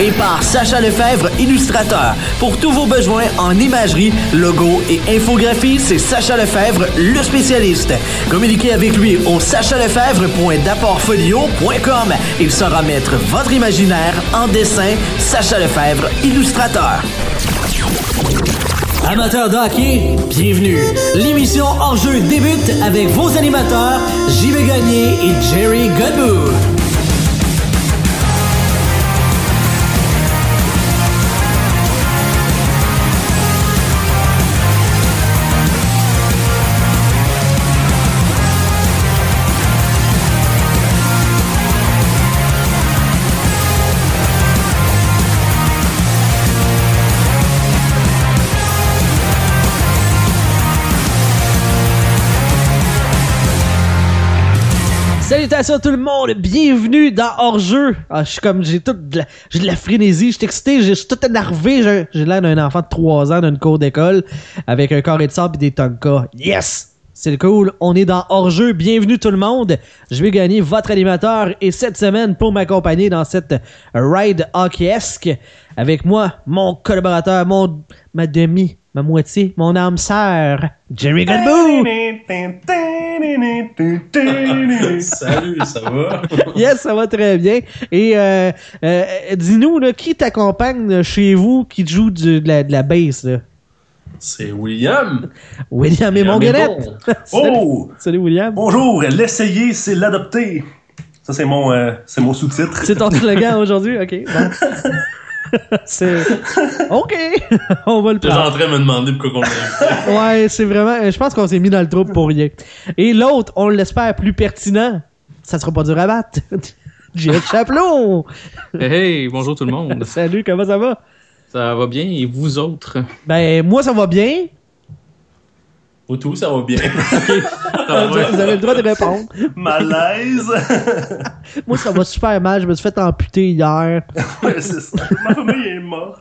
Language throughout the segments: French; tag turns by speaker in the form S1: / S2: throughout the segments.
S1: Et par Sacha Lefebvre, illustrateur. Pour tous vos besoins en imagerie, logo et infographie, c'est Sacha Lefebvre, le spécialiste. Communiquez avec lui au sachalefebvre.d'apportfolio.com. Il saura mettre votre imaginaire en dessin. Sacha Lefebvre, illustrateur. Amateurs de bienvenue. L'émission Hors-jeu débute avec vos animateurs, JB Gagné et Jerry Godbout. Salutations tout le monde, bienvenue dans Hors-jeu. Ah, je suis comme, j'ai toute de la, j'ai de la frénésie, je suis excité, je suis tout énervé, j'ai, j'ai l'air d'un enfant de 3 ans d'une cour d'école avec un carré de sable et des tonkas. Yes! C'est cool, on est dans Hors-jeu, bienvenue tout le monde. Je vais gagner votre animateur et cette semaine pour m'accompagner dans cette ride hockeyesque avec moi, mon collaborateur, mon, ma demi, ma moitié, mon âme sœur, Jerry Godbout.
S2: Salut, ça va?
S1: yes, ça va très bien. Et euh, euh, dis-nous, qui t'accompagne chez vous qui joue du- de, la, de la bass? Là?
S2: C'est William.
S1: William et Salut.
S3: Oh!
S1: Salut William.
S3: Bonjour, l'essayer, c'est l'adopter. Ça, c'est mon, euh, c'est mon sous-titre.
S1: C'est ton slogan aujourd'hui? OK. Bon. C'est... OK. On va le
S2: J'étais en
S1: prendre.
S2: train de me demander pourquoi on l'a
S1: Ouais, c'est vraiment... Je pense qu'on s'est mis dans le trouble pour rien. Et l'autre, on l'espère plus pertinent. Ça sera pas dur à battre. Jeff Chaplon.
S4: Hey, hey, bonjour tout le monde.
S1: Salut, comment ça va?
S4: Ça va bien et vous autres?
S1: Ben, moi, ça va bien.
S2: Tout, ça va bien.
S1: Vous, avez le droit de répondre.
S3: Malaise.
S1: Moi, ça va super mal. Je me suis fait amputer hier.
S3: ouais, c'est ça. Ma famille est morte.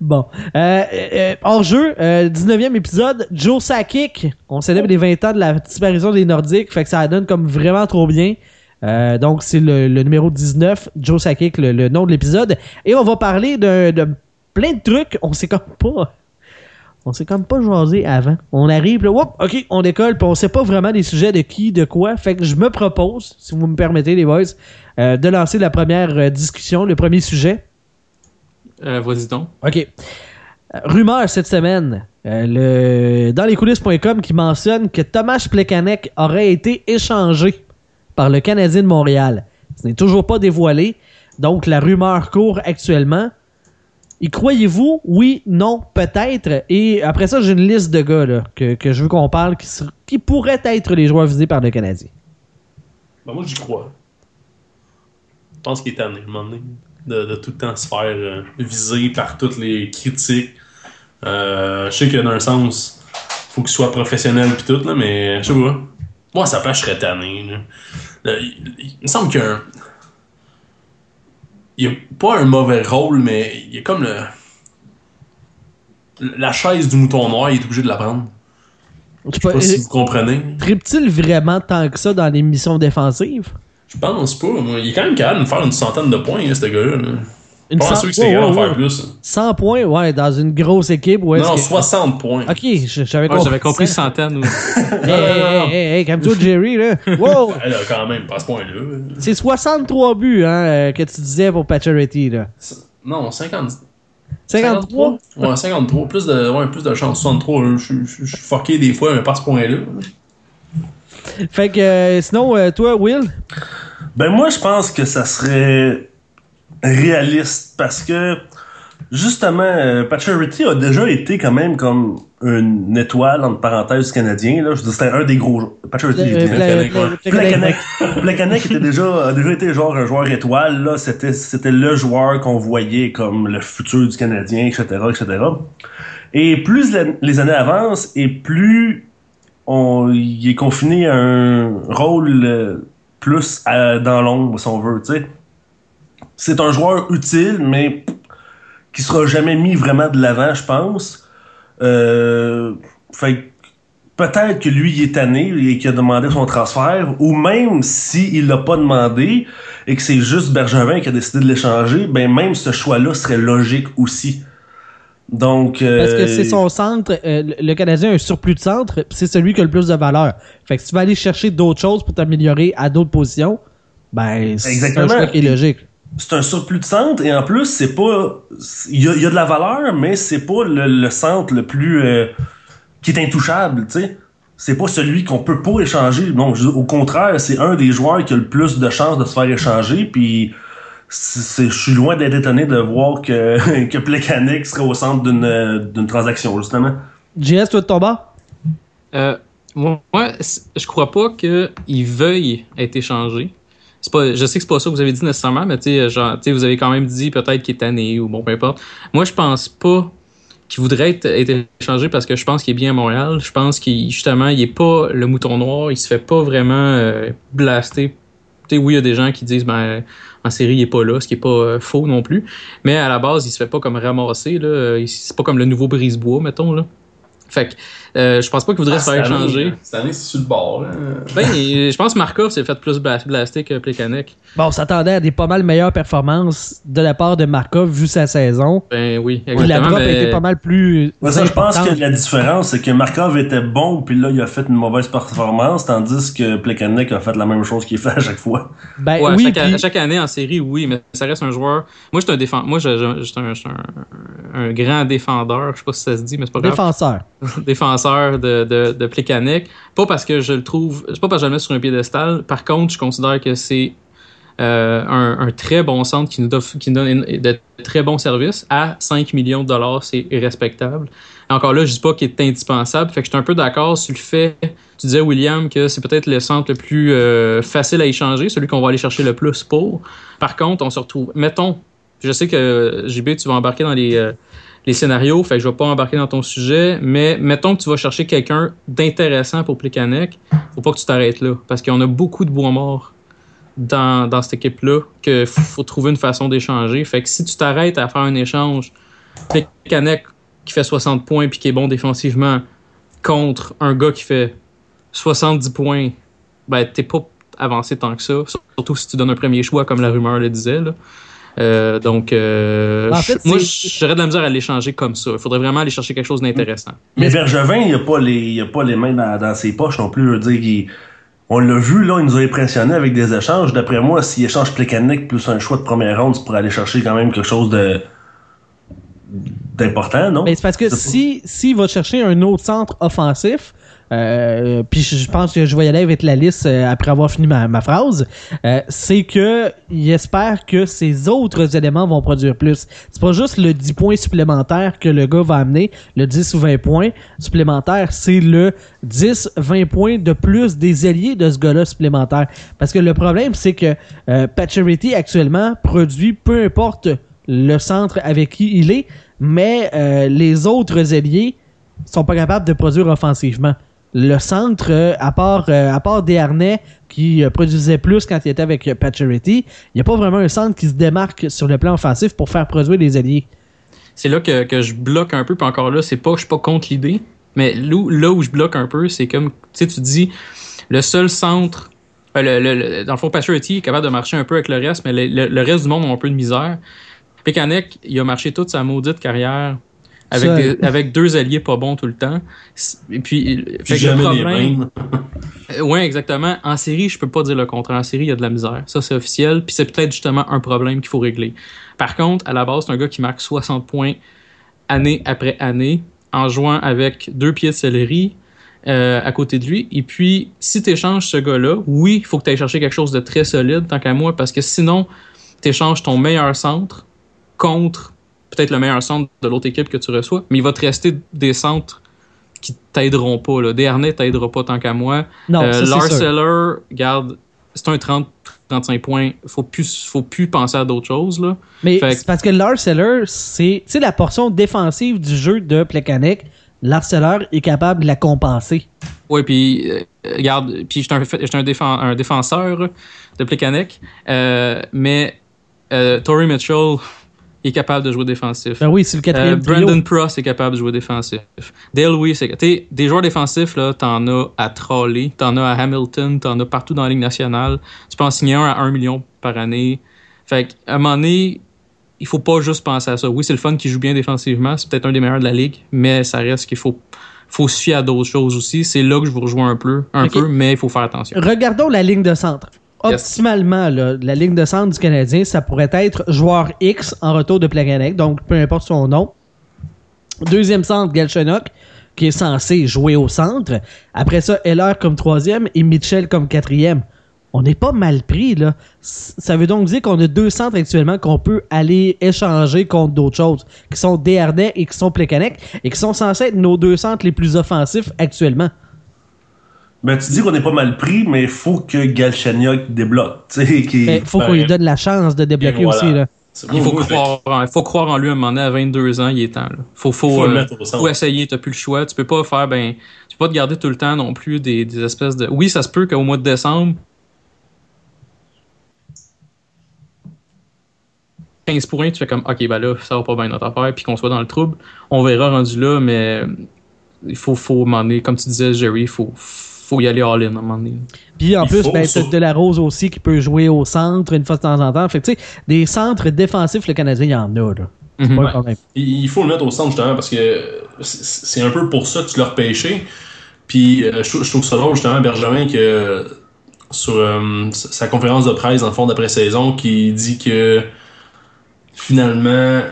S1: Bon. Euh, euh, hors jeu, euh, 19e épisode, Joe Sakic. On célèbre les 20 ans de la disparition des Nordiques. Fait que ça donne comme vraiment trop bien. Euh, donc, c'est le, le numéro 19, Joe Sakic, le, le nom de l'épisode. Et on va parler de, de plein de trucs. On sait comme pas. On s'est comme pas jasé avant. On arrive, là, whoop, ok, on décolle, puis on sait pas vraiment les sujets de qui, de quoi. Fait que je me propose, si vous me permettez, les boys, euh, de lancer la première euh, discussion, le premier sujet.
S4: Euh, Vas-y donc.
S1: OK. Rumeur cette semaine. euh, le, dans lescoulisses.com qui mentionne que Thomas Plekanec aurait été échangé par le Canadien de Montréal. Ce n'est toujours pas dévoilé. Donc, la rumeur court actuellement. Y croyez-vous? Oui, non, peut-être? Et après ça, j'ai une liste de gars là, que, que je veux qu'on parle qui, qui pourraient être les joueurs visés par le Canadien.
S2: Ben, moi, j'y crois. Je pense qu'il est tanné, un donné, de, de tout le temps se faire euh, viser par toutes les critiques. Euh, je sais que d'un sens, faut qu'il soit professionnel pis tout, là, mais je sais pas. Moi, sa place, je serais tanné. Là, il, il- me semble qu'il y a un. Il a pas un mauvais rôle, mais il a comme le. La chaise du mouton noir, il est obligé de la prendre.
S1: Je
S2: sais pas si vous comprenez.
S1: Tripe-t-il vraiment tant que ça dans les missions défensives?
S2: Je pense pas. Moi. Il est quand même capable de faire une centaine de points, là, ce gars-là. là.
S1: Une
S2: Pas
S1: cent-
S2: sûr que c'est
S1: Oh,
S2: capable
S1: oh,
S2: d'en faire
S1: oh.
S2: plus.
S1: 100 points, ouais, dans une grosse équipe. Ouais,
S2: non, 60 points.
S1: Ok, j'avais
S4: Ouais,
S1: compris.
S4: J'avais compris
S1: ça.
S4: centaine. ou-
S1: Hey, hey, hey, Jerry, là. Wow!
S2: Elle a quand même pas ce point-là.
S1: C'est 63 buts, hein, euh, que tu disais pour Pacioretty, là.
S2: Non, 50.
S1: 53?
S2: Ouais, 53. Plus de, ouais, plus de chance. 63. là, Je suis fucké des fois, mais pas ce point-là.
S1: Fait que, euh, sinon, euh, toi, Will?
S3: Ben, moi, je pense que ça serait réaliste parce que, justement, euh, a déjà été quand même comme une étoile, entre parenthèses, canadien. Là. Je c'était un des gros.
S1: Euh, Pla-
S2: Plekanec,
S3: était déjà, a déjà été genre un joueur étoile. Là. C'était, c'était le joueur qu'on voyait comme le futur du Canadien, etc., etc. Et plus la- les années avancent et plus on, il est confiné à un rôle euh, plus à- dans l'ombre, si on veut, tu sais. C'est un joueur utile, mais qui sera jamais mis vraiment de l'avant, je pense. Euh, fait peut-être que lui, il est tanné et qu'il a demandé son transfert, ou même s'il l'a pas demandé et que c'est juste Bergevin qui a décidé de l'échanger, ben même ce choix-là serait logique aussi. Donc,
S1: Parce que
S3: euh,
S1: c'est son centre. euh, le- Canadien a un surplus de centre, c'est celui qui a le plus de valeur. Fait que si tu vas aller chercher d'autres choses pour t'améliorer à d'autres positions, ben c'est un choix qui est logique.
S3: C'est un surplus de centre et en plus c'est pas il y a, il y a de la valeur mais c'est pas le, le centre le plus euh, qui est intouchable tu sais c'est pas celui qu'on peut pas échanger donc je- au contraire c'est un des joueurs qui a le plus de chances de se faire échanger puis je suis loin d'être étonné de voir que que Plekanec serait au centre d'une d'une transaction justement
S1: JS, toi de ton bord?
S4: Euh, moi, je crois pas qu'il veuille être échangé. Pas, je sais que c'est pas ça que vous avez dit nécessairement, mais tu sais, genre, tu sais, vous avez quand même dit peut-être qu'il est tanné ou bon, peu importe. Moi, je pense pas qu'il voudrait être, échangé parce que je pense qu'il est bien à Montréal. Je pense qu'il justement, il est pas le mouton noir. Il se fait pas vraiment euh, blaster. Tu sais, oui, il y a des gens qui disent ben en série il est pas là, ce qui est pas euh, faux non plus. Mais à la base, il se fait pas comme ramasser là. C'est pas comme le nouveau brisebois, mettons là. Fait que euh, je pense pas qu'il voudrait
S2: Ah,
S4: se faire
S2: hein. Cette année, c'est sur le bord. hein.
S4: Ben, et je pense que Markov s'est fait plus bla- blaster que Plekanec.
S1: Bon, on s'attendait à des pas mal meilleures performances de la part de Markov vu sa saison.
S4: Ben oui,
S1: Puis la drop a
S4: mais-
S1: été pas mal plus.
S3: Ouais, ça, je pense que la différence, c'est que Markov était bon, puis là, il a fait une mauvaise performance, tandis que Plekanec a fait la même chose qu'il fait à chaque fois.
S1: Ben
S4: Ouais,
S1: oui,
S4: chaque,
S1: puis-
S4: chaque année en série, oui, mais ça reste un joueur. Moi, je suis un défenseur. Moi, je, je- je suis un, je suis un- un grand défendeur. Je sais pas si ça se dit, mais c'est pas grave.
S1: défenseur.
S4: défenseur de, de. Pas parce que je le trouve. Pas parce que je le mets sur un piédestal. Par contre, je considère que c'est euh, un, très bon centre qui nous, donne- de très bons services. À 5 millions de dollars, c'est respectable. Encore là, je dis pas qu'il est indispensable. Fait que je suis un peu d'accord sur le fait. Tu disais, William, que c'est peut-être le centre le plus euh, facile à échanger, celui qu'on va aller chercher le plus pour. Par contre, on se retrouve. Mettons, je sais que JB, tu vas embarquer dans les. euh, les scénarios, fait que je vais pas embarquer dans ton sujet, mais mettons que tu vas chercher quelqu'un d'intéressant pour Plekanec, faut pas que tu t'arrêtes là, parce qu'on a beaucoup de bois morts dans, dans cette équipe-là, que f- faut trouver une façon d'échanger. Fait que si tu t'arrêtes à faire un échange, Plekanec qui fait 60 points puis qui est bon défensivement, contre un gars qui fait 70 points, ben t'es pas avancé tant que ça, surtout si tu donnes un premier choix comme la rumeur le disait. Là. Euh, donc, euh,
S1: En fait,
S4: je- moi, j'aurais de la misère à l'échanger comme ça. Il faudrait vraiment aller chercher quelque chose d'intéressant.
S3: Mais Bergevin, il a pas les, il a pas les mains dans, dans ses poches non plus. Je veux dire, il- on l'a vu, là, il nous a impressionné avec des échanges. D'après moi, s'il échange Plekanec plus un choix de première ronde, c'est pour aller chercher quand même quelque chose de d'important, non?
S1: Mais c'est parce que
S3: pas-
S1: si s'il va chercher un autre centre offensif, euh, puis je pense que je vais y aller avec la liste euh, après avoir fini ma, phrase, euh, c'est que il espère que ces autres éléments vont produire plus. C'est pas juste le 10 points supplémentaires que le gars va amener, le 10 ou 20 points supplémentaires, c'est le 10, 20 points de plus des alliés de ce gars-là supplémentaire. Parce que le problème, c'est que Pacioretty actuellement produit peu importe le centre avec qui il est, mais les autres alliés sont pas capables de produire offensivement. Le centre, euh, à part euh, à part qui euh, produisait plus quand il était avec Pacioretty, il n'y a pas vraiment un centre qui se démarque sur le plan offensif pour faire produire les alliés.
S4: C'est là que, que je bloque un peu, puis encore là, c'est pas je suis pas contre l'idée, mais là, où- je bloque un peu, c'est comme, tu tu dis, le seul centre, le, dans le fond, Pacioretty est capable de marcher un peu avec le reste, mais le, le- reste du monde a un peu de misère. Plekanec, il a marché toute sa maudite carrière avec,
S1: Seul.
S4: des- avec deux alliés pas bons tout le temps. Et puis, fait que le problème-
S2: mêmes.
S4: euh, Ouais, exactement. En série, je peux pas dire le contraire. En série, il y a de la misère. Ça, c'est officiel. Puis c'est peut-être justement un problème qu'il faut régler. Par contre, à la base, c'est un gars qui marque 60 points année après année en jouant avec deux pieds de céleri euh, à côté de lui. Et puis, si tu échanges ce gars-là, oui, il faut que tu ailles chercher quelque chose de très solide, tant qu'à moi, parce que sinon, tu échanges ton meilleur centre contre peut-être le meilleur centre de l'autre équipe que tu reçois, mais il va te rester des centres qui t'aideront pas. Là. Desharnais t'aidera pas tant qu'à moi.
S1: Non,
S4: Euh, Lars garde, c'est un 30, 35 points. Faut plus, faut plus penser à d'autres choses, là.
S1: Mais
S4: Fait que-
S1: c'est parce que Lars Eller, c'est la portion défensive du jeu de Plekanec l'harceleur est capable de la compenser.
S4: Oui, puis euh, regarde, puis un, j'étais un, défen- un défenseur de Plekanec, euh, mais euh, Tory Mitchell est capable de jouer défensif.
S1: Ben oui, c'est le
S4: Euh,
S1: quatrième trio.
S4: Brandon Pross est capable de jouer défensif. Dale Louis, c'est des joueurs défensifs là, t'en as à Trolley, t'en as à Hamilton, t'en as partout dans la ligue nationale. Tu peux en signer un à 1 million par année. Fait qu'à un moment donné, il faut pas juste penser à ça. Oui, c'est le fun qui joue bien défensivement, c'est peut-être un des meilleurs de la ligue, mais ça reste qu'il faut faut se fier à d'autres choses aussi. C'est là que je vous rejoins un peu, un peu, mais il faut faire attention.
S1: Regardons la ligne de centre. Optimalement, la ligne de centre du Canadien, ça pourrait être joueur X en retour de Plekanec, donc peu importe son nom. Deuxième centre, Galchenyuk, qui est censé jouer au centre. Après ça, Heller comme troisième et Mitchell comme quatrième. On n'est pas mal pris, là. Ça veut donc dire qu'on a deux centres actuellement qu'on peut aller échanger contre d'autres choses, qui sont Desharnais et qui sont Plekanec, et qui sont censés être nos deux centres les plus offensifs actuellement.
S3: Ben, tu dis qu'on est pas mal pris, mais il faut que Galchenyuk débloque. Tu sais, qui...
S1: Il faut
S2: Ben,
S1: qu'on lui donne la chance de débloquer
S2: voilà.
S1: aussi, là.
S4: Il faut croire, en, faut croire en lui à un moment donné, à 22 ans, il est temps. Là. Faut, faut,
S2: Faut
S4: euh, faut essayer, t'as plus le choix. Tu peux pas faire, ben, tu peux pas te garder tout le temps non plus des, des espèces de. Oui, ça se peut qu'au mois de décembre, 15 pour 1, tu fais comme, ok, ben là, ça va pas bien notre affaire, puis qu'on soit dans le trouble. On verra rendu là, mais il faut, faut, donné, comme tu disais, Jerry, il faut, faut y aller all-in à un moment donné.
S1: Puis en
S2: Il
S1: plus, ben, t'as de la Rose aussi qui peut jouer au centre une fois de temps en temps. Fait que, tu sais, des centres défensifs, le Canadien, il y en a, là.
S4: Mhm.
S1: pas problème.
S2: Il faut le mettre au centre justement parce que c'est un peu pour ça que tu l'as repêché. Puis euh, je, trouve- je trouve ça drôle justement Benjamin que sur euh, sa conférence de presse dans le fond d'après-saison qui dit que finalement euh,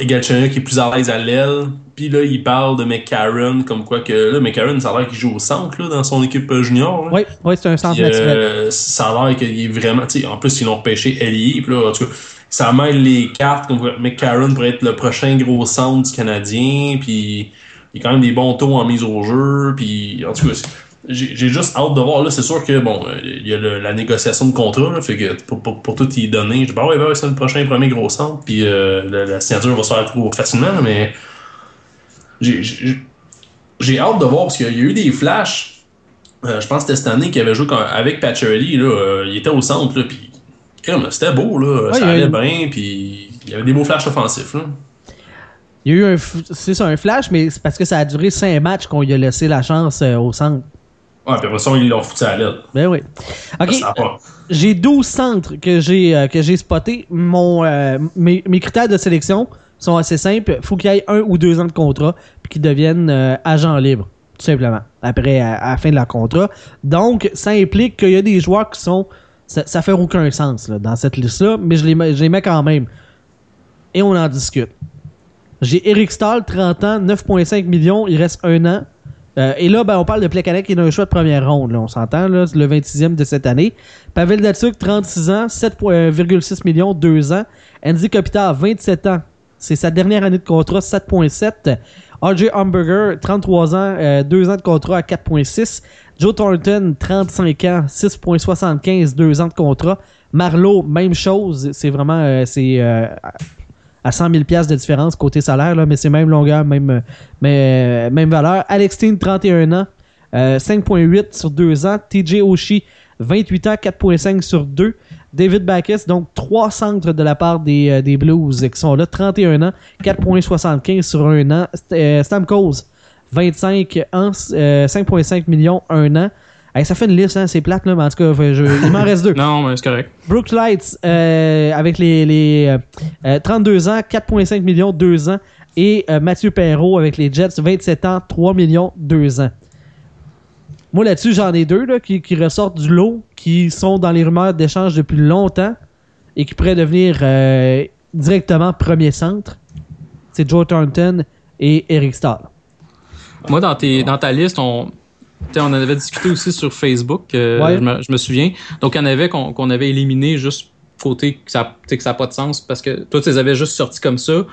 S2: Galchenyuk est plus à l'aise à l'aile. Puis là, il parle de McCarron comme quoi que là, McCarron, ça a l'air qu'il joue au centre là, dans son équipe euh, junior. là.
S1: Oui, ouais, c'est un centre
S2: Puis,
S1: naturel.
S2: euh, ça a l'air qu'il est vraiment. tu sais, En plus, ils l'ont repêché ailier. Puis là, en tout cas, ça mêle les cartes. Comme quoi McCarron pourrait être le prochain gros centre du Canadien. Puis il a quand même des bons taux en mise au jeu. Puis en tout cas, j'ai juste hâte de voir. Là, c'est sûr que bon, il y a le- la négociation de contrat. Là, fait que pour, pour, pour tout y donner, je dis bah ouais, bah ouais, c'est le prochain premier gros centre. Puis euh, la, la signature va se faire trop facilement. Mais j'ai- hâte de voir parce qu'il y a eu des flashs. Euh, je pense que c'était cette année qu'il avait joué avec Pacioretty, là, euh, il était au centre, là, puis crème, c'était beau, là,
S1: Ouais,
S2: ça allait
S1: eu-
S2: bien, puis il y avait des beaux flashs offensifs. Là.
S1: Il y a eu un, c'est ça, un flash, mais c'est parce que ça a duré cinq matchs qu'on lui a laissé la chance euh, au centre.
S2: Ouais, puis après ça, ils l'ont foutu à l'aide.
S1: Ben oui. OK. J'ai 12 centres que j'ai que j'ai spotés. Mon, mes, mes critères de sélection sont assez simples. faut qu'il y ait un ou deux ans de contrat puis qu'ils deviennent euh, agents libres, tout simplement, après à, la fin de leur contrat. Donc, ça implique qu'il y a des joueurs qui sont... Ça, ça fait aucun sens là, dans cette liste-là, mais je les, mets- je les mets quand même. Et on en discute. J'ai Eric Stahl, 30 ans, 9,5 millions, il reste un an. Euh, et là, ben, on parle de Plekanec qui est un choix de première ronde. Là, on s'entend, là, le 26e de cette année. Pavel Datsuk, 36 ans, 7,6 millions, 2 ans. Andy Kopitar, 27 ans. C'est sa dernière année de contrat, 7,7. RJ Hamburger, 33 ans, 2 ans de contrat à 4,6. Joe Thornton, 35 ans, 6,75, 2 ans de contrat. Marlowe, même chose. C'est vraiment euh, c'est euh, à 100 000 pièces de différence côté salaire, là, mais c'est même longueur, même, euh, mais, euh, même valeur. Alex Steen, 31 ans, euh, 5.8 sur 2 ans. TJ Oshie, 28 ans, 4.5 sur 2. David Backus, donc 3 centres de la part des, euh, des Blues qui sont là, 31 ans, 4.75 sur 1 an. Euh, Stamkos, 25 ans, euh, 5.5 millions, 1 an. Hey, ça fait une liste, hein, c'est plate, là, mais en tout cas, je- il m'en reste deux.
S4: Non, mais c'est correct.
S1: Brooke Lights, euh, avec les, les euh, euh, 32 ans, 4,5 millions, 2 ans. Et euh, Mathieu Perrault avec les Jets, 27 ans, 3 millions, 2 ans. Moi, là-dessus, j'en ai deux là, qui, qui ressortent du lot, qui sont dans les rumeurs d'échange depuis longtemps et qui pourraient devenir euh, directement premier centre. C'est Joe Thornton et Eric Stahl.
S4: Moi, dans, tes, dans ta liste, on, en avait discuté aussi sur Facebook, euh,
S1: Ouais.
S4: je, me, je me souviens. Donc, il y en avait qu'on avait éliminé juste côté ça que ça n'a pas de sens parce que toi, tu les avais juste sortis comme ça.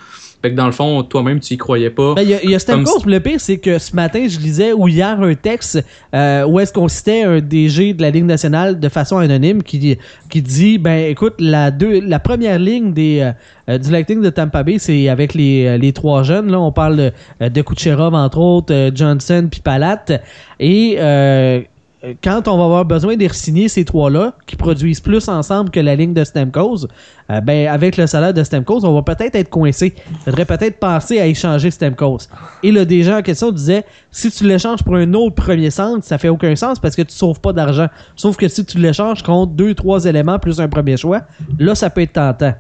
S4: Fait que dans le fond, toi-même, tu y croyais pas.
S1: Ben, il y a, y a
S4: Comme
S1: Stamkos, le pire, c'est que ce matin, je lisais, ou hier, un texte euh, où est-ce qu'on citait un DG de la Ligue nationale de façon anonyme qui, qui dit, ben écoute, la, deux, la première ligne des, euh, euh, du Lightning de Tampa Bay, c'est avec les, euh, les trois jeunes. Là, on parle de, euh, de Kucherov, entre autres, euh, Johnson, puis Palat. Et... euh, quand on va avoir besoin de signer ces trois-là, qui produisent plus ensemble que la ligne de Stamkos, euh, ben, avec le salaire de Stamkos, on va peut-être être coincé. faudrait peut-être penser à échanger Stamkos. Et le déjà en question disait, si tu l'échanges pour un autre premier centre, ça fait aucun sens parce que tu sauves pas d'argent. Sauf que si tu l'échanges contre deux, trois éléments plus un premier choix, là, ça peut être tentant.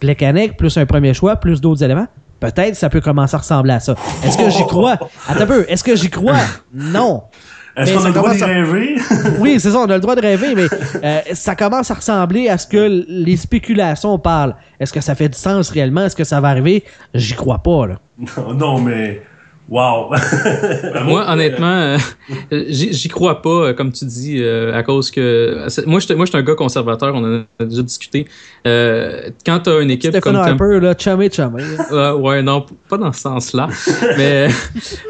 S1: Plekanec plus un premier choix plus d'autres éléments, peut-être ça peut commencer à ressembler à ça. Est-ce que j'y crois? Attends un peu, est-ce que j'y crois? Non.
S3: Est-ce qu'on a le droit
S1: à-
S3: rêver?
S1: Oui, c'est ça, on a le droit de rêver, mais euh, ça commence à ressembler à ce que les spéculations parlent. Est-ce que ça fait du sens réellement? Est-ce que ça va arriver? J'y crois pas, là.
S3: non, non, mais. Wow!
S2: Ben,
S4: Moi, honnêtement, euh, j'y crois pas, euh, comme tu dis, euh, à cause que. Moi, je suis un gars conservateur, on en a déjà discuté. Euh, quand tu as une équipe
S1: Stephen
S4: comme
S1: Harper, là, là.
S4: Euh, ouais, non, pas dans ce sens-là. Mais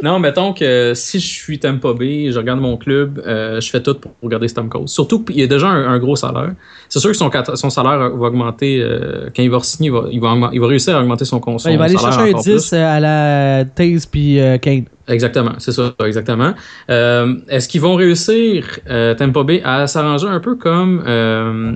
S4: non, mettons que si je suis Tampa Bay, je regarde mon club, euh, je fais tout pour regarder Stamkos. Surtout qu'il y a déjà un, un gros salaire. C'est sûr que son, son salaire va augmenter euh, quand il va signer, il va, il va, augmen- il va réussir à augmenter son consommation.
S1: il va aller chercher un 10 à la Taze puis Kane.
S4: Exactement, c'est ça, exactement. Euh, Est-ce qu'ils vont réussir, euh, Tampa Bay, à s'arranger un peu comme euh,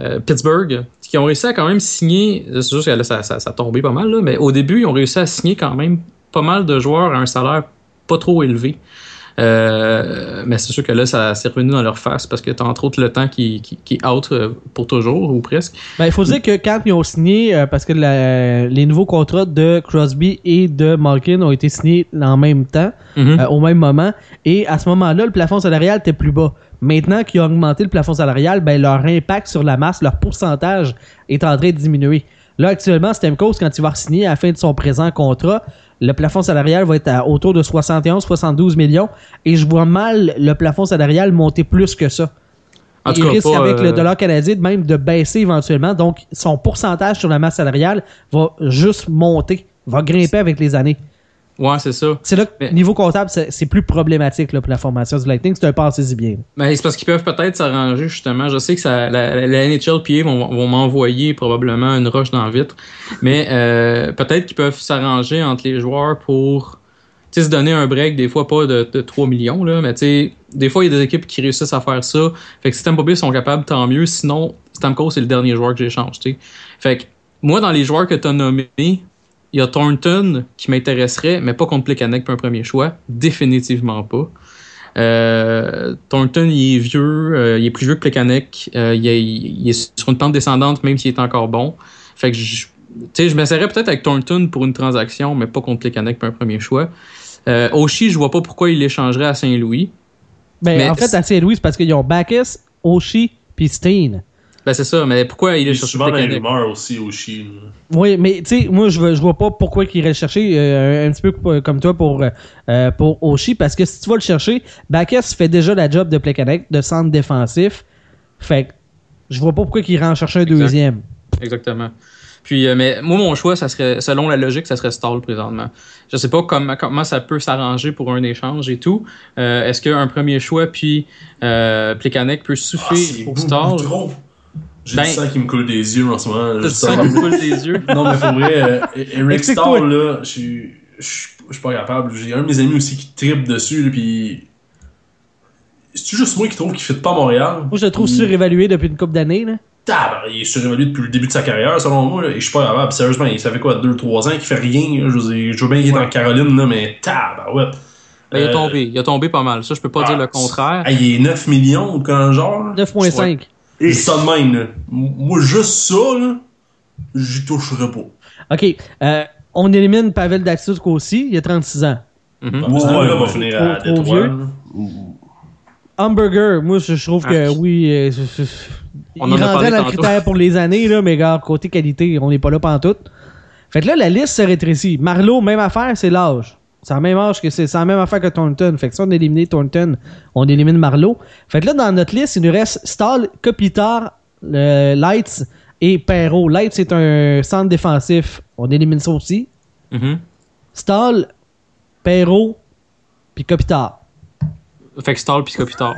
S4: euh, Pittsburgh, qui ont réussi à quand même signer, c'est juste que là, ça, ça, ça a tombé pas mal, mais au début, ils ont réussi à signer quand même pas mal de joueurs à un salaire pas trop élevé. Euh, mais c'est sûr que là, ça s'est revenu dans leur face parce que tu as entre autres le temps qui, qui, qui out euh, pour toujours ou presque.
S1: Ben, il faut dire que quand ils ont signé, euh, parce que la- les nouveaux contrats de Crosby et de Malkin ont été signés en même temps,
S4: Mhm.
S1: euh, au même moment, et à ce moment-là, le plafond salarial était plus bas. Maintenant qu'ils ont augmenté le plafond salarial, ben, leur impact sur la masse, leur pourcentage est en train de diminuer. Là, actuellement, Stamkos, quand il va signer à la fin de son présent contrat, le plafond salarial va être à autour de 71-72 millions, et je vois mal le plafond salarial monter plus que ça.
S4: En tout
S1: il
S4: cas,
S1: risque
S4: pas,
S1: avec
S4: euh,
S1: le dollar canadien de même de baisser éventuellement. Donc, son pourcentage sur la masse salariale va juste monter, va grimper avec les années.
S4: Ouais, c'est ça.
S1: C'est là que,
S4: Mais-
S1: niveau comptable, c'est plus problématique là, pour la formation du Lightning. C'est un passez-y bien.
S4: Ben, c'est parce qu'ils peuvent peut-être s'arranger, justement. Je sais que ça, la, la, la NHLPA vont, vont m'envoyer probablement une roche dans le vitre. Mais euh, peut-être qu'ils peuvent s'arranger entre les joueurs pour se donner un break, des fois pas de, de 3 millions, là, mais des fois, il y a des équipes qui réussissent à faire ça. Fait que si Tampa Bay sont capables, tant mieux. Sinon, Stamkos, c'est le dernier joueur que j'échange. Fait que moi, dans les joueurs que tu as nommés, il y a Thornton qui m'intéresserait, mais pas contre Plekanec pour un premier choix. Définitivement pas. Euh, Thornton, il est vieux, euh, il est plus vieux que Plekanec. Euh, il, est, il est sur une pente descendante, même s'il est encore bon. Fait que je, tu sais, je m'essaierais peut-être avec Thornton pour une transaction, mais pas contre Plekanec pour un premier choix. Oshie, je vois pas pourquoi il l'échangerait à Saint-Louis.
S1: Ben,
S4: Mais
S1: en fait, à Saint-Louis, c'est parce qu'ils ont Bacchus, Oshie, puis Steen.
S4: Ben c'est ça, mais pourquoi il
S2: Il est
S4: échange
S2: souvent dans les rumeurs aussi au Chine.
S1: Oui, mais tu sais, moi, je, veux- je vois pas pourquoi ils iraient le chercher euh, un, un petit peu p- comme toi pour, euh, euh, pour Oshie, parce que si tu vas le chercher, Bacchus fait déjà la job de Plekanec, de centre défensif. Fait que je vois pas pourquoi ils iraient en chercher un
S4: Exact.
S1: deuxième.
S4: Exactement. Puis, euh, mais moi, mon choix, ça serait, selon la logique, ça serait Stall présentement. Je sais pas comment, comment ça peut s'arranger pour un échange et tout. Euh, Est-ce qu'un premier choix, puis euh, Plekanec peut
S2: Ah,
S4: suffire
S2: c'est
S4: pour Stall?
S2: trop. J'ai
S4: Ben-
S2: du sang qui me coule des yeux en ce moment.
S4: T'as du sang qui me coule des yeux?
S2: Non, mais pour vrai, euh, Eric
S1: Explique-toi.
S2: Starr, là, je suis- pas capable. J'ai un de mes amis aussi qui tripe dessus, là, pis. C'est juste moi qui trouve qu'il fit pas Montréal.
S1: Moi, je le trouve surévalué depuis une couple d'années. là.
S2: Tabarnak, il est surévalué depuis le début de sa carrière, selon moi, là, et je suis pas capable. Sérieusement, il- ça fait quoi, 2-3 ans qu'il fait rien. là, je, veux dire, je veux bien qu'il est en Caroline, là, mais tabarouette.
S4: Ben, il a
S2: Euh,
S4: tombé. Il a tombé pas mal. Ça, je peux pas
S2: ah,
S4: dire le contraire.
S2: ah, il est 9 millions ou quand genre? là.
S1: 9.5.
S2: Et ça de même, là. Moi, juste ça, là, j'y toucherais pas.
S1: OK. euh, on élimine Pavel Datsuk aussi. Il a 36 ans.
S4: Mhm.
S3: Ouais,
S2: là
S3: ouais,
S2: va
S3: ouais.
S2: finir à
S1: trop vieux. Hamburger, moi, je, trouve que
S4: Ah.
S1: oui. euh,
S4: On
S1: il rentrait dans le critère pour les années, là, mais gars, côté qualité, on n'est pas là pantoute. Fait que là, la liste se rétrécit. Marlowe, même affaire, c'est l'âge. C'est la même âge que c'est la même affaire que Thornton. Fait que si on élimine Thornton, on élimine Marlowe. Fait que là, dans notre liste, il nous reste Stahl, Kopitar, le Lights et Perrault. Lights, c'est un centre défensif. On élimine ça aussi.
S4: Mhm.
S1: Stahl, Perrault, puis Kopitar.
S4: Fait que Stall puis Kopitar.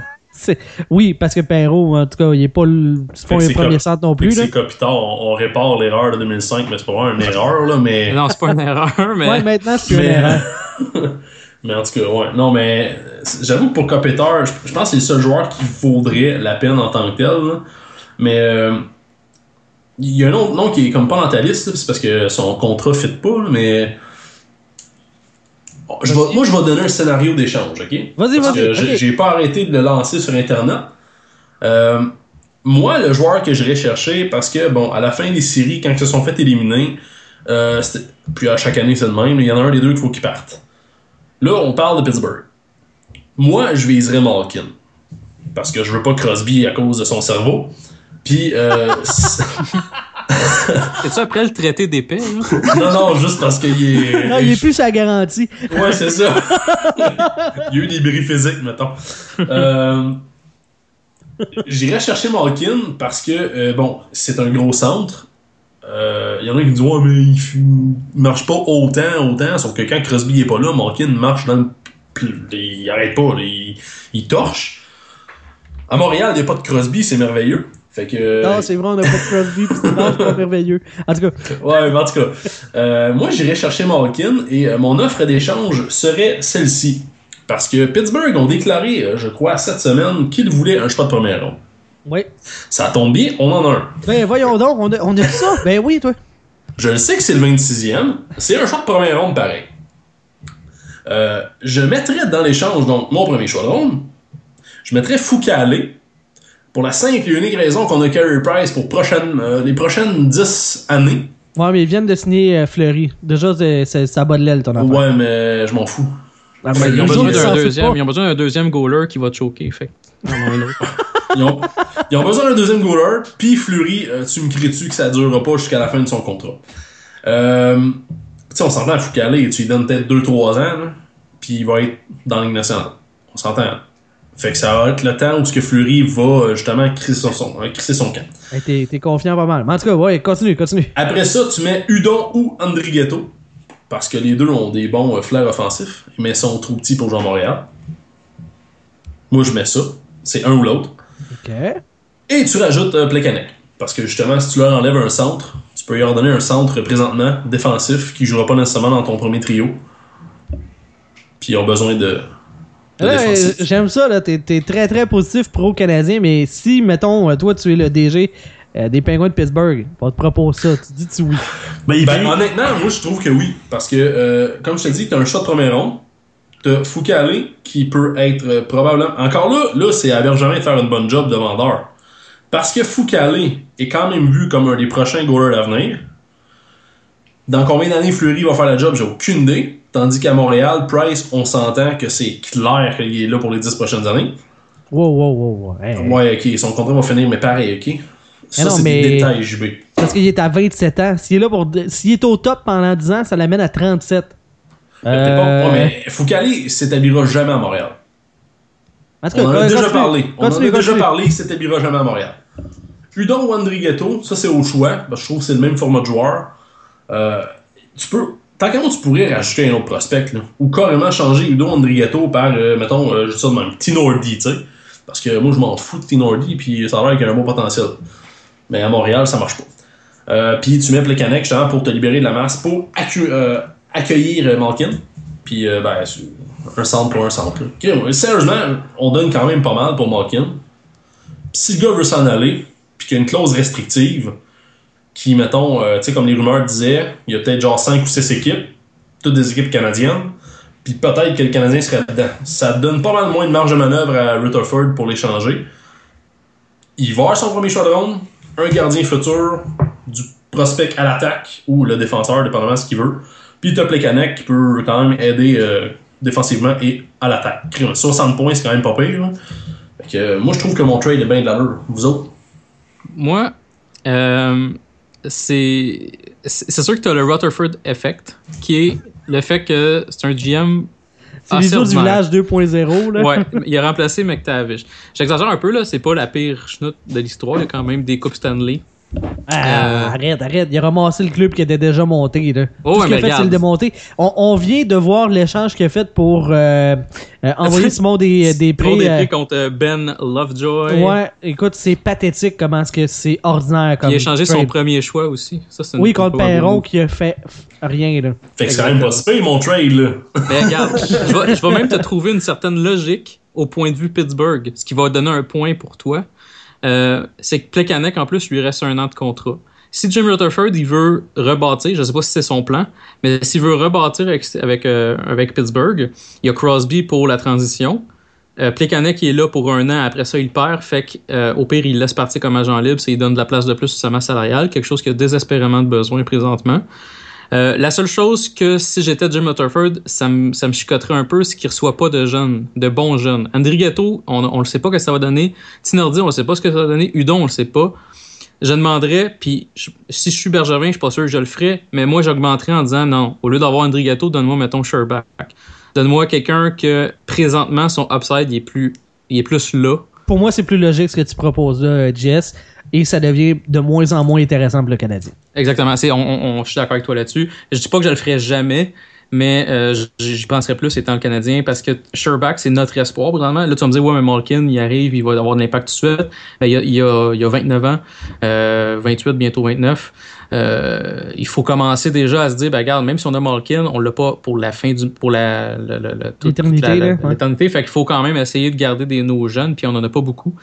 S1: Oui, parce que Perrault, en tout cas, il est pas le, c'est pas un premier centre non plus. Là.
S2: C'est Kopitar, on, on répare l'erreur de 2005, mais c'est pas vraiment une erreur, là, mais...
S4: Non, c'est pas une erreur, mais.
S1: Ouais, maintenant, c'est une
S2: Mais-
S1: erreur.
S2: mais en tout cas, ouais. Non, mais j'avoue que pour Kopitar, je, je pense que c'est le seul joueur qui vaudrait la peine en tant que tel. là. Mais euh, il y a un autre nom qui est comme pas dans ta liste, c'est parce que son contrat ne fit pas, là, mais. Je moi, je vais donner un scénario d'échange, ok?
S1: Vas-y,
S2: Parce
S1: vas-y,
S2: que j'ai pas arrêté de le lancer sur Internet. Euh, moi, le joueur que j'irais chercher, parce que, bon, à la fin des séries, quand ils se sont fait éliminer, euh, puis à chaque année, c'est le même, il y en a un des deux qu'il faut qu'il parte. Là, on parle de Pittsburgh. Moi, je viserais Malkin. Parce que je veux pas Crosby à cause de son cerveau. Puis, euh,
S4: C'est-tu après le traité d'épée, là?
S2: non, non, juste parce qu'il est.
S1: Non, il est plus sa garantie.
S2: Ouais, c'est ça. il y a eu des bris physiques, mettons. Euh, J'irais chercher Malkin parce que, euh, bon, c'est un gros centre. Euh, Il y en a qui disent, ouais, mais il, marche pas autant, autant. Sauf que quand Crosby est pas là, Malkin marche dans le. Il arrête pas, il, il torche. À Montréal, il n'y a pas de Crosby, c'est merveilleux. Fait que.
S1: Non, c'est vrai, on n'a pas de Crosby, puis c'est pas merveilleux. En tout cas,
S2: Ouais, mais en tout cas, euh, moi j'irais chercher Malkin et euh, mon offre d'échange serait celle-ci. Parce que Pittsburgh ont déclaré, euh, je crois, cette semaine qu'ils voulaient un choix de première ronde.
S1: oui.
S2: Ça tombe bien, on en a un.
S1: Ben voyons donc, on a, on a vu ça. Ben oui, toi.
S2: Je le sais que c'est le 26e, c'est un choix de première ronde pareil. Euh, je mettrais dans l'échange, donc, mon premier choix de ronde, je mettrais Foucalé pour la simple et unique raison qu'on a Carey Price pour prochaine, euh, les prochaines 10 années.
S1: Ouais, mais ils viennent de signer euh, Fleury. Déjà, c'est, ça bat de l'aile, ton affaire.
S2: Ouais, mais je m'en fous.
S1: Ah,
S4: Ils ont besoin d'un deuxième.
S1: pas.
S4: Ils ont besoin d'un deuxième goaler qui va te choquer. Fait.
S2: Ils ont, ils ont besoin d'un deuxième goaler, puis Fleury, euh, tu me cries-tu que ça durera pas jusqu'à la fin de son contrat? Euh, tu sais, on s'entend à Foucalé, tu lui donnes peut-être 2-3 ans, puis il va être dans la Ligue nationale. On s'entend. Fait que ça va être le temps où ce que Fleury va euh, justement crisser son, son, euh, crisser son camp.
S1: Hey, t'es, confiant pas mal. Mais en tout cas, ouais, continue, continue.
S2: Après ça, tu mets Udon ou Andrighetto, parce que les deux ont des bons euh, flairs offensifs, mais sont trop petits pour jouer à Montréal. Moi, je mets ça. C'est un ou l'autre.
S1: OK.
S2: Et tu rajoutes euh, Plekanec. Parce que justement, si tu leur enlèves un centre, tu peux leur donner un centre présentement défensif qui jouera pas nécessairement dans ton premier trio. Puis ils ont besoin de, de
S1: Là,
S2: défensif.
S1: euh, j'aime ça, là. T'es, t'es très, très positif pro-canadien, mais si, mettons, euh, toi, tu es le DG euh, des Penguins de Pittsburgh, on te propose ça, tu dis tu oui.
S3: Ben,
S2: Ben, honnêtement, moi je trouve que oui. Parce que, euh, comme je te dis, tu as un shot de première ronde. T'as Foucalé qui peut être euh, probablement. Encore là, là, c'est à Bergerin de faire une bonne job de vendeur. Parce que Foucalé est quand même vu comme un des prochains goalers d'avenir. Dans combien d'années Fleury va faire la job, j'ai aucune idée. Tandis qu'à Montréal, Price, on s'entend que c'est clair qu'il est là pour les 10 prochaines années.
S1: Wow, wow, wow, wow. Hey,
S2: Ouais, ok, son contrat va finir, mais pareil, ok. Ça,
S1: non,
S2: c'est
S1: mais-
S2: des détails, JB.
S1: Parce qu'il est à 27 ans. S'il est là pour. S'il est au top pendant 10 ans, ça l'amène à 37.
S2: Mais t'es pas-
S1: Euh,
S2: ouais, mais Foucalé s'établira jamais à Montréal.
S1: En tout
S2: On en a déjà parlé. On en a déjà parlé qu'il s'établira jamais à Montréal. Udon ou Andrighetto, ça c'est au choix, parce que je trouve que c'est le même format de joueur. Euh, tu peux. Tant qu'à tu pourrais rajouter un autre prospect, ou carrément changer Udon Andrighetto par, euh, mettons, euh, je dis ça de même, Tinordi, tu sais. Parce que moi, je m'en fous de Tinordi, puis ça a l'air qu'il a un bon potentiel. Mais à Montréal, ça marche pas. Euh, puis tu mets Plekanec justement pour te libérer de la masse, pour euh, accueillir euh, Malkin. Puis, ben, un centre pour un centre. sérieusement, on donne quand même pas mal pour Malkin. Puis si le gars veut s'en aller, puis qu'il y a une clause restrictive, qui, mettons, euh, tu sais, comme les rumeurs disaient, il y a peut-être genre 5 ou 6 équipes, toutes des équipes canadiennes, puis peut-être que le Canadien serait dedans. Ça donne pas mal moins de marge de manœuvre à Rutherford pour l'échanger. Il va avoir son premier choix de ronde, un gardien futur, du prospect à l'attaque ou le défenseur, dépendamment de ce qu'il veut. Puis t'as Plekanec qui peut quand même aider euh, défensivement et à l'attaque. Crime, 60 points, c'est quand même pas pire. Fait que, euh, moi, je trouve que mon trade est bien de l'allure. Vous autres?
S4: Moi, euh, c'est c'est sûr que tu as le Rutherford effect, qui est le fait que c'est un GM.
S1: C'est les du village 2.0, là.
S4: Ouais, il a remplacé McTavish. J'exagère un peu, là, c'est pas la pire schnout de l'histoire, il y a quand même des Coupes Stanley.
S1: Ah,
S4: Euh.
S1: Arrête, arrête. Il a ramassé le club qui était déjà monté. Là.
S4: Oh,
S1: Tout ce qu'il a fait, c'est le démonter. On, on vient de voir l'échange qu'il a fait pour euh, euh, envoyer Simon des, des prix.
S4: des prix contre Ben Lovejoy.
S1: ouais, écoute, c'est pathétique comment est-ce que c'est ordinaire comme
S4: Il a changé son premier choix aussi. Ça, une-
S1: Oui, contre Perron qui a fait rien. Là.
S2: Fait que c'est quand même pas super mon trade, là.
S4: Mais regarde, je vais, je vais même te trouver une certaine logique au point de vue Pittsburgh, ce qui va donner un point pour toi. Euh, c'est que Plekanec, en plus, lui reste un an de contrat. Si Jim Rutherford, il veut rebâtir, je sais pas si c'est son plan, mais s'il veut rebâtir avec, euh, Pittsburgh, il y a Crosby pour la transition. Euh, Plekanec il est là pour un an, après ça il perd, fait que, euh, au pire il laisse partir comme agent libre, c'est il donne de la place de plus sur sa masse salariale, quelque chose qu'il a désespérément de besoin présentement. Euh, la seule chose que si j'étais Jim Rutherford, ça me, chicoterait un peu, c'est qu'il reçoit pas de jeunes, de bons jeunes. Andrigetto, on, on le sait pas que ça va donner. Tinordi, on le sait pas ce que ça va donner. Udon, on le sait pas. Je demanderais, puis si je suis Bergevin, je suis pas sûr que je le ferais, mais moi j'augmenterais en disant non, au lieu d'avoir Andrigetto, donne-moi, mettons, Sherback. Donne-moi quelqu'un que présentement son upside il est plus, il plus là.
S1: Pour moi, c'est plus logique ce que tu proposes là, euh, JS, et ça devient de moins en moins intéressant pour le Canadien.
S4: Exactement. C'est, on, on- je suis d'accord avec toi là-dessus. Je dis pas que je le ferais jamais, mais euh, j'y penserais plus étant le Canadien parce que Sherback, c'est notre espoir, vraiment. Là, tu vas me dire, ouais, mais Malkin, il arrive, il va avoir de l'impact tout de suite. Ben, il, a, il, a, il a 29 ans, euh, 28, bientôt 29. Euh, il faut commencer déjà à se dire, ben, regarde, même si on a Malkin, on l'a pas pour la fin du, pour la,
S1: L'éternité, ouais.
S4: l'éternité. Fait qu'il faut quand même essayer de garder des nos jeunes, puis on en a pas beaucoup.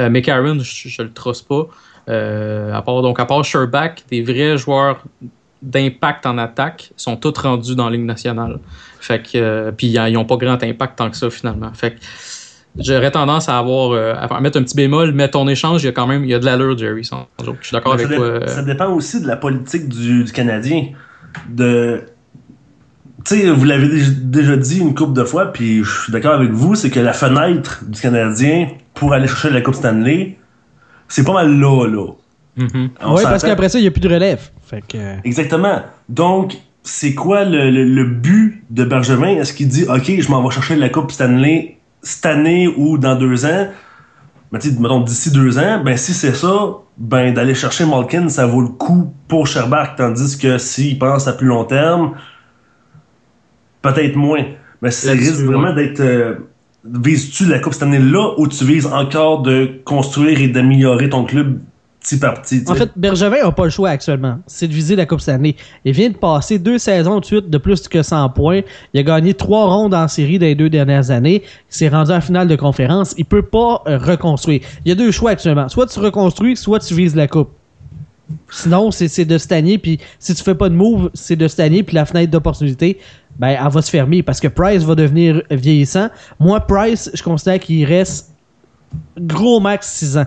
S4: Euh, mais Karen, je, je le trosse pas. Euh, à part, donc, à part Sherback, des vrais joueurs d'impact en attaque sont tous rendus dans la Ligue nationale. Fait que, euh, puis ils n'ont pas grand impact tant que ça, finalement. Fait que j'aurais tendance à avoir euh, à mettre un petit bémol, mais ton échange, il y a quand même il y a de l'allure, Jerry. sans joke. Je suis d'accord avec toi. euh,
S3: ça dépend aussi de la politique du, du Canadien. De. Tu sais, vous l'avez dé- déjà dit une couple de fois, puis je suis d'accord avec vous, c'est que la fenêtre du Canadien pour aller chercher la Coupe Stanley, c'est pas mal là, là.
S4: mhm.
S1: Oui, parce qu'après ça, il n'y a plus de relève. Fait que.
S3: Exactement. Donc, c'est quoi le, le- le but de Bergevin? Est-ce qu'il dit, OK, je m'en vais chercher la Coupe Stanley cette année ou dans deux ans? Ben, tu mettons, d'ici deux ans, ben, si c'est ça, ben, d'aller chercher Malkin, ça vaut le coup pour Sherbach. Tandis que s'il pense à plus long terme, peut-être moins. Mais ça risque vraiment d'être. euh, vises-tu la Coupe Stanley là ou tu vises encore de construire et d'améliorer ton club petit par petit?
S1: En fait, Bergevin n'a pas le choix actuellement. C'est de viser la Coupe Stanley. Il vient de passer deux saisons de suite de plus que 100 points. Il a gagné trois rondes en série dans les deux dernières années. Il s'est rendu en finale de conférence. Il peut pas euh, reconstruire. Il y a deux choix actuellement. Soit tu reconstruis, soit tu vises la Coupe. Sinon, c'est de stagner. Puis si tu fais pas de move, c'est de stagner. Puis la fenêtre d'opportunité, ben, elle va se fermer parce que Price va devenir vieillissant. Moi, Price, je considère qu'il reste gros max 6 ans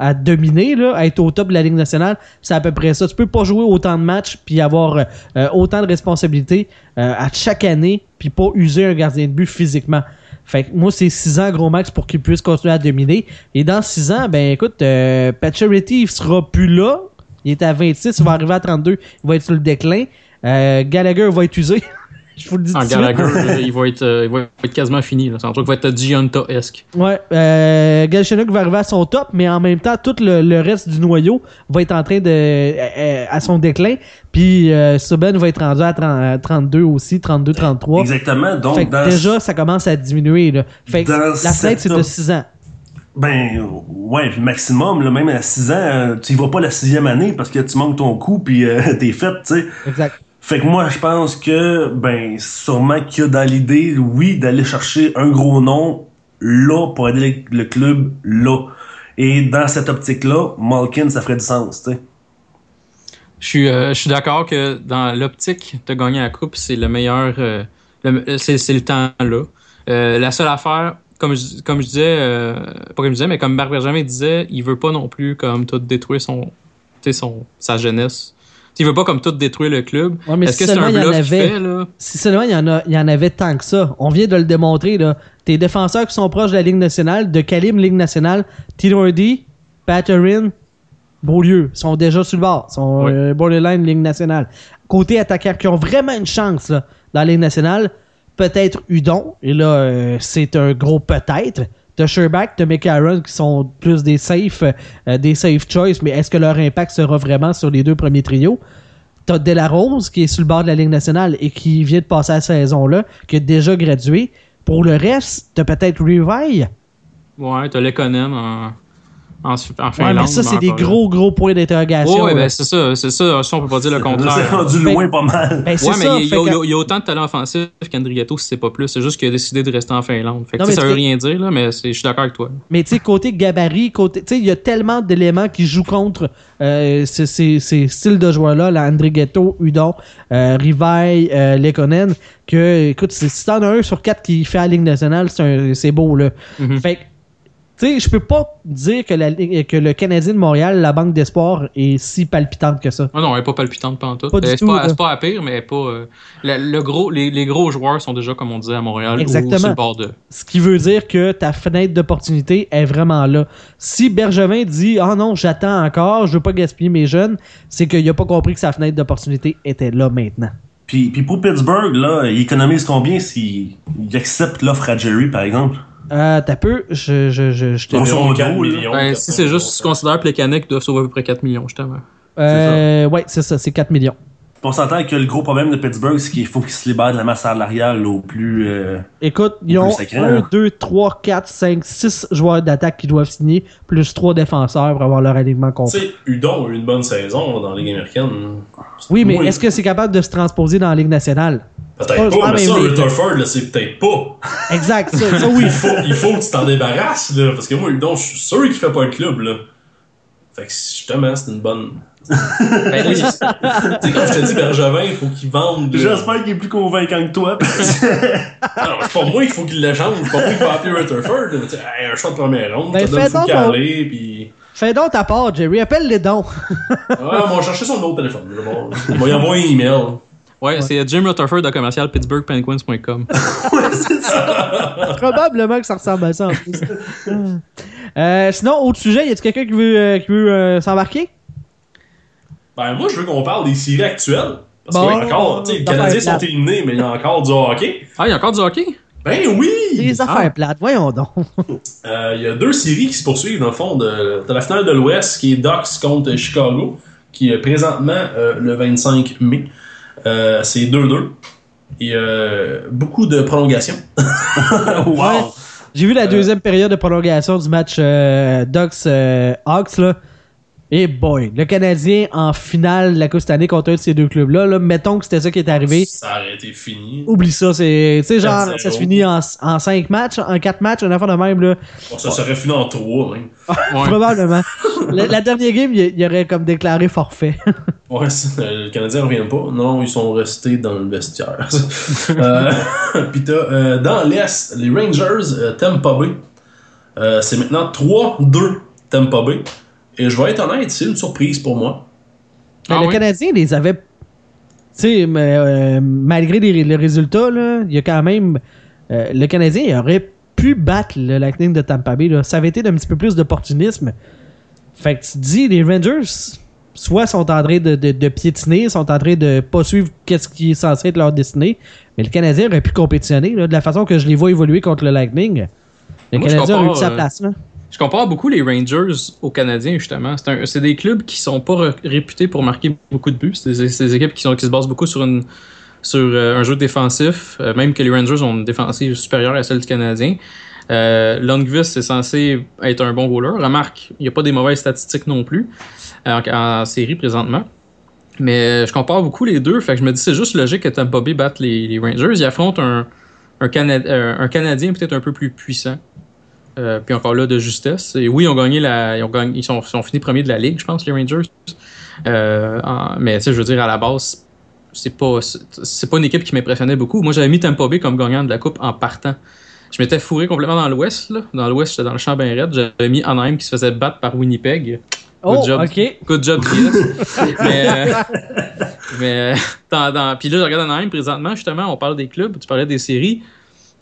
S1: à dominer, là, à être au top de la Ligue nationale, c'est à peu près ça. Tu peux pas jouer autant de matchs puis avoir euh, autant de responsabilités euh, à chaque année puis pas user un gardien de but physiquement. Fait que moi, c'est 6 ans gros max pour qu'il puisse continuer à dominer. Et dans 6 ans, ben écoute, euh, Pacioretty, sera plus là. Il est à 26, il va arriver à 32, il va être sur le déclin. Euh, Gallagher va être usé. Je vous le dis
S4: En
S1: tout de suite.
S4: Gallagher, il, va être, euh, il va être quasiment fini. là. C'est un truc qui va être Gianta-esque.
S1: Ouais, euh, Galchenyuk va arriver à son top, mais en même temps, tout le, le reste du noyau va être en train de euh, à son déclin. Puis euh, Subban va être rendu à 30 à 32 aussi, 32, 33.
S3: Exactement. Donc,
S1: Fait que
S3: dans
S1: déjà, ça commence à diminuer. Là. Fait que la fenêtre, c'est de
S3: cette-
S1: 6 ans.
S3: Ben, ouais, puis maximum, là, même à 6 ans, euh, tu y vas pas la sixième année parce que tu manques ton coup puis euh, t'es fait, tu sais.
S1: Exact.
S3: Fait que moi, je pense que, ben, sûrement qu'il y a dans l'idée, oui, d'aller chercher un gros nom là pour aider le le club là. Et dans cette optique-là, Malkin, ça ferait du sens, tu sais.
S4: Je suis, euh, je suis d'accord que dans l'optique de gagner la coupe, c'est le meilleur. euh, c'est, c'est le temps là. Euh, la seule affaire, comme je, comme je disais, euh, pas comme je disais, mais comme Marc Benjamin disait, il veut pas non plus comme tout détruire son, sa jeunesse. Il veut pas comme tout détruire le club.
S1: Ouais,
S4: Est-ce
S1: si
S4: que c'est un bluff
S1: avait-
S4: fait, là?
S1: Si seulement il y, en a, il y en avait tant que ça. On vient de le démontrer. Là. Tes défenseurs qui sont proches de la Ligue nationale, de calibre Ligue nationale, Tinordi, Patterin, Beaulieu, sont déjà sur le bord. sont
S4: Oui.
S1: euh, borderline Ligue nationale. Côté attaquants qui ont vraiment une chance là, dans la Ligue nationale, peut-être Udon. Et là, euh, c'est un gros peut-être. T'as Sherback, t'as McCarron qui sont plus des safe, euh, des safe choice, mais est-ce que leur impact sera vraiment sur les deux premiers trios? T'as Delarose qui est sur le bord de la Ligue nationale et qui vient de passer la saison-là, qui a déjà gradué. Pour le reste, t'as peut-être Revive.
S4: Ouais, t'as Lekonen en, en, en
S1: Ouais,
S4: Finlande.
S1: mais ça, c'est des gros, gros points d'interrogation.
S4: Ouais,
S1: là.
S4: ben c'est ça, c'est ça. Ça, on peut pas dire le
S3: C'est
S4: contraire.
S3: rendu
S1: Fait-
S3: loin pas mal.
S1: Ben, c'est
S4: Ouais, mais
S1: ça,
S4: il y, a-
S1: que-
S4: y autant de talent offensif qu'Andrigato, si c'est pas plus. C'est juste qu'il a décidé de rester en Finlande. Fait que,
S1: Non,
S4: ça veut
S1: c'est-
S4: rien dire, là, mais c'est- je suis d'accord avec toi.
S1: Mais tu sais, côté gabarit, côté. Tu sais, il y a tellement d'éléments qui jouent contre euh, ces, ces- ces styles de joueurs-là, là, André Udon, euh, Rivaille, euh, Lekonen, que, écoute, c'est- si t'en as un sur quatre qui fait la Ligue nationale, c'est c'est beau, là.
S4: Mhm.
S1: Fait que, tu sais, je peux pas dire que, la, Ligue- que le Canadien de Montréal, la banque d'espoir, est si palpitante que ça.
S4: Ah non, elle est pas palpitante.
S1: Pas
S4: c'est
S1: tout,
S4: pas,
S1: là.
S4: c'est pas à pire, mais elle est pas. euh, le, le gros, les, les gros joueurs sont déjà, comme on disait, à Montréal
S1: Exactement.
S4: ou sur le bord de.
S1: Ce qui veut dire que ta fenêtre d'opportunité est vraiment là. Si Bergevin dit Ah non, j'attends encore, je veux pas gaspiller mes jeunes, c'est qu'il a pas compris que sa fenêtre d'opportunité était là maintenant.
S3: Puis, puis pour Pittsburgh, là, il économise combien s'il il accepte l'offre à Jerry, par exemple?
S1: Euh, t'as peu, je, je, je, je te
S3: Grosso
S2: Environ
S3: modo,
S2: 4
S3: là.
S2: millions.
S4: Ben,
S2: 400
S4: si c'est juste, tu
S2: millions.
S4: considères que les Canucks doivent sauver à peu près 4 millions, justement.
S1: Euh, ouais, c'est ça, c'est 4 millions.
S3: On s'entend que le gros problème de Pittsburgh, c'est qu'il faut qu'il se libère de la masse salariale au plus. euh,
S1: Écoute, ils
S3: Au
S1: ont
S3: plus sacré,
S1: 1,
S3: hein.
S1: 2, 3, 4, 5, 6 joueurs d'attaque qui doivent signer, plus 3 défenseurs pour avoir leur alignement
S2: Tu
S1: complet.
S2: sais, Udon a eu une bonne saison dans la Ligue américaine.
S1: Oui, mais
S2: Oui.
S1: est-ce que c'est capable de se transposer dans la Ligue nationale?
S2: Peut-être
S1: pas-
S2: mais ça. Rutherford, là, c'est peut-être pas.
S1: Exact, ça, ça oui.
S2: Il faut, il faut que tu t'en débarrasses, là. Parce que moi, Udon, je suis sûr qu'il fait pas le club, là. Fait que justement, c'est une bonne.
S4: Ben, oui,
S2: tu sais, comme je te dis, Bergevin, il faut qu'il vende.
S3: J'espère qu'il est plus convaincant que toi. parce
S2: Ah non, c'est pas moi qu'il faut qu'il le change. C'est pas moi qui va appeler Rutherford. là. Tu sais, hey, un choix de première ronde,
S1: Ben,
S2: t'as donné
S1: donc
S2: calé, pis.
S1: Fais donc ta part, Jerry. Appelle les dons.
S2: Ouais, on va chercher son de téléphone. Bon, il va y envoyer un email.
S4: Ouais, c'est Jim Rutherford de commercial pittsburghpenguins.com.
S1: Probablement que ça ressemble à ça en plus. Euh, sinon, autre sujet, y a-t-il quelqu'un qui veut, euh, qui veut euh, s'embarquer?
S2: Ben, moi, je veux qu'on parle des séries actuelles. Parce
S1: Bon,
S2: qu'il y a encore, tu sais, les
S1: d'affaires
S2: Canadiens sont éliminés, mais il y a encore du hockey.
S4: Ah, il y a encore du hockey?
S2: Ben oui!
S1: Des affaires plates, voyons donc.
S2: Euh, Il y a deux séries qui se poursuivent, dans le fond, de, de la finale de l'Ouest, qui est Ducks contre Chicago, qui est présentement euh, le 25 mai. Euh, c'est 2-2. Et euh, beaucoup de prolongations.
S3: wow!
S1: J'ai vu la deuxième période de prolongation du match euh, Ducks euh, Hawks là. Et boy, le Canadien en finale de la Coupe cette année contre un de ces deux clubs-là, là, mettons que c'était ça qui est arrivé.
S2: Ça aurait été fini.
S1: Oublie ça, c'est. Tu sais, genre,
S2: 4-0.
S1: ça se finit en, en 5 matchs, en 4 matchs, un affaire de même, là.
S2: Bon, ça serait fini en 3, même.
S4: Ouais.
S1: Probablement. la, la dernière game, il, il aurait comme déclaré forfait.
S2: Ouais, euh, le Canadien revient pas. Non, ils sont restés dans le vestiaire. euh, Puis t'as, euh, dans l'Est, les Rangers euh, Tampa Bay. Euh, c'est maintenant 3-2 Tampa Bay. Et je vais être honnête, c'est une surprise pour moi.
S1: Mais
S4: Ah
S1: le
S4: oui?
S1: Canadien les avait. Tu sais, euh, malgré les, les résultats, il y a quand même. euh, le Canadien il aurait pu battre le Lightning de Tampa Bay. Là. Ça avait été d'un petit peu plus d'opportunisme. Fait que tu te dis, les Rangers, soit sont en train de, de, de piétiner, sont en train de pas suivre qu'est-ce qui est censé être leur destinée, mais le Canadien aurait pu compétitionner. Là, de la façon que je les vois évoluer contre le Lightning, le
S4: Moi,
S1: Canadien aurait eu sa
S4: euh,
S1: place. Là.
S4: Je compare beaucoup les Rangers aux Canadiens, justement. C'est des clubs qui sont pas réputés pour marquer beaucoup de buts. C'est des, des équipes qui, se basent beaucoup sur, euh, un jeu défensif, euh, même que les Rangers ont une défensive supérieure à celle du Canadien. Euh, Lundqvist est censé être un bon rouleur. Remarque, il n'y a pas des mauvaises statistiques non plus euh, en, série présentement. Mais je compare beaucoup les deux. Fait que je me dis c'est juste logique que Tampa Bay batte les, Rangers. Ils affrontent un Canadien peut-être un peu plus puissant. Euh, puis encore là, de justesse. Et oui, ils ont gagné la. Ils, ont gagné, ils sont, sont finis premiers de la Ligue, je pense, les Rangers. Euh, en- mais tu sais, je veux dire, à la base, c'est pas, c'est pas une équipe qui m'impressionnait beaucoup. Moi, j'avais mis Tampa Bay comme gagnant de la Coupe en partant. Je m'étais fourré complètement dans l'Ouest. là. Dans l'Ouest, j'étais dans le champ bien raide. J'avais mis Anaheim qui se faisait battre par Winnipeg.
S1: Oh,
S4: job.
S1: ok.
S4: Good job, mais, euh, mais dans, dans- puis là, je regarde Anaheim présentement, justement, on parle des clubs, tu parlais des séries.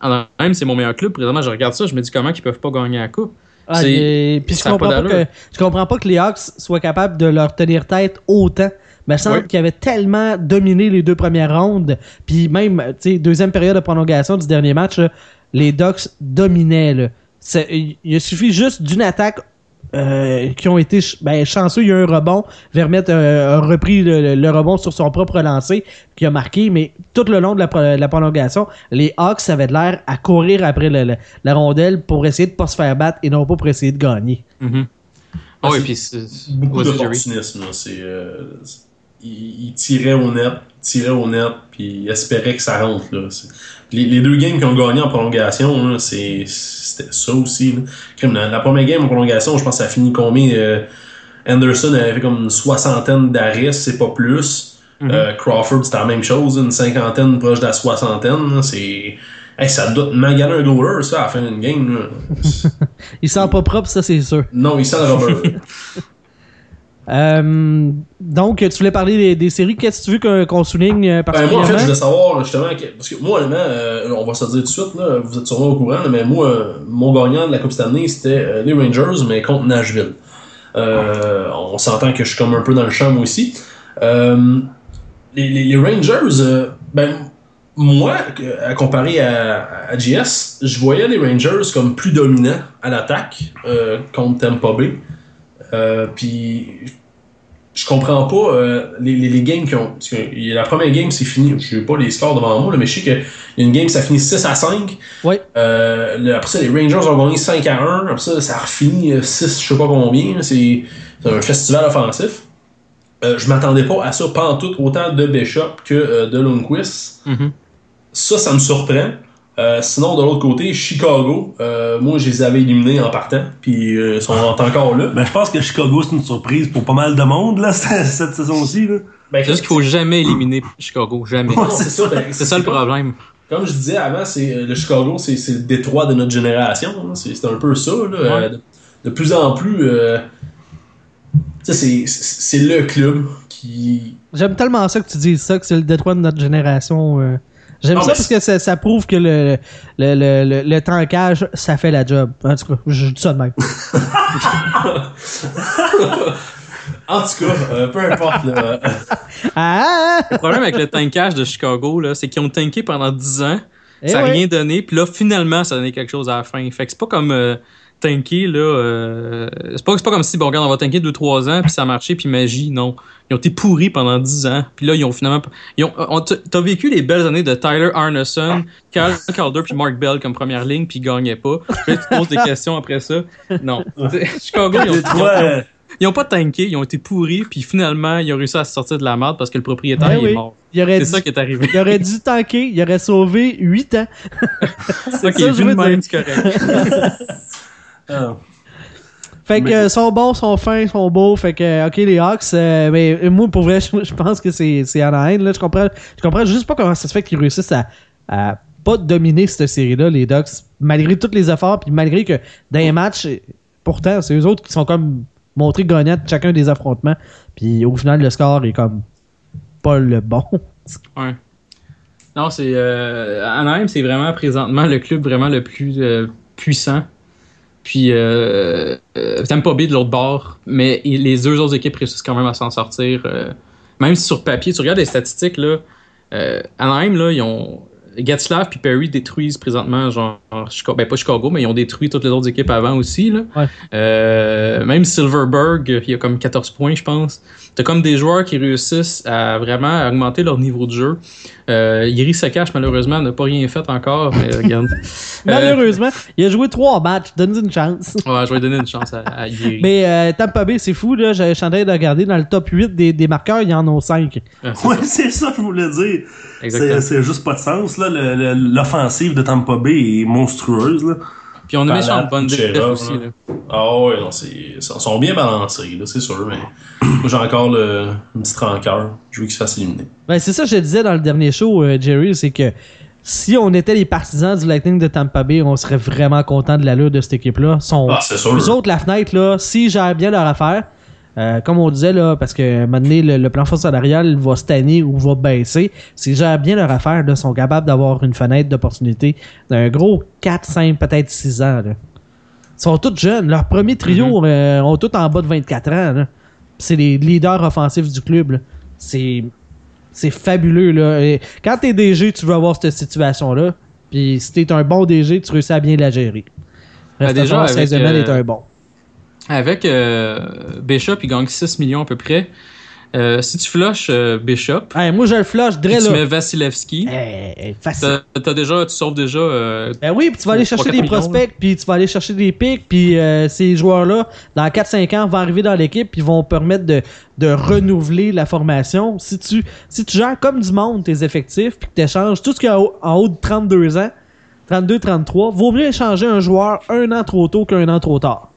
S4: Anaheim, c'est mon meilleur club. Présentement, je regarde ça, je me dis comment ils peuvent pas gagner la coupe.
S1: Ah, et- puis je comprends,
S4: pas
S1: pas que, je comprends pas que les Hawks soient capables de leur tenir tête autant. Mais il semble
S4: Oui.
S1: qu'ils avaient tellement dominé les deux premières rondes. Puis même, tu sais, deuxième période de prolongation du dernier match, là, les Ducks dominaient. là. c'est- il il suffit juste d'une attaque euh, qui ont été ch- ben, chanceux. Il y a eu un rebond. Vermette euh, a repris le, rebond sur son propre lancer qui a marqué, mais tout le long de la, pro- la prolongation, les Hawks avaient de l'air à courir après le- le- la rondelle pour essayer de pas se faire battre et non pas pour essayer de gagner.
S4: Mhm.
S2: Ah,
S4: Ah oui,
S2: c'est
S4: puis c'est-
S2: Beaucoup d'opportunisme. euh, c'est- il, il tirait au net, tirait au net, puis il espérait que ça rentre. Là. Les, les deux games qui ont gagné en prolongation, là, c'est, c'était ça aussi. Là. La, première game en prolongation, je pense que ça a fini combien euh, Anderson avait fait comme une soixantaine d'arrêts, c'est pas plus.
S4: Mhm.
S2: Euh, Crawford, c'était la même chose, une cinquantaine proche de la soixantaine. là. C'est. Hey, ça doit maganer un goaler, ça, à la fin d'une game.
S1: Il sent pas propre, ça c'est sûr.
S2: non, il sent le rubber.
S1: Euh, donc, tu voulais parler des, des séries. Qu'est-ce que tu veux qu'on souligne euh,
S2: Ben, moi, en
S1: particulièrement?
S2: fait, je voulais savoir, justement, que- parce que moi, honnêtement, euh, on va se le dire tout de suite, là, vous êtes sûrement au courant, mais moi, euh, mon gagnant de la Coupe cette année, c'était les Rangers, mais contre Nashville. On s'entend que je suis comme un peu dans le champ, moi aussi. Les, les- les Rangers, ben, moi, à comparer à, à GS, je voyais les Rangers comme plus dominants à l'attaque contre Tampa Bay. Euh, Puis je comprends pas euh, les, les, les games qui ont. parce que la première game, c'est fini. Je n'ai pas les scores devant moi, là, mais je sais qu'il y a une game, ça finit 6 à 5.
S1: Ouais.
S2: Euh, le- après ça, les Rangers ont gagné 5 à 1. Après ça, ça a refini euh, 6, je sais pas combien. C'est un festival offensif. Euh, je m'attendais pas à ça, pas en tout, autant de Bishop que euh, de Lundqvist.
S4: Mhm.
S2: Ça, ça me surprend. Euh, sinon, de l'autre côté, Chicago, euh, moi, je les avais éliminés en partant, puis euh, ils sont encore là.
S3: Ben, je pense que Chicago, c'est une surprise pour pas mal de monde, là, cette, cette saison-ci, là.
S2: Ben,
S4: C'est juste qu'il faut jamais éliminer Chicago, jamais.
S2: Non, c'est ça. ben,
S4: C'est ça le problème.
S2: Comme je disais avant, c'est le Chicago, c'est le détroit de notre génération. hein. C'est un peu ça. Là. De, de plus en plus, euh, c'est le club qui.
S1: J'aime tellement ça que tu dises ça, que c'est le détroit de notre génération. J'aime ça parce que ça, ça prouve que le, le, le, le, le tankage, ça fait la job. En tout cas, je dis ça de même.
S2: En tout cas, euh, peu importe. là.
S1: Ah!
S4: Le problème avec le tankage de Chicago, là, c'est qu'ils ont tanké pendant 10 ans,
S1: Eh
S4: ça n'a
S1: ouais.
S4: rien donné, puis là, finalement, ça a donné quelque chose à la fin. Fait que c'est pas comme euh, tanker, là. euh, c'est pas, c'est pas comme si, bon, regarde, on va tanker 2-3 ans, puis ça a marché, puis magie, non. Ils ont été pourris pendant 10 ans, puis là, ils ont finalement. Ils ont, on- t'as vécu les belles années de Tyler Arneson, Carl Calder, puis Mark Bell comme première ligne, puis ils gagnaient pas. Puis là, tu te poses des questions après ça. Non. Chicago, ils ont, ils ont- ils ont pas tanké, ils ont été pourris, puis finalement, ils ont réussi à se sortir de la merde parce que le propriétaire
S1: Ben
S4: est mort. C'est
S1: dû,
S4: ça qui est arrivé.
S1: il aurait dû tanker, il aurait sauvé 8 ans.
S4: Ok,
S1: ça je veux
S4: même,
S1: dire.
S4: c'est correct.
S3: ah.
S1: Fait que euh, sont bons, sont fins, sont beaux. Fait que, euh, ok, les Hawks, euh, mais moi, pour vrai, je, je pense que c'est c'est Anaheim. Là, je comprends, je comprends juste pas comment ça se fait qu'ils réussissent à, à pas dominer cette série-là, les Ducks, malgré tous les efforts, puis malgré que dans les matchs, pourtant, c'est eux autres qui sont comme montrés gagnants de chacun des affrontements. Puis au final, le score est comme pas le bon.
S4: Ouais. Non, c'est. Euh, Anaheim, c'est vraiment présentement le club vraiment le plus euh, puissant. Puis, euh, euh, Tampa Bay de l'autre bord, mais les deux autres équipes réussissent quand même à s'en sortir. euh, même si sur papier, tu regardes les statistiques, là, euh, Anaheim, là, ils ont. Gatslav puis Perry détruisent présentement, genre, Chicago, ben pas Chicago, mais ils ont détruit toutes les autres équipes avant aussi. Là.
S1: Ouais.
S4: Euh, même Silverberg, il y a comme 14 points, je pense. T'as comme des joueurs qui réussissent à vraiment augmenter leur niveau de jeu. Euh, Yuri Sakash, malheureusement, n'a pas rien fait encore, mais regarde. Euh,
S1: Malheureusement, il a joué trois matchs. Donne-lui une chance.
S4: ouais, je vais donner une chance à, à Yuri.
S1: Mais euh, Tampa Bay, c'est fou. Là, je suis en train de regarder dans le top 8 des, des marqueurs, il y en a 5.
S4: Ah, c'est
S3: Ouais,
S4: ça,
S3: c'est ça que je voulais dire. c'est juste pas de sens, là. L'offensive de Tampa Bay est monstrueuse, là.
S4: Puis on a mis Sean Bonne aussi. Là.
S2: Ah ouais, non, c'est, ils sont bien balancés, là, c'est sûr, mais moi j'ai encore le, une petite rancœur. Je veux qu'ils se fassent éliminer.
S1: Ben, c'est ça que je disais dans le dernier show, euh, Jerry, c'est que si on était les partisans du Lightning de Tampa Bay, on serait vraiment content de l'allure de cette équipe-là. Sont,
S2: Ah, c'est sûr.
S1: eux autres, la fenêtre, là, s'ils gèrent bien leur affaire, euh, comme on disait, là, parce que à un moment donné, le, le plafond salarial va stagner ou va baisser, s'ils gèrent bien leur affaire, là, sont capables d'avoir une fenêtre d'opportunité d'un gros 4, 5, peut-être 6 ans. Là. Ils sont tous jeunes. Leur premier trio euh, ont tous en bas de 24 ans. C'est les leaders offensifs du club. C'est c'est fabuleux. Là. Et quand t'es DG, tu veux avoir cette situation-là. Puis si t'es un bon DG, tu réussis à bien la gérer. Reste
S4: Ben, déjà, avec, euh,
S1: est un bon.
S4: Avec euh, Bishop, il gagne 6 millions à peu près. Euh, si tu flushes euh, Bishop,
S1: Hey, moi, je le flush,
S4: tu mets Vasilevski,
S1: Hey, hey, facile.
S4: t'as t'as déjà, tu sauves déjà. euh,
S1: Ben oui, puis tu vas aller chercher
S4: 3-4
S1: des prospects, puis tu vas aller chercher des pics, puis ces joueurs-là, dans 4-5 ans, vont arriver dans l'équipe, puis vont permettre de, de renouveler la formation. Si tu, si tu gères comme du monde tes effectifs, puis que tu échanges tout ce qu'il y a en haut- en haut de 32 ans, 32-33, vaut mieux échanger un joueur un an trop tôt qu'un an trop tard.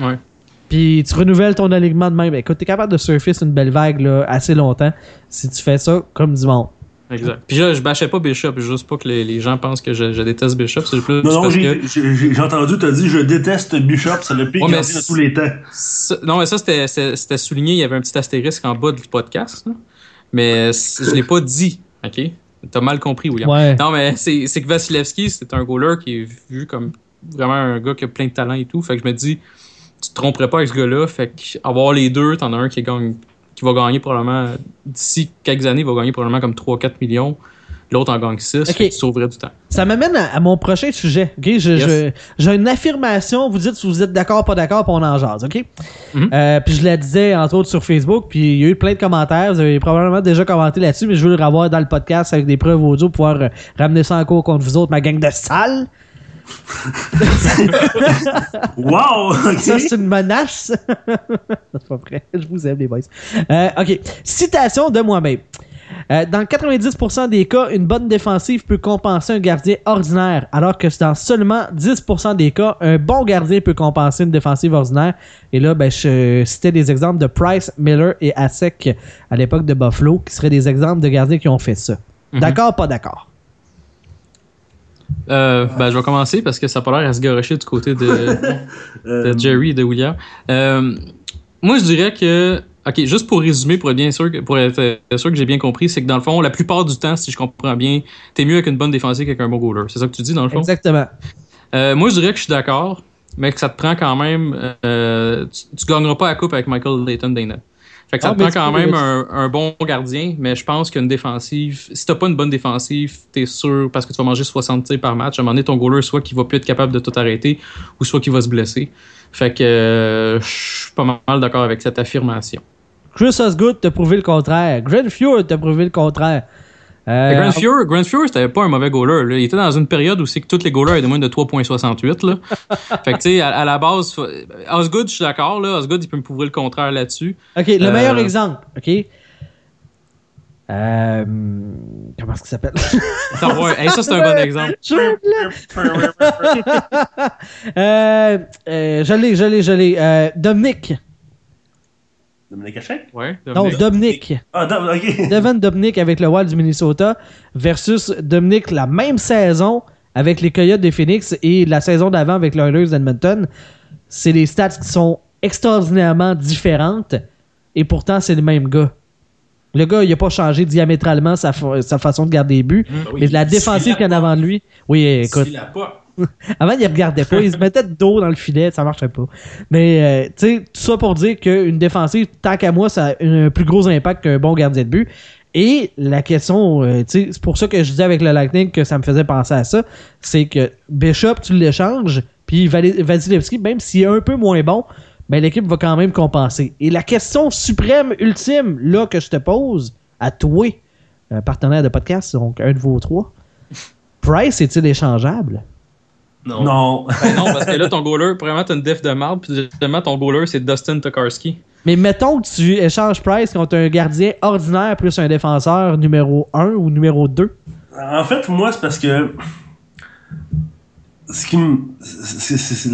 S4: Ouais.
S1: Puis tu renouvelles ton alignement de même. Écoute, t'es capable de surfer sur une belle vague là, assez longtemps si tu fais ça comme du monde.
S4: Exact. Puis là, je bâchais pas Bishop, juste pas que les, les gens pensent que je, je déteste Bishop. C'est plus
S3: Non, non, j'ai
S4: que.
S3: j'ai- j'ai- j'ai entendu, t'as dit, je déteste Bishop, c'est le pire
S4: Ouais,
S3: de tous les temps.
S4: Non, mais ça, c'était- souligné. Il y avait un petit astérisque en bas du podcast. là. Mais je l'ai pas dit. OK? T'as mal compris, William.
S1: Ouais.
S4: Non, mais c'est c'est que Vasilevski, c'est un goaler qui est vu comme vraiment un gars qui a plein de talent et tout. Fait que je me dis, te tromperais pas avec ce gars-là. Fait que avoir les deux, t'en as un qui, gagne, qui va gagner probablement, d'ici quelques années, il va gagner probablement comme 3-4 millions. L'autre en gagne 6.
S1: Ok.
S4: Fait que tu sauverais du temps.
S1: Ça m'amène à, à mon prochain sujet.
S4: Yes.
S1: J'ai une affirmation. Vous dites si vous êtes d'accord, pas d'accord, puis on en jase. ok?
S4: Mhm.
S1: Euh, puis je la disais entre autres sur Facebook, puis il y a eu plein de commentaires. Vous avez probablement déjà commenté là-dessus, mais je veux le revoir dans le podcast avec des preuves audio pour pouvoir euh, ramener ça en cours contre vous autres, ma gang de salles.
S3: Wow!
S1: Ça, c'est une menace. c'est pas vrai. Je vous aime, les boys. Euh, OK. Citation de moi-même. Euh, dans 90% des cas, une bonne défensive peut compenser un gardien ordinaire, alors que dans seulement 10% des cas, un bon gardien peut compenser une défensive ordinaire. Et là, ben, je citais des exemples de Price, Miller et Asek à l'époque de Buffalo, qui seraient des exemples de gardiens qui ont fait ça.
S4: Mhm.
S1: D'accord, pas d'accord?
S4: Euh, ben, je vais commencer parce que ça a pas l'air à se garocher du côté de,
S3: Euh,
S4: de Jerry et de William. Euh, moi, je dirais que, ok, juste pour résumer, pour être bien sûr, que- pour être sûr que j'ai bien compris, c'est que dans le fond, la plupart du temps, si je comprends bien, t'es mieux avec une bonne défensive qu'avec un bon goaler. C'est ça que tu dis dans le fond?
S1: Exactement.
S4: Euh, moi, je dirais que je suis d'accord, mais que ça te prend quand même. euh, tu, tu gagneras pas la coupe avec Michael Layton Dana. Fait que ça
S1: Ah,
S4: te
S1: mais
S4: prend quand même un, un bon gardien, mais je pense qu'une défensive, si t'as pas une bonne défensive, t'es sûr, parce que tu vas manger 60 tirs par match, à un moment donné, ton goaler, soit qu'il va plus être capable de tout arrêter, ou soit qu'il va se blesser. Fait que euh, je suis pas mal d'accord avec cette affirmation.
S1: Chris Osgood t'a prouvé le contraire. Gren Fjord t'a prouvé le contraire. Euh,
S4: Grand Fuhr, Grand c'était pas un mauvais goaler. Là. Il était dans une période où c'est que tous les goalers étaient moins de 3.68. là. fait que tu sais, à, à la base, Osgood, je suis d'accord. Osgood, il peut me prouver le contraire là-dessus.
S1: OK, le
S4: Euh,
S1: meilleur exemple, OK? Euh, comment est-ce qu'il s'appelle?
S4: Attends, ouais, hey, ça, c'est un bon exemple.
S1: euh, je l'ai, je l'ai, je l'ai. Dominic.
S3: Dominique Hachek?
S4: Ouais,
S1: Non,
S4: Dominique.
S1: Dominic.
S3: Ah, Dom-.
S1: Devin avec le Wild du Minnesota versus Dominic la même saison avec les Coyotes de Phoenix et la saison d'avant avec les Oilers d'Edmonton. C'est des stats qui sont extraordinairement différentes et pourtant c'est le même gars. Le gars, il a pas changé diamétralement sa, fa- sa façon de garder les buts, mais la défensive qu'il y en a avant de lui. Oui, écoute. Avant, il regardait pas. Il se mettait de dos dans le filet. Ça marchait pas. Mais, euh, tu sais, tout ça pour dire qu'une défensive, tant qu'à moi, ça a un plus gros impact qu'un bon gardien de but. Et la question, euh, tu sais, c'est pour ça que je disais avec le Lightning que ça me faisait penser à ça. C'est que Bishop, tu l'échanges, puis Vasilevski, même s'il est un peu moins bon, ben, l'équipe va quand même compenser. Et la question suprême, ultime, là, que je te pose, à toi, euh, partenaire de podcast, donc un de vos trois, Price est-il échangeable?
S2: Non.
S3: Non.
S4: Ben non, parce que là, ton goaler, premièrement, t'as une def de marde, puis deuxièmement, ton goaler, c'est Dustin Tokarski.
S1: Mais mettons que tu échanges Price contre un gardien ordinaire plus un défenseur numéro 1 ou numéro 2.
S3: En fait, moi, c'est parce que. Ce qui me.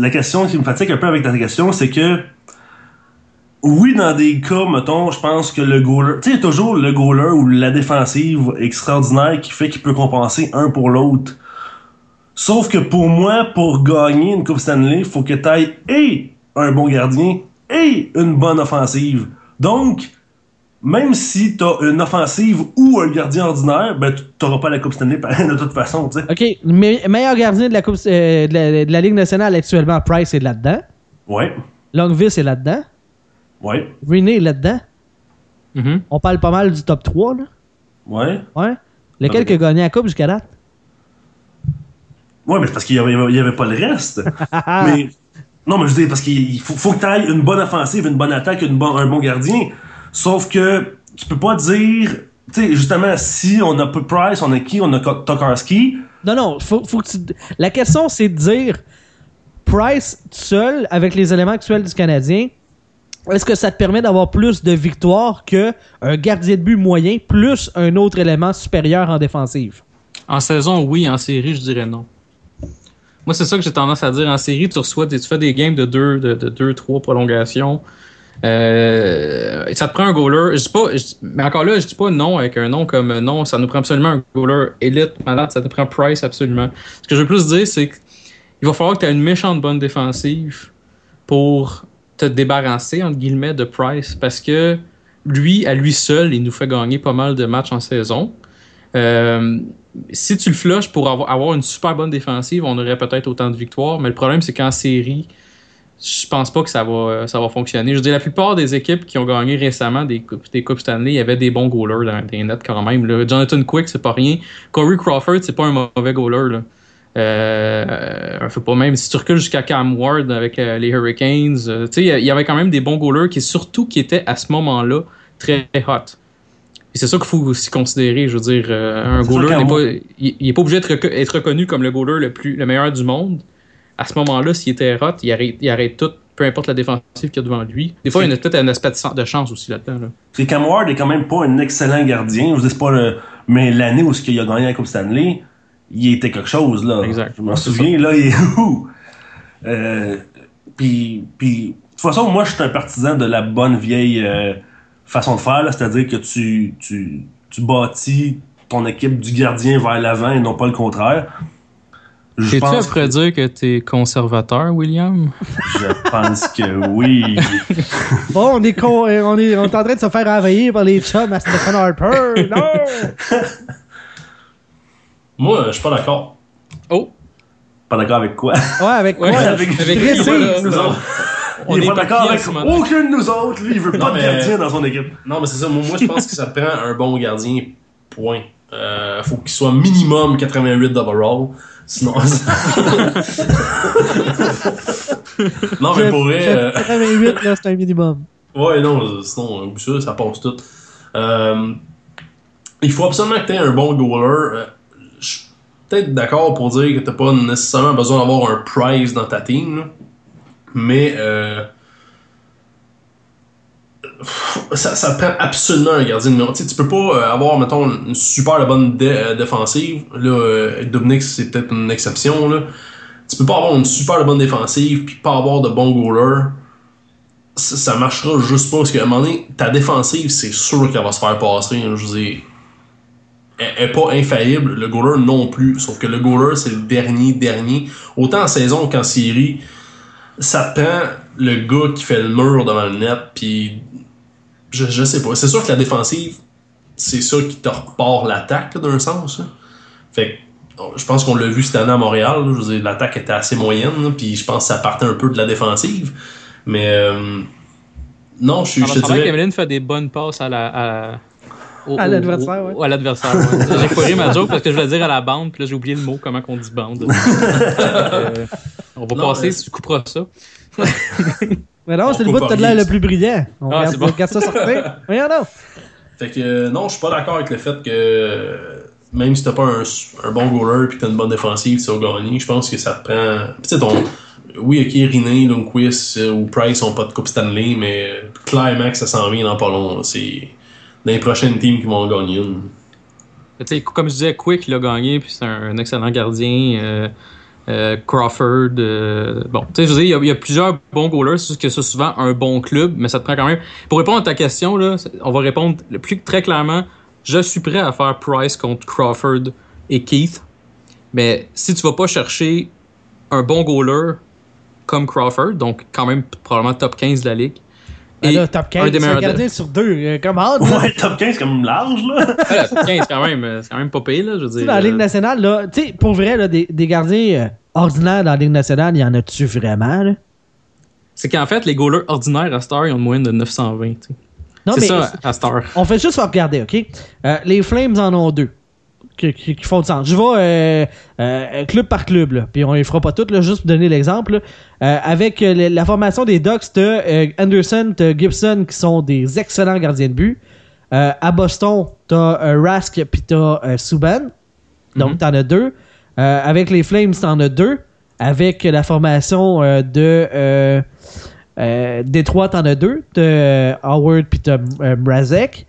S3: la question qui me fatigue un peu avec ta question, c'est que. Oui, dans des cas, mettons, je pense que le goaler. Tu sais, il y a toujours le goaler ou la défensive extraordinaire qui fait qu'il peut compenser un pour l'autre. Sauf que pour moi, pour gagner une Coupe Stanley, il faut que tu ailles et un bon gardien et une bonne offensive. Donc, même si t'as une offensive ou un gardien ordinaire, ben tu t'auras pas la Coupe Stanley de toute façon, tu sais.
S1: OK, le me- meilleur gardien de la, coupe, euh, de, la, de la Ligue nationale actuellement, Price est là-dedans.
S3: Ouais,
S1: Longvis est là-dedans.
S3: ouais,
S1: Renee est là-dedans.
S4: Mhm.
S1: On parle pas mal du top 3, là.
S3: ouais.
S1: Ouais. Lequel
S3: Ok.
S1: qui a gagné la coupe jusqu'à date?
S3: Ouais, mais c'est parce qu'il y avait, pas le reste. mais, non, mais je veux dire, parce qu'il faut, faut que tu ailles une bonne offensive, une bonne attaque, une bon, un bon gardien. Sauf que tu peux pas dire, tu sais, justement, si on a Price, on a qui, on a Tokarski.
S1: Non, non, faut, faut que tu... la question c'est de dire Price seul, avec les éléments actuels du Canadien, est-ce que ça te permet d'avoir plus de victoires qu'un gardien de but moyen plus un autre élément supérieur en défensive?
S4: En saison, oui. En série, je dirais non. Moi, c'est ça que j'ai tendance à dire. En série, tu reçois, tu fais des games de 2, de, de deux, 3 prolongations. Euh, ça te prend un goaler. Je pas, mais encore là, je dis pas non avec un nom comme non, ça nous prend absolument un goaler élite, malade, ça te prend Price absolument. Ce que je veux plus dire, c'est qu'il va falloir que tu aies une méchante bonne défensive pour te débarrasser, entre guillemets, de Price parce que lui, à lui seul, il nous fait gagner pas mal de matchs en saison. Euh, si tu le flushes pour avoir, une super bonne défensive, on aurait peut-être autant de victoires, mais le problème, c'est qu'en série, je pense pas que ça va, ça va fonctionner. Je dis la plupart des équipes qui ont gagné récemment des coupes, des coupes Stanley, il y avait des bons goalers dans les nets quand même. Jonathan Quick, c'est pas rien. Corey Crawford, c'est pas un mauvais goaler. Là. Euh, faut pas même si tu recules jusqu'à Cam Ward avec euh, les Hurricanes, euh, il y avait quand même des bons goalers qui surtout qui étaient à ce moment-là très hot. Et c'est ça qu'il faut aussi considérer. Je veux dire, un goaler n'est pas, il, est pas obligé d'être reconnu comme le goaler le plus, le meilleur du monde. À ce moment-là, s'il était hot, il arrête, il arrête tout, peu importe la défensive qu'il y a devant lui. Des fois, il y a peut-être un aspect de, chance aussi là-dedans.
S3: Là. Cam Ward est quand même pas un excellent gardien. Je dis pas le, mais l'année où il a gagné la Coupe Stanley il était quelque chose, là.
S4: Exact.
S3: Je m'en souviens, là, il est euh, puis, puis, de toute façon, moi, je suis un partisan de la bonne vieille euh, façon de faire, c'est-à-dire que tu, tu, tu bâtis ton équipe du gardien vers l'avant et non pas le contraire.
S4: Es-tu à dire que tu es conservateur, William?
S3: Je pense que oui.
S1: bon, on est, con, on, est, on est en train de se faire envahir par les chums à Stephen Harper. Non!
S2: Moi, je suis pas d'accord.
S4: Oh!
S3: Pas d'accord avec quoi?
S1: Ouais, avec quoi?
S3: avec avec autres. Il est, pas d'accord avec aucun de nous autres. Lui, il veut pas de gardien dans son équipe.
S2: Non, mais c'est ça. Moi, je pense que ça prend un bon gardien. Point. Euh, faut qu'il soit minimum 88 d'overall. Sinon. non, mais pour vrai.
S1: 88, euh, là, c'est un minimum.
S2: Ouais, non, sinon, ça, ça passe tout. Euh, il faut absolument que tu aies un bon goaler. Euh, je suis peut-être d'accord pour dire que t'as pas nécessairement besoin d'avoir un prize dans ta team, mais euh, ça, ça prend absolument un gardien de numéro. Tu, sais, tu peux pas euh, avoir, mettons, une super bonne euh, défensive. Là, c'est peut-être une exception. Là. Tu peux pas avoir une super bonne défensive puis pas avoir de bons goalers. Ça, marchera juste pas parce qu'à un moment donné, ta défensive, c'est sûr qu'elle va se faire passer. je veux dire est pas infaillible, le goaler non plus. Sauf que le goaler, c'est le dernier, dernier. Autant en saison qu'en série, ça prend le gars qui fait le mur devant le net, puis je, je sais pas. C'est sûr que la défensive, c'est ça qui te repart l'attaque d'un sens. Fait je pense qu'on l'a vu cette année à Montréal. l'attaque était assez moyenne, puis je pense que ça partait un peu de la défensive. Mais euh, non, je, je te dirais...
S4: fait des bonnes passes à la, à
S1: à l'adversaire, ouais.
S4: À l'adversaire, ouais. J'ai foiré ma joke parce que je voulais dire à la bande, puis là, j'ai oublié le mot, comment qu'on dit bande. euh, on va passer, si tu couperas ça.
S1: mais non, c'est le bout de l'air le plus brillant. On ah, regarde, bon. regarde ça sortir. Regarde non.
S2: Fait que, euh, non, je suis pas d'accord avec le fait que même si t'as pas un, un bon goaler puis t'as une bonne défensive, tu vas gagner. Je pense que ça te prend. Tu sais, ton. Oui, ok, Riné, Lundqvist euh, ou Price ont pas de Coupe Stanley, mais Climax, ça s'en vient dans pas long. C'est dans les prochaines teams qui vont gagner
S4: comme je disais, Quick l'a gagné, puis c'est un, excellent gardien. Euh, euh, Crawford, euh, bon, tu sais, je veux dire, il y, a plusieurs bons goalers, c'est que c'est souvent un bon club, mais ça te prend quand même. Pour répondre à ta question, là, on va répondre plus très clairement. Je suis prêt à faire Price contre Crawford et Keith, mais si tu vas pas chercher un bon goaler comme Crawford, donc quand même probablement top 15 de la ligue,
S1: là, top 15, un gardien sur deux, euh, comme hard.
S3: Ouais, top 15 comme large, là.
S4: top 15, quand même, euh, c'est quand même pas payé, là, je veux dire.
S1: dans la Ligue euh. nationale, là, tu sais, pour vrai, là, des, des gardiens ordinaires dans la Ligue nationale, il y en a-tu vraiment, là?
S4: C'est qu'en fait, les goalers ordinaires à Star, ils ont une moyenne de 920, C'est ça, à Star.
S1: On fait juste regarder, OK? les Flames en ont deux. Qui, qui- qui font du sens. Je vais euh, euh, club par club, là, puis on les fera pas toutes, là, juste pour donner l'exemple. Euh, avec la formation des Ducks, t'as euh, Anderson, t'as Gibson, qui sont des excellents gardiens de but. À Boston, t'as Rask, puis t'as Subban. Donc,
S4: Mhm.
S1: t'en as deux. Avec les Flames, t'en as deux. Avec la formation de Détroit, t'en as deux. T'as Howard puis t'as Mrazek.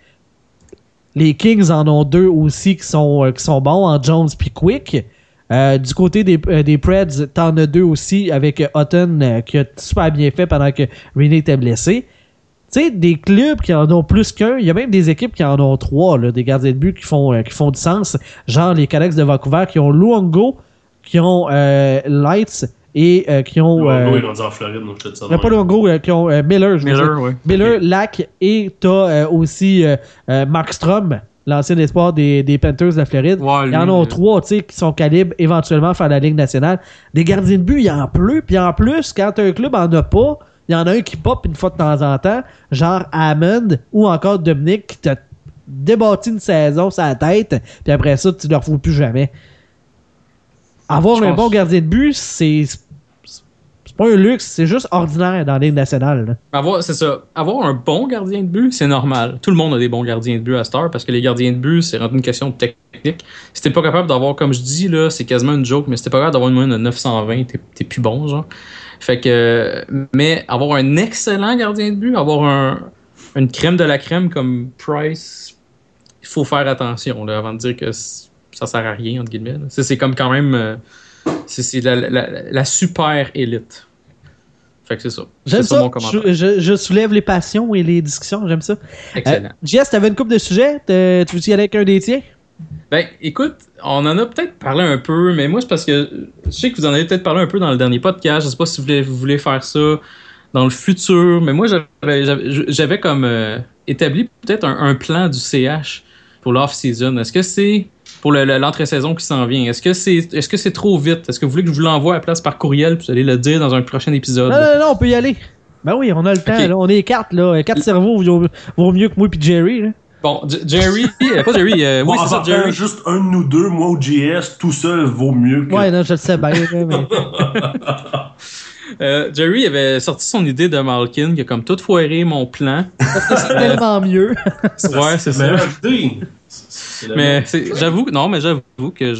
S1: Les Kings en ont deux aussi qui sont, euh, qui sont bons, en Jones puis Quick. Euh, du côté des, euh, des Preds, t'en as deux aussi avec Hutton qui a super bien fait pendant que Renee était blessé. Tu sais, des clubs qui en ont plus qu'un, il y a même des équipes qui en ont trois, là, des gardiens de but qui font, du sens. Genre les Canucks de Vancouver qui ont Luongo, qui ont Lights et euh, qui ont.
S2: Luongo
S1: euh,
S2: est rendu en Floride, donc je te dis ça.
S1: pas euh, qui ont euh, Miller, je veux dire.
S4: Miller, ouais.
S1: Miller, Lack et t'as euh, aussi euh, euh, Mark Strom, l'ancien espoir des, des Panthers de la Floride.
S4: Ouais,
S1: il y en a trois, tu sais, qui sont calibres éventuellement faire la Ligue nationale. Des gardiens de but, il y en pleut. Puis en plus, quand un club en a pas, il y en a un qui pop une fois de temps en temps, genre Hammond ou encore Dominique qui t'a débattu une saison sur la tête, puis après ça, tu ne le refous plus jamais. Avoir
S4: Je
S1: un
S4: pense-
S1: bon gardien de but, c'est. Pas un luxe, c'est juste ordinaire dans la Ligue nationale.
S4: Avoir, c'est ça. Avoir un bon gardien de but, c'est normal. Tout le monde a des bons gardiens de but à cette heure parce que les gardiens de but, c'est une question technique. Si t'es pas capable d'avoir, comme je dis, là, c'est quasiment une joke, mais si pas capable d'avoir une moyenne de 920, t'es, plus bon, genre. Fait que, mais avoir un excellent gardien de but, avoir un, une crème de la crème comme Price, il faut faire attention, là, avant de dire que ça sert à rien, entre guillemets. C'est, comme quand même, euh, c'est, la super élite. Fait que c'est ça.
S1: J'aime ça.
S4: mon.
S1: Je, je- je soulève les passions et les discussions. J'aime ça.
S4: Excellent.
S1: Euh, Jess, t'avais une coupe de sujets? Tu veux y aller avec un des tiens?
S4: Ben, écoute, on en a peut-être parlé un peu, mais moi, c'est parce que je sais que vous en avez peut-être parlé un peu dans le dernier podcast. Je sais pas si vous voulez, vous voulez faire ça dans le futur, mais moi, j'avais comme euh, établi peut-être un, un plan du CH pour l'off-season. Est-ce que c'est pour le- le- l'entre-saison qui s'en vient? Est-ce que c'est est-ce que c'est trop vite? Est-ce que vous voulez que je vous l'envoie à la place par courriel puis vous allez le dire dans un prochain épisode?
S1: Non, non, non, on peut y aller. Ben oui, on a le temps. Là. On est quatre. Là. Quatre cerveaux vaut, mieux que moi et Jerry. Là.
S4: Bon, J- Jerry, euh, pas Jerry, euh,
S3: Bon,
S4: oui,
S3: en
S4: c'est ça,
S3: partant,
S4: Jerry.
S3: juste un de nous deux, moi ou JS, tout seul vaut mieux que.
S1: Ouais, non, je le sais bien. mais-
S4: Euh, Jerry avait sorti son idée de Malkin qui a comme tout foiré mon plan.
S1: c'est tellement mieux.
S4: Ouais, c'est ça. Mais j'avoue, que- non, mais j'avoue que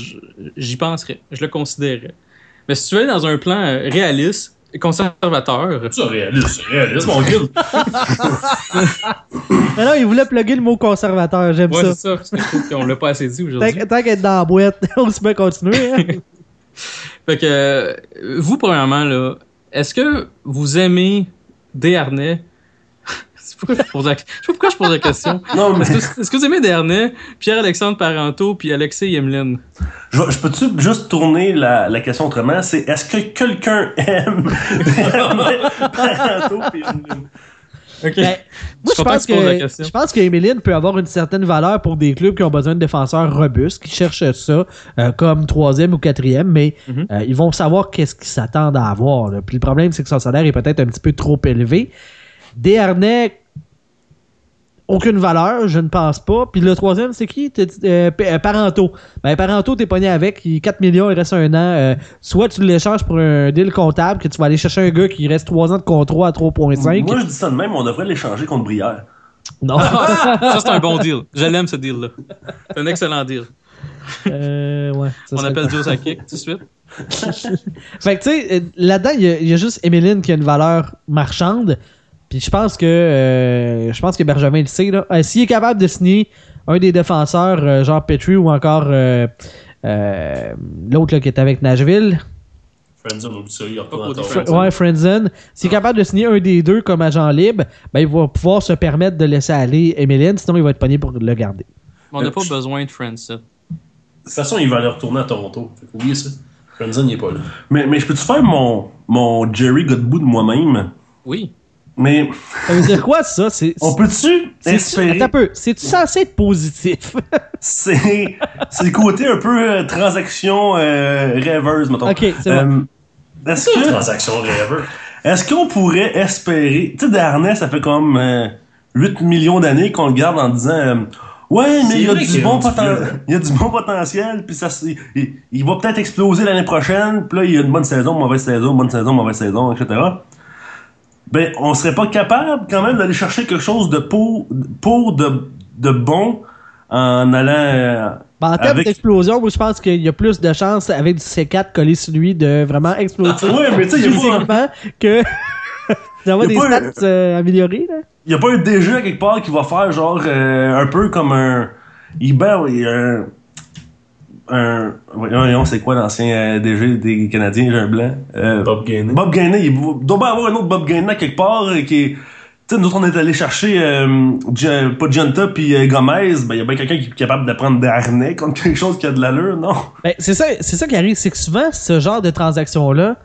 S4: j'y penserais, je le considérerais. Mais si tu veux aller dans un plan euh, réaliste, conservateur,
S2: C'est réaliste, c'est réaliste, mon gars.
S1: Mais non, il voulait plugger le mot conservateur. J'aime
S4: ouais,
S1: ça.
S4: c'est ça, je qu'on l'a pas assez dit aujourd'hui.
S1: Tant, qu'être dans la boîte, on se peut continuer. hein.
S4: Fait que euh, vous, premièrement, là, est-ce que vous aimez Desharnais? C'est pourquoi je pose la- je sais pas pourquoi je pose la question.
S3: Non, mais
S4: Est-ce que, est-ce que vous aimez Desharnais, Pierre-Alexandre Parenteau, puis Alexis Yemelin?
S3: je, je peux-tu juste tourner la, la question autrement? C'est est-ce que quelqu'un aime Parenteau pis Emeline?
S4: Ok.
S1: Ben, moi, je pense
S4: que
S1: je pense que Emeline peut avoir une certaine valeur pour des clubs qui ont besoin de défenseurs robustes, qui cherchent ça euh, comme troisième ou quatrième, mais
S4: Mhm.
S1: euh, ils vont savoir qu'est-ce qu'ils s'attendent à avoir. là. Puis le problème, c'est que son salaire est peut-être un petit peu trop élevé. Desharnais, aucune valeur, je ne pense pas. Puis le troisième, c'est qui? Euh, euh, Parenteau. Ben, Parenteau, t'es pogné avec, il 4 millions, il reste un an. Euh, soit tu l'échanges pour un deal comptable, que tu vas aller chercher un gars qui reste 3 ans de contrat à 3.5.
S3: Moi, je dis ça de même, on devrait l'échanger contre Brière.
S1: Non.
S4: ça, c'est un bon deal. Je l'aime, ce deal-là. C'est un excellent deal.
S1: Euh, ouais, ça
S4: On appelle
S1: le
S4: Joe Sakic tout de suite.
S1: Fait que tu sais, là-dedans, il y, y a juste Emeline qui a une valeur marchande. Puis je pense que euh, je pense que Benjamin le sait. là. Euh, S'il est capable de signer un des défenseurs, euh, genre Petrie ou encore euh, euh, l'autre là, qui est avec Nashville,
S2: Friendzone, oublie ça, il retourne
S4: Pas. Friendzone.
S1: ouais, Friendzone, s'il est capable de signer un des deux comme agent libre, ben, il va pouvoir se permettre de laisser aller Emeline, sinon il va être pogné pour le garder.
S4: On n'a pas besoin de Friendset.
S2: De toute façon, il va aller retourner à Toronto. Fait qu'oubliez ça. Friendzone, il est pas là.
S3: Mais, mais je peux-tu faire mon, mon Jerry Godbout de moi-même?
S4: Oui.
S3: Mais
S1: Ça veut dire quoi ça? C'est,
S3: on peut-tu
S1: c'est-
S3: espérer...
S1: Attends un peu. C'est-tu censé être positif?
S3: C'est c'est le côté un peu euh, transaction euh, rêveuse, mettons.
S1: Ok, c'est bon.
S3: Euh, Est-ce que...
S2: Transaction rêveur.
S3: Est-ce qu'on pourrait espérer. Tu sais, Darnay, ça fait comme euh, 8 millions d'années qu'on le garde en disant euh, Ouais, mais il y a du bon potentiel.
S2: vieux.
S3: Il y a du bon potentiel, puis ça, il, il va peut-être exploser l'année prochaine. Puis là, il y a une bonne saison, mauvaise saison, bonne saison, mauvaise saison, etc. Ben, on serait pas capable quand même d'aller chercher quelque chose de pour, pour de, de bon en allant. euh,
S1: Ben, en termes
S3: Avec-
S1: d'explosion, moi je pense qu'il y a plus de chances avec du C4 collé sur lui de vraiment exploser
S3: Ouais, mais tu sais, il y a pas-
S1: que d'avoir des stats euh, améliorés. Là.
S3: Il y a pas un DG quelque part qui va faire genre euh, un peu comme un. Il ben, oui, un. Voyons, voyons, c'est quoi l'ancien euh, DG des Canadiens, j'ai un blanc? Euh,
S2: Bob Gainey.
S3: Bob Gainey, il doit bien avoir un autre Bob Gainey quelque part euh, qui est. Tu sais, nous autres, on est allé chercher, euh, pas Gianta puis euh, Gomez, ben, il y a bien quelqu'un qui est capable de prendre des harnais contre quelque chose qui a de l'allure, non?
S1: Ben, c'est ça, c'est ça qui arrive, c'est que souvent ce genre de transaction-là,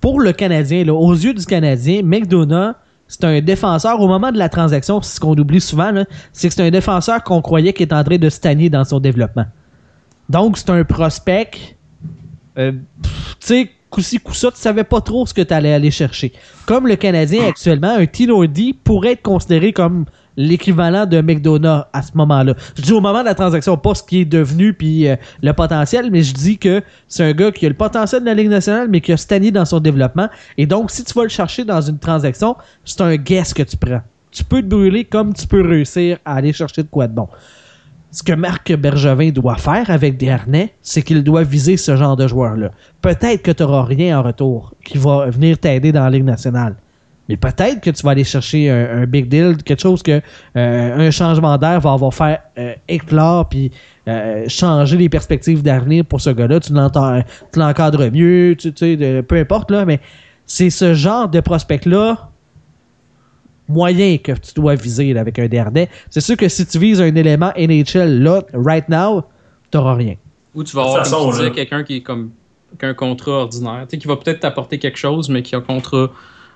S1: pour le Canadien, là, aux yeux du Canadien, McDonough, c'est un défenseur au moment de la transaction, c'est ce qu'on oublie souvent, c'est que c'est un défenseur qu'on croyait qui est en train de stagner dans son développement. Donc c'est un prospect, euh, tu sais, coup-ci, coup-ça, tu savais pas trop ce que tu allais aller chercher. Comme le Canadien actuellement, un Tino D pourrait être considéré comme l'équivalent de McDonough à ce moment-là. Je dis au moment de la transaction, pas ce qui est devenu puis euh, le potentiel, mais je dis que c'est un gars qui a le potentiel de la Ligue nationale, mais qui a stagné dans son développement. Et donc, si tu vas le chercher dans une transaction, c'est un guess que tu prends. Tu peux te brûler comme tu peux réussir à aller chercher de quoi de bon. Ce que Marc Bergevin doit faire avec des c'est qu'il doit viser ce genre de joueur-là. Peut-être que tu n'auras rien en retour qui va venir t'aider dans la Ligue nationale. Mais peut-être que tu vas aller chercher un, big deal, quelque chose que euh, un changement d'air va avoir faire euh, éclore puis euh, changer les perspectives d'avenir pour ce gars-là. Tu l'entends, tu l'encadres mieux, tu, peu importe là, mais c'est ce genre de prospect-là moyen que tu dois viser là, avec un dernier. C'est sûr que si tu vises un élément NHL là, right now, t'auras rien.
S4: Ou tu vas avoir, comme tu disais, quelqu'un qui est comme qui a un contrat ordinaire, tu sais, qui va peut-être t'apporter quelque chose, mais qui a un contrat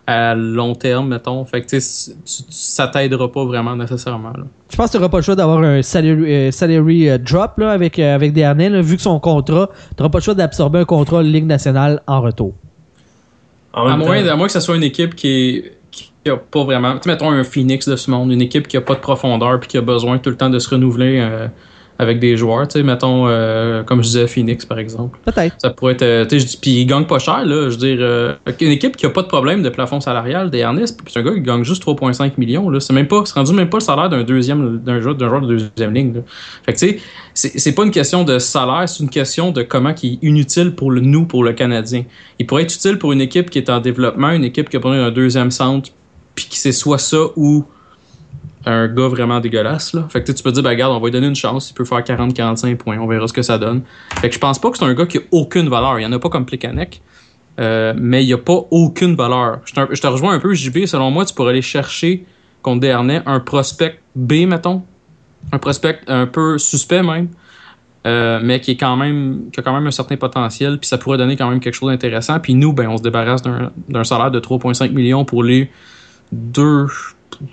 S4: à long terme, mettons. Fait que tu sais, tu- tu- ça t'aidera pas vraiment nécessairement. là.
S1: Je pense que tu n'auras pas le choix d'avoir un salary, euh, salary, euh, drop là, avec, euh, avec Dernay, là, vu que son contrat, tu n'auras pas le choix d'absorber un contrat Ligue nationale en retour.
S2: En
S4: À moins, à moins que ce soit une équipe qui est qui a pas vraiment. Tu mettons un Phoenix de ce monde, une équipe qui a pas de profondeur puis qui a besoin tout le temps de se renouveler euh, avec des joueurs. Tu sais, mettons, euh, comme je disais, Phoenix par exemple.
S1: Peut-être.
S4: Ça pourrait être. euh, tu sais, puis ils gagnent pas cher, là. Je veux dire, euh, une équipe qui a pas de problème de plafond salarial, des Ernest, c'est un gars qui gagne juste 3,5 millions, là. C'est même pas. C'est rendu même pas le salaire d'un deuxième, d'un joueur, d'un joueur de deuxième ligne, là. Fait que, tu sais, c'est c'est pas une question de salaire, c'est une question de comment qui est inutile pour le, nous, pour le Canadien. Il pourrait être utile pour une équipe qui est en développement, une équipe qui a besoin d'un deuxième centre, puis qui c'est soit ça ou un gars vraiment dégueulasse. Là. Fait que tu peux dire, ben, regarde, on va lui donner une chance, il peut faire 40-45 points, on verra ce que ça donne. Fait que je pense pas que c'est un gars qui a aucune valeur. Il y en a pas comme Plekanec, euh, mais il y a pas aucune valeur. Je te, rejoins un peu, JB. Selon moi, tu pourrais aller chercher contre Dernay un prospect B, mettons. Un prospect un peu suspect même. euh, mais qui est quand même qui a quand même un certain potentiel puis ça pourrait donner quand même quelque chose d'intéressant puis nous ben on se débarrasse d'un d'un salaire de 3,5 millions pour les deux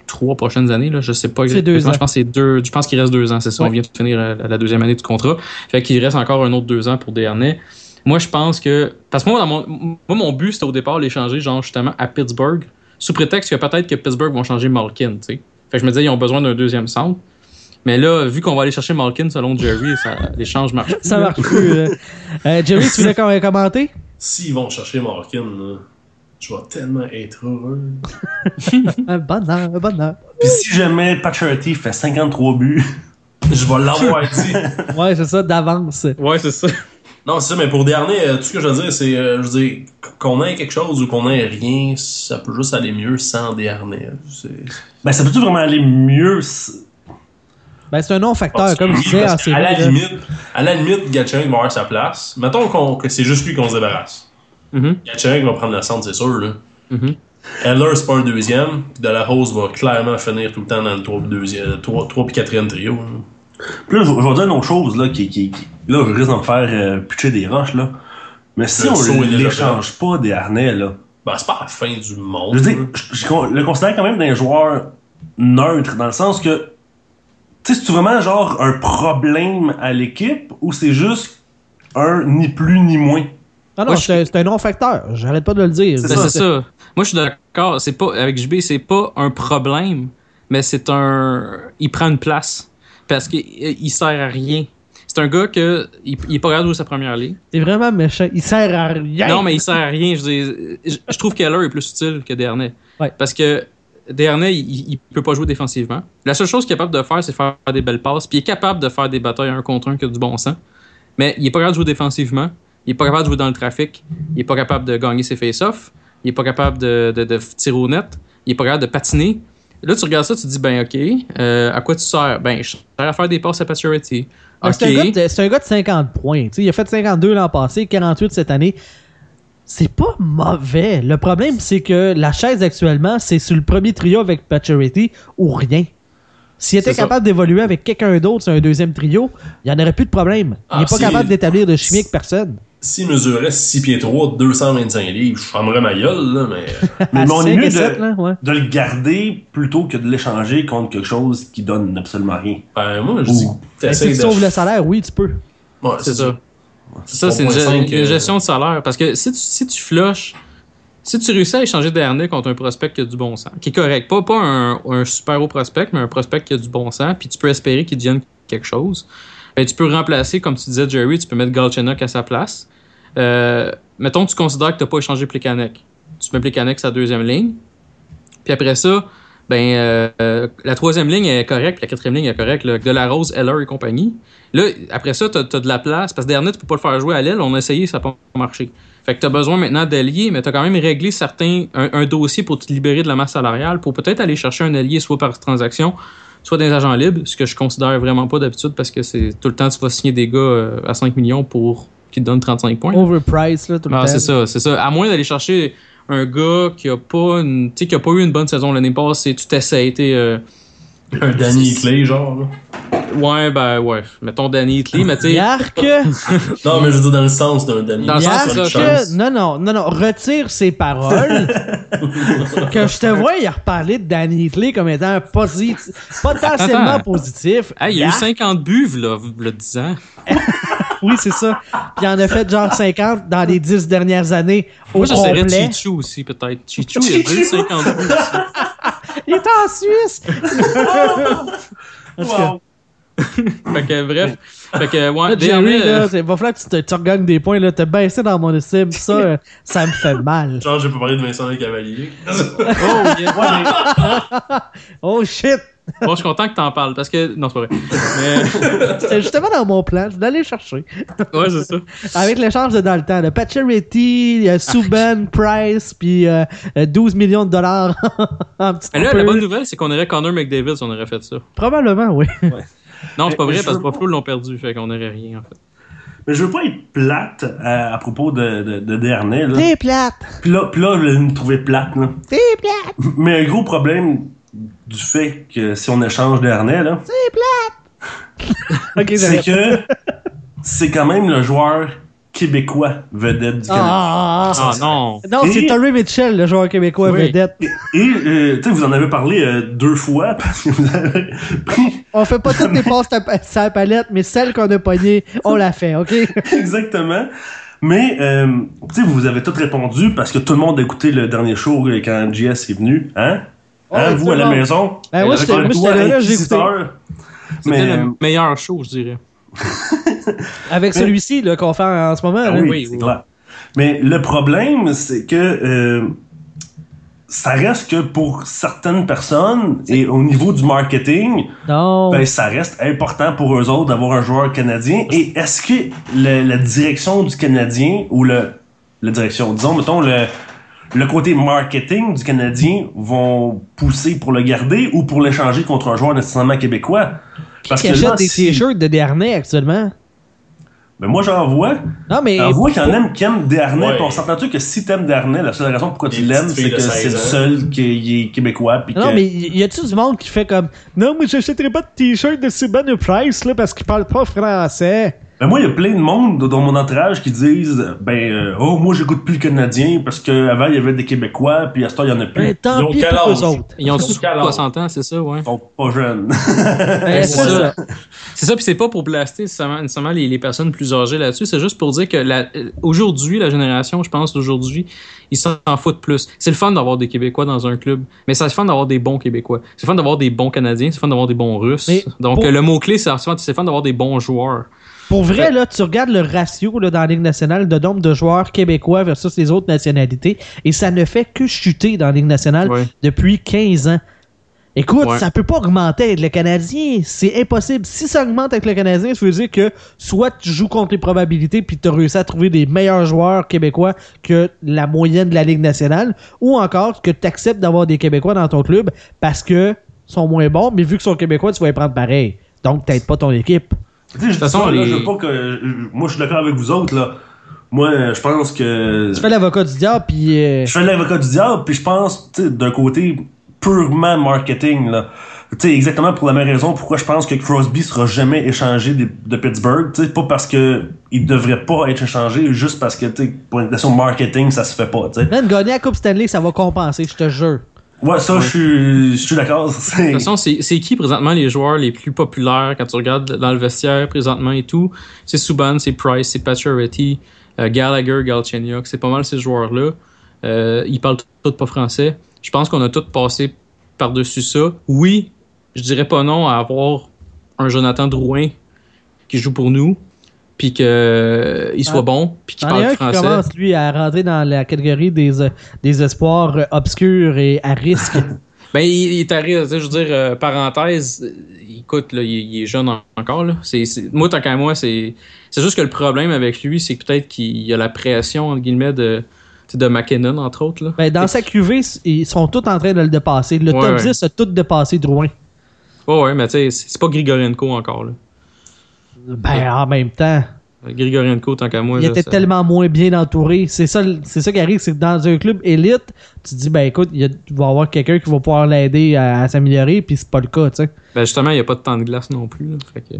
S4: trois prochaines années là je sais pas
S1: C'est deux
S4: exactement
S1: ans.
S4: je pense c'est deux je pense qu'il reste deux ans c'est ça
S1: Ouais.
S4: on vient de finir la, la deuxième année du contrat fait qu'il reste encore un autre deux ans pour Dernay moi je pense que parce que moi dans mon moi mon but c'était au départ l'échanger genre justement à Pittsburgh sous prétexte que peut-être que Pittsburgh vont changer Malkin tu sais fait que je me disais ils ont besoin d'un deuxième centre mais là, vu qu'on va aller chercher Malkin selon Jerry, ça, l'échange marche. plus,
S1: Ça marche plus. là. Euh, Jerry, tu voulais com- commenter?
S2: S'ils vont chercher Malkin, là, je vais tellement être heureux.
S1: Un bonheur, un bonheur.
S3: Puis si jamais Patcherty fait 53 buts,
S2: Je vais l'avoir dit.
S1: Ouais, c'est ça, d'avance.
S4: Ouais, c'est ça.
S2: Non, c'est ça, mais pour dernier, euh, tout ce que je veux dire, c'est, euh, je veux dire, qu'on ait quelque chose ou qu'on ait rien, ça peut juste aller mieux sans dernier.
S3: Ben ça peut-tu vraiment aller mieux?
S1: Ben, c'est un non-facteur,
S2: Parce
S1: comme
S2: oui,
S1: disais
S2: qu'à la limite, à la limite, va avoir sa place. Mettons qu'on, que c'est juste lui qu'on se débarrasse.
S4: Mhm,
S2: Gatcherik va prendre le centre, c'est sûr, là.
S4: mhm.
S2: Eller, c'est pas un deuxième. puis De la Rose va clairement finir tout le temps dans le 3 deuxième, 3, 3 puis 4 trio. là.
S3: Puis là, je, vais dire une autre chose, là, qui, qui, qui- là, je risque de me faire euh, pitcher des roches, là. Mais si
S2: Le
S3: on
S2: déjà
S3: l'échange pas des harnais, là,
S2: Ben, c'est pas la fin du monde.
S3: je veux dire,
S2: là.
S3: je, je con- le considère quand même d'un joueur neutre, dans le sens que, tu sais, c'est vraiment genre un problème à l'équipe, ou c'est juste un ni plus ni moins?
S1: Non, non,
S4: je-
S1: c'est c'est un non-facteur. J'arrête pas de le dire.
S3: C'est
S4: Ben,
S3: ça.
S4: c'est ça. Moi, je suis d'accord. C'est pas avec JB, c'est pas un problème, mais c'est un. Il prend une place. parce qu'il il sert à rien. C'est un gars que il, il est pas capable de jouer sa première ligue.
S1: T'es vraiment méchant. Il sert à rien.
S4: Non, mais il sert à rien. Je, dis- je, je trouve qu'Heller est plus utile que Dernay.
S1: Ouais.
S4: Parce que Dernay, il, il peut pas jouer défensivement. La seule chose qu'il est capable de faire, c'est faire des belles passes. Puis il est capable de faire des batailles un contre un qui a du bon sens. Mais il est pas capable de jouer défensivement. Il est pas capable de jouer dans le trafic. Il est pas capable de gagner ses face-offs. Il est pas capable de, de, de tirer au net. Il est pas capable de patiner. Là, tu regardes ça, tu te dis, ben, OK, euh, à quoi tu sers? Ben, je sers à faire des passes à Paturity.
S1: Mais
S4: OK.
S1: C'est un, gars de- c'est un gars de 50 points. Il a fait 52 l'an passé, 48 cette année. C'est pas mauvais. Le problème, c'est que la chaise actuellement, c'est sur le premier trio avec Paturity ou rien. S'il était capable d'évoluer avec quelqu'un d'autre sur un deuxième trio, il n'y en aurait plus de problème. Il
S2: Ah,
S1: n'est pas
S2: si-
S1: capable d'établir de chimie avec personne.
S2: S'il mesurait 6 pieds 3, 225 livres, je fermerais ma gueule, là, mais.
S3: Mais on est mieux de,
S1: sept, là, ouais.
S3: de le garder plutôt que de l'échanger contre quelque chose qui donne absolument rien.
S2: Ben, moi, je
S3: Ouh.
S2: dis.
S1: Ben, si tu
S2: de-
S1: sauves le salaire, oui, tu peux.
S2: Ouais,
S4: C'est ça. C'est ça, c'est une,
S2: 3.5,
S4: ge- une
S2: euh,
S4: gestion de salaire. Parce que si tu, si tu flushes, si tu réussis à échanger Dernay contre un prospect qui a du bon sens, qui est correct, pas, pas un, un super haut prospect, mais un prospect qui a du bon sens, puis tu peux espérer qu'il devienne quelque chose, ben, tu peux remplacer, comme tu disais, Jerry, tu peux mettre Galchenyuk à sa place. Euh, mettons tu considères que tu n'as pas échangé Plekanec. Tu mets Plekanec sa deuxième ligne. Puis après ça, ben, euh, euh, la troisième ligne est correcte, la quatrième ligne est correcte. De la Rose, Heller et compagnie. Là, après ça, tu as, de la place. Parce que Dernier, tu peux pas le faire jouer à l'aile. On a essayé, ça n'a pas marché. Fait que tu as besoin maintenant d'alliés, mais tu as quand même réglé certains, un dossier pour te libérer de la masse salariale, pour peut-être aller chercher un allié soit par transaction, soit les agents libres, ce que je considère vraiment pas d'habitude parce que c'est tout le temps tu vas signer des gars euh, à 5 millions pour qu'ils te donnent 35 points.
S1: Overprice, là, tout le
S4: Ah, c'est ça, c'est ça. À moins d'aller chercher un gars qui a pas une, tu sais, qui a pas eu une bonne saison l'année passée, tu t'essayes, t'es, euh,
S2: Un Danny Clay, genre, là.
S4: ouais, ben, ouais, mettons Danny Hitley, mais tu sais,
S1: Yark,
S2: Non, mais je veux dire dans le sens d'un Danny.
S4: Dans le sens,
S2: chance.
S1: non, non, non, non, retire ses paroles. que je te vois y reparler de Danny Hitley comme étant posi- potentiellement
S4: Attends.
S1: positif.
S4: hey, il y a eu
S1: Yark,
S4: 50 buves, là, là, 10 ans.
S1: Oui, c'est ça. Puis il en a fait genre 50 dans les 10 dernières années au
S4: Moi, j'essaierais. Chichu aussi, peut-être. Chichu, il a déjà 50 buves.
S1: Il est en Suisse! En tout cas,
S3: Wow.
S4: Fait que, bref. Fait que, ouais,
S1: là,
S4: dernier,
S1: Jerry, là,
S4: euh,
S1: c'est va falloir que tu, te, tu regagnes des points. Là. T'as baissé dans mon estime. Ça, euh, ça me fait mal.
S2: Genre, j'ai pas parlé de Vincent Le Cavalier.
S4: oh, yeah.
S1: Oh shit!
S4: Bon, je suis content que t'en parles parce que. Non, c'est pas vrai. Mais,
S1: C'était justement dans mon plan. Je voulais aller le chercher.
S4: ouais, c'est ça.
S1: Avec l'échange de dans le temps. Le Pacioretty, euh, Subban, Price, puis euh, euh, 12 millions de dollars en petit
S4: Mais là,
S1: peu.
S4: la bonne nouvelle, c'est qu'on aurait Connor McDavid si on aurait fait ça.
S1: Probablement, oui.
S4: Non, c'est pas vrai parce que Buffalo l'ont perdu, fait qu'on aurait rien, en fait.
S3: Mais je veux pas être plate euh, à propos de, de, de Dernay, là.
S1: T'es plate!
S3: Puis là, puis là, je vais me trouver plate.
S1: T'es plate!
S3: Mais un gros problème du fait que si on échange Dernay, là,
S1: Ok,
S3: c'est
S1: j'arrête.
S3: que c'est quand même le joueur québécois vedette du Canada.
S1: Ah, ah,
S4: Ah
S1: ah.
S4: non!
S1: Non, c'est Torrey Mitchell, le joueur québécois
S4: Oui.
S1: vedette.
S3: Et, euh, tu sais, vous en avez parlé euh, deux fois parce que vous avez pris
S1: On fait pas toutes les passes sur la palette, mais celle qu'on a pognées, on l'a fait, ok?
S3: exactement. Mais, euh, tu sais, vous avez tous répondu parce que tout le monde a écouté le dernier show quand JS est venu. Hein? Hein, vous, à la maison?
S1: Ben, moi,
S4: Euh,
S1: j'étais là, j'ai écouté.
S4: C'était le meilleur show, je dirais.
S1: Avec celui-ci, qu'on fait en ce moment.
S3: Ah
S1: là.
S3: oui,
S4: Oui,
S3: c'est
S4: oui.
S3: clair. Mais le problème, c'est que euh, ça reste que pour certaines personnes, et au niveau du marketing,
S1: Non.
S3: ben, ça reste important pour eux autres d'avoir un joueur canadien. Et est-ce que le- la direction du Canadien, ou le, la direction, disons, mettons, le, le côté marketing du Canadien vont pousser pour le garder ou pour l'échanger contre un joueur nécessairement québécois? Parce
S1: qui
S3: que
S1: achète
S3: là,
S1: des
S3: si-
S1: t-shirts de Dernay actuellement?
S3: ben moi j'en vois.
S1: Non, mais.
S3: J'en vois qu'il y en aime qui aiment Dernay.
S2: Ouais.
S3: on s'entend-tu que si t'aimes Dernay, la seule raison pourquoi tu l'aimes, c'est que
S2: de16
S3: c'est le seul qui est québécois. Puis
S1: Non,
S3: que...
S1: mais y a-tu du monde qui fait comme Non, mais j'achèterai pas de t-shirt de Subban Price là, parce qu'il parle pas français.
S3: Ben moi, il y a plein de monde dans mon entourage qui disent ben euh, oh moi j'écoute plus le Canadien parce qu'avant il y avait des Québécois puis à ce temps il y en a plus.
S1: Ben, tant
S2: Ils ont
S1: pis pour eux autres.
S4: Ils ont tous
S2: âge?
S4: 60 ans, c'est ça, ouais.
S3: Ils sont pas jeunes.
S1: Ben, c'est ça.
S4: C'est ça, puis c'est pas pour blaster nécessairement, nécessairement les, les personnes plus âgées là-dessus, c'est juste pour dire que la- euh, aujourd'hui, la génération, je pense, d'aujourd'hui, ils s'en foutent plus. C'est le fun d'avoir des Québécois dans un club, mais c'est le fun d'avoir des bons Québécois. C'est le fun d'avoir des bons Canadiens, c'est le fun d'avoir des bons Russes.
S1: Mais
S4: Donc,
S1: pour-
S4: le mot-clé, c'est c'est le fun d'avoir des bons joueurs.
S1: Pour vrai, là, tu regardes le ratio là, dans la Ligue nationale de nombre de joueurs québécois versus les autres nationalités, et ça ne fait que chuter dans la Ligue nationale
S4: Ouais.
S1: depuis 15 ans. Écoute,
S4: Ouais.
S1: ça peut pas augmenter avec le Canadien. C'est impossible. Si ça augmente avec le Canadien, ça veut dire que soit tu joues contre les probabilités puis tu as réussi à trouver des meilleurs joueurs québécois que la moyenne de la Ligue nationale, ou encore que tu acceptes d'avoir des Québécois dans ton club parce que sont moins bons, mais vu qu'ils sont Québécois, tu vas les prendre pareil. Donc, t'aides pas ton équipe.
S4: Façon,
S3: là, je veux pas que. Moi, je suis d'accord avec vous autres, là. Moi, je pense que.
S1: Tu fais l'avocat du diable, puis... euh,
S3: Je fais l'avocat du diable, puis je pense, tu sais, d'un côté purement marketing, là. Tu sais, exactement pour la même raison pourquoi je pense que Crosby sera jamais échangé de, de Pittsburgh. Tu sais, pas parce que il devrait pas être échangé, juste parce que, tu sais, pour une question marketing, ça se fait pas, tu sais.
S1: Man, gagner la Coupe Stanley, ça va compenser, je te jure.
S3: Ouais, ça, je suis, je suis d'accord.
S4: De toute façon, c'est c'est qui présentement les joueurs les plus populaires quand tu regardes dans le vestiaire présentement et tout? C'est Subban, c'est Price, c'est Pacioretty, euh, Gallagher, Galchenyuk. C'est pas mal ces joueurs-là. Euh, ils parlent tous pas français. Je pense qu'on a tous passé par-dessus ça. Oui, je dirais pas non à avoir un Jonathan Drouin qui joue pour nous, puis qu'il soit
S1: Ah.
S4: bon, puis qu'il
S1: Il
S4: parle
S1: un qui
S4: français.
S1: commence, lui, à rentrer dans la catégorie des, euh, des espoirs euh, obscurs et à risque.
S4: Ben, il, il est arrivé, tu sais, je veux dire, euh, parenthèse, euh, écoute, là, il, il est jeune en- encore. Là. Moi, tant qu'à moi, c'est, c'est juste que le problème avec lui, c'est que peut-être qu'il y a la pression, entre guillemets, de, de McKinnon, entre autres. Là.
S1: ben, dans sa QV, ils sont tous en train de le dépasser. Le
S4: Ouais,
S1: top
S4: ouais.
S1: 10 a tout dépassé Drouin.
S4: Ouais, ouais, mais tu sais, c'est c'est pas Grigorenko encore. Là.
S1: Ben, en même temps,
S4: Grigorenko, tant qu'à moi.
S1: il
S4: là,
S1: était
S4: ça-
S1: tellement moins bien entouré. C'est ça, c'est ça qui arrive, c'est que dans un club élite, tu te dis, ben écoute, il y a- il va y avoir quelqu'un qui va pouvoir l'aider à, à s'améliorer, puis c'est pas le cas, tu sais.
S4: Ben, justement, il n'y a pas de temps de glace non plus. là. Fait que-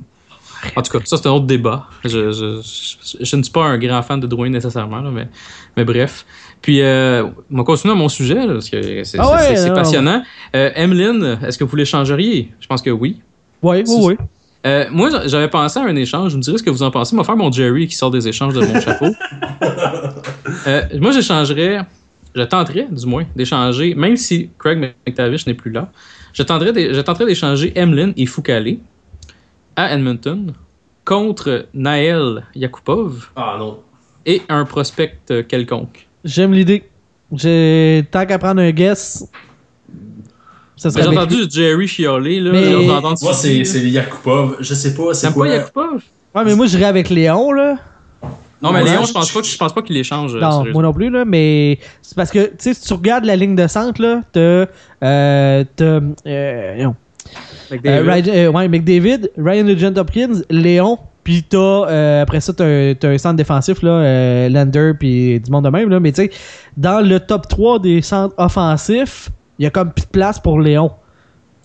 S4: En tout cas, ça, c'est un autre débat. Je, je, je- je ne suis pas un grand fan de Drouin nécessairement, là, mais, mais bref. Puis, euh, on va continuer à mon sujet, là, parce que c'est
S1: Ah ouais,
S4: passionnant. Euh, Emeline, est-ce que vous l'échangeriez? Je pense que oui.
S1: Oui, oui, oui.
S4: Euh, moi, j'avais pensé à un échange. Je me dirais ce que vous en pensez. Moi, faire mon Jerry qui sort des échanges de mon chapeau. Euh, moi, j'échangerais, je tenterais, du moins, d'échanger, même si Craig McTavish n'est plus là, je tenterais, d'échanger Emlyn et Foucalé à Edmonton contre Naël Yakupov
S2: Ah non.
S4: et un prospect euh, quelconque.
S1: J'aime l'idée. J'ai tant qu'à prendre un guess. Ça serait
S4: J'ai entendu. Jerry chialer, là.
S1: Mais-
S4: J'ai
S2: Moi, c'est Yakupov. Je sais pas, c'est quoi.
S4: pas Yakupov?
S1: Ouais, mais moi, j'irais avec Léon, là.
S4: Non, mais. Léon, je pense pas, je pense pas qu'il échange. euh,
S1: Non, moi non plus, là, mais c'est parce que, tu sais, si tu regardes la ligne de centre, là, t'as, euh, t'as, euh, non,
S4: McDavid.
S1: euh, Ryan- euh, ouais, McDavid, Ryan Nugent Hopkins, Léon, puis t'as, euh, après ça, t'as, un- t'as un centre défensif, là, euh, Lander, puis du monde de même, là, mais tu sais, dans le top 3 des centres offensifs, il y a comme plus de place pour Léon.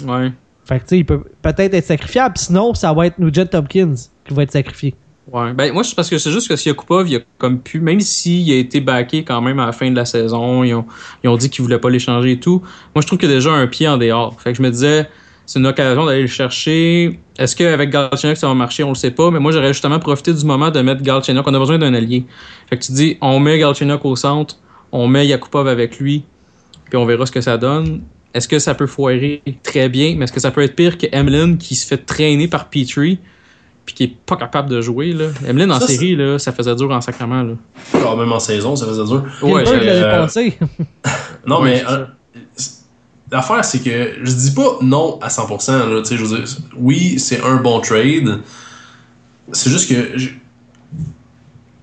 S4: Ouais.
S1: Fait que, tu sais, il peut peut-être être sacrifiable, sinon, ça va être Nugent Hopkins qui va être sacrifié.
S4: Ouais, ben moi c'est parce que c'est juste que si Yakupov, il a comme pu, même s'il a été backé quand même à la fin de la saison, ils ont, ils ont dit qu'ils voulaient pas l'échanger et tout. Moi je trouve qu'il y a déjà un pied en dehors. Fait que je me disais, c'est une occasion d'aller le chercher. Est-ce qu'avec Galchenyuk ça va marcher, on le sait pas, mais moi j'aurais justement profité du moment de mettre Galchenyuk. On a besoin d'un allié. Fait que tu dis, on met Galchenyuk au centre, on met Yakupov avec lui, puis on verra ce que ça donne. Est-ce que ça peut foirer très bien, mais est-ce que ça peut être pire que Emlyn qui se fait traîner par Petrie? puis qui est pas capable de jouer. Là? Emeline en
S2: Ça,
S4: série, là, ça faisait dur en sacrement. Là.
S2: Quand même en saison, ça faisait dur.
S4: Ouais,
S2: euh,
S1: passé.
S2: Non,
S4: Ouais,
S2: mais euh, l'affaire, c'est que je dis pas non à 100%. Là, tu sais, je veux dire, oui, c'est un bon trade. C'est juste que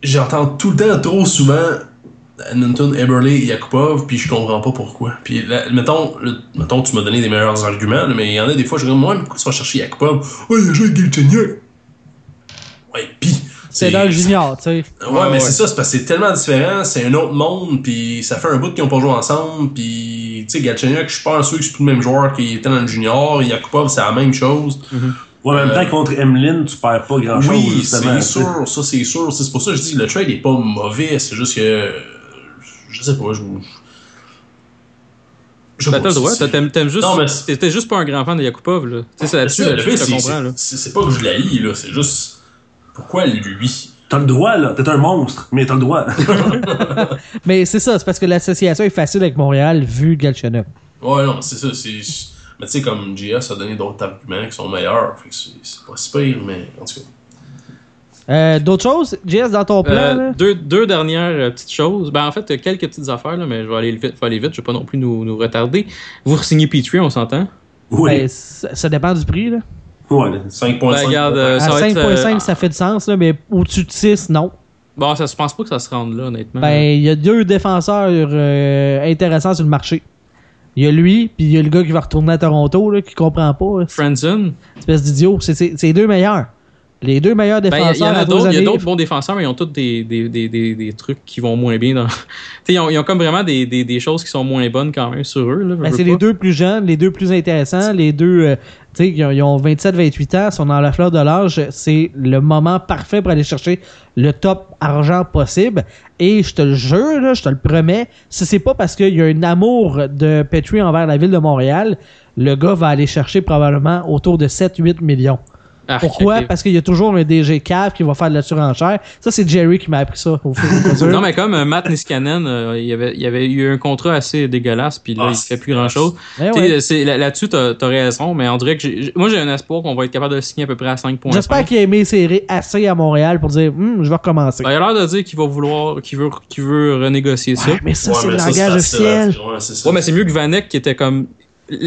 S2: j'entends tout le temps trop souvent Edmonton, Eberle, Yakupov, puis je comprends pas pourquoi. Puis là, mettons, le- mettons, tu m'as donné des meilleurs arguments, là, mais il y en a des fois, je dis, moi, pourquoi tu vas chercher Yakupov? Oh, il a joué avec Galchenyuk. Ouais, pis.
S1: C'est dans le junior, tu sais.
S2: Ouais,
S4: Ouais,
S2: mais
S4: ouais.
S2: c'est ça, c'est parce que c'est tellement différent, c'est un autre monde, puis ça fait un bout qu'ils ont pas joué ensemble, puis tu sais, Galchenyuk, je suis pas sûr que c'est tout le même joueur qui était dans le junior, Yakupov, c'est la même chose.
S3: Ouais, en même temps, contre Emeline, tu perds pas grand chose,
S2: oui, c'est sûr, ça c'est sûr, c'est pour ça que je dis le trade est pas mauvais, c'est juste que sais pas, je Je
S4: Ben, t'as le droit,
S2: c'est-
S4: t'aimes juste.
S2: Non, mais
S4: T'étais juste pas un grand fan de Yakupov, là. Tu sais, c'est là-dessus, je comprends, là.
S2: c'est- pas que je l'haïs, là, c'est juste. Pourquoi lui
S3: T'as le droit, là. T'es un monstre, mais t'as le droit.
S1: Mais c'est ça, c'est parce que l'association est facile avec Montréal vu Galchenyuk.
S2: Ouais, non, c'est ça. c'est Mais tu sais, comme JS a donné d'autres arguments qui sont meilleurs, c'est c'est pas si pire, mais en tout cas.
S1: Euh, D'autres choses, JS, dans ton plan?
S4: Euh,
S1: là?
S4: deux, deux dernières euh, petites choses. Ben, en fait, quelques petites affaires, là, mais je vais aller vite, je vais aller vite, je vais pas non plus nous, nous retarder. Vous re-signez Petrie, on s'entend?
S3: Oui.
S1: Ben, ça, dépend du prix. Là.
S3: Ouais.
S2: 5.5.
S4: Ben, regarde, euh,
S1: À
S4: ça va être,
S1: 5.5,
S4: euh,
S1: ça fait du sens, là, mais au-dessus de 6, non.
S4: Bon, ça, je pense pas que ça se rende là, honnêtement.
S1: Ben, il y a deux défenseurs euh, intéressants sur le marché. Il y a lui, puis il y a le gars qui va retourner à Toronto, là, qui comprend pas. là.
S4: Franzen,
S1: Espèce d'idiot. C'est c'est- c'est les deux meilleurs. Les deux meilleurs
S4: ben, il y-
S1: défenseurs
S4: il y, a d'autres, bons défenseurs, mais ils ont tous des, des, des, des, trucs qui vont moins bien dans. ils ont, ils ont comme vraiment des, des, des choses qui sont moins bonnes quand même sur eux.
S1: Ben, c'est les deux plus jeunes, les deux plus intéressants, les deux, euh, ils ont, ils ont 27-28 ans, sont dans la fleur de l'âge. C'est le moment parfait pour aller chercher le top argent possible. Et je te le jure, là, je te le promets, si c'est pas parce qu'il y a un amour de Petrie envers la ville de Montréal, le gars va aller chercher probablement autour de 7-8 millions.
S4: Ah,
S1: Pourquoi? Parce qu'il y a toujours un DG cave qui va faire de la surenchère. Ça, c'est Jerry qui m'a appris ça au fur et à mesure.
S4: Non, mais comme euh, Matt Niskanen, euh, il, y avait, il y avait eu un contrat assez dégueulasse, puis là,
S2: Ah,
S4: il fait plus grand-chose.
S1: Ouais.
S4: c'est- là- Là-dessus, t'as as raison, mais on dirait que moi, j'ai un espoir qu'on va être capable de le signer à peu près à 5
S1: J'espère qu'il a aimé serrer assez à Montréal pour dire, Hum, je vais recommencer.
S4: Ben, il a l'air de dire qu'il va vouloir, qu'il veut, qu'il veut renégocier ça.
S1: Mais ça,
S2: Ouais,
S1: c'est le langage officiel.
S2: Ouais,
S4: mais c'est mieux que Vanek qui était comme.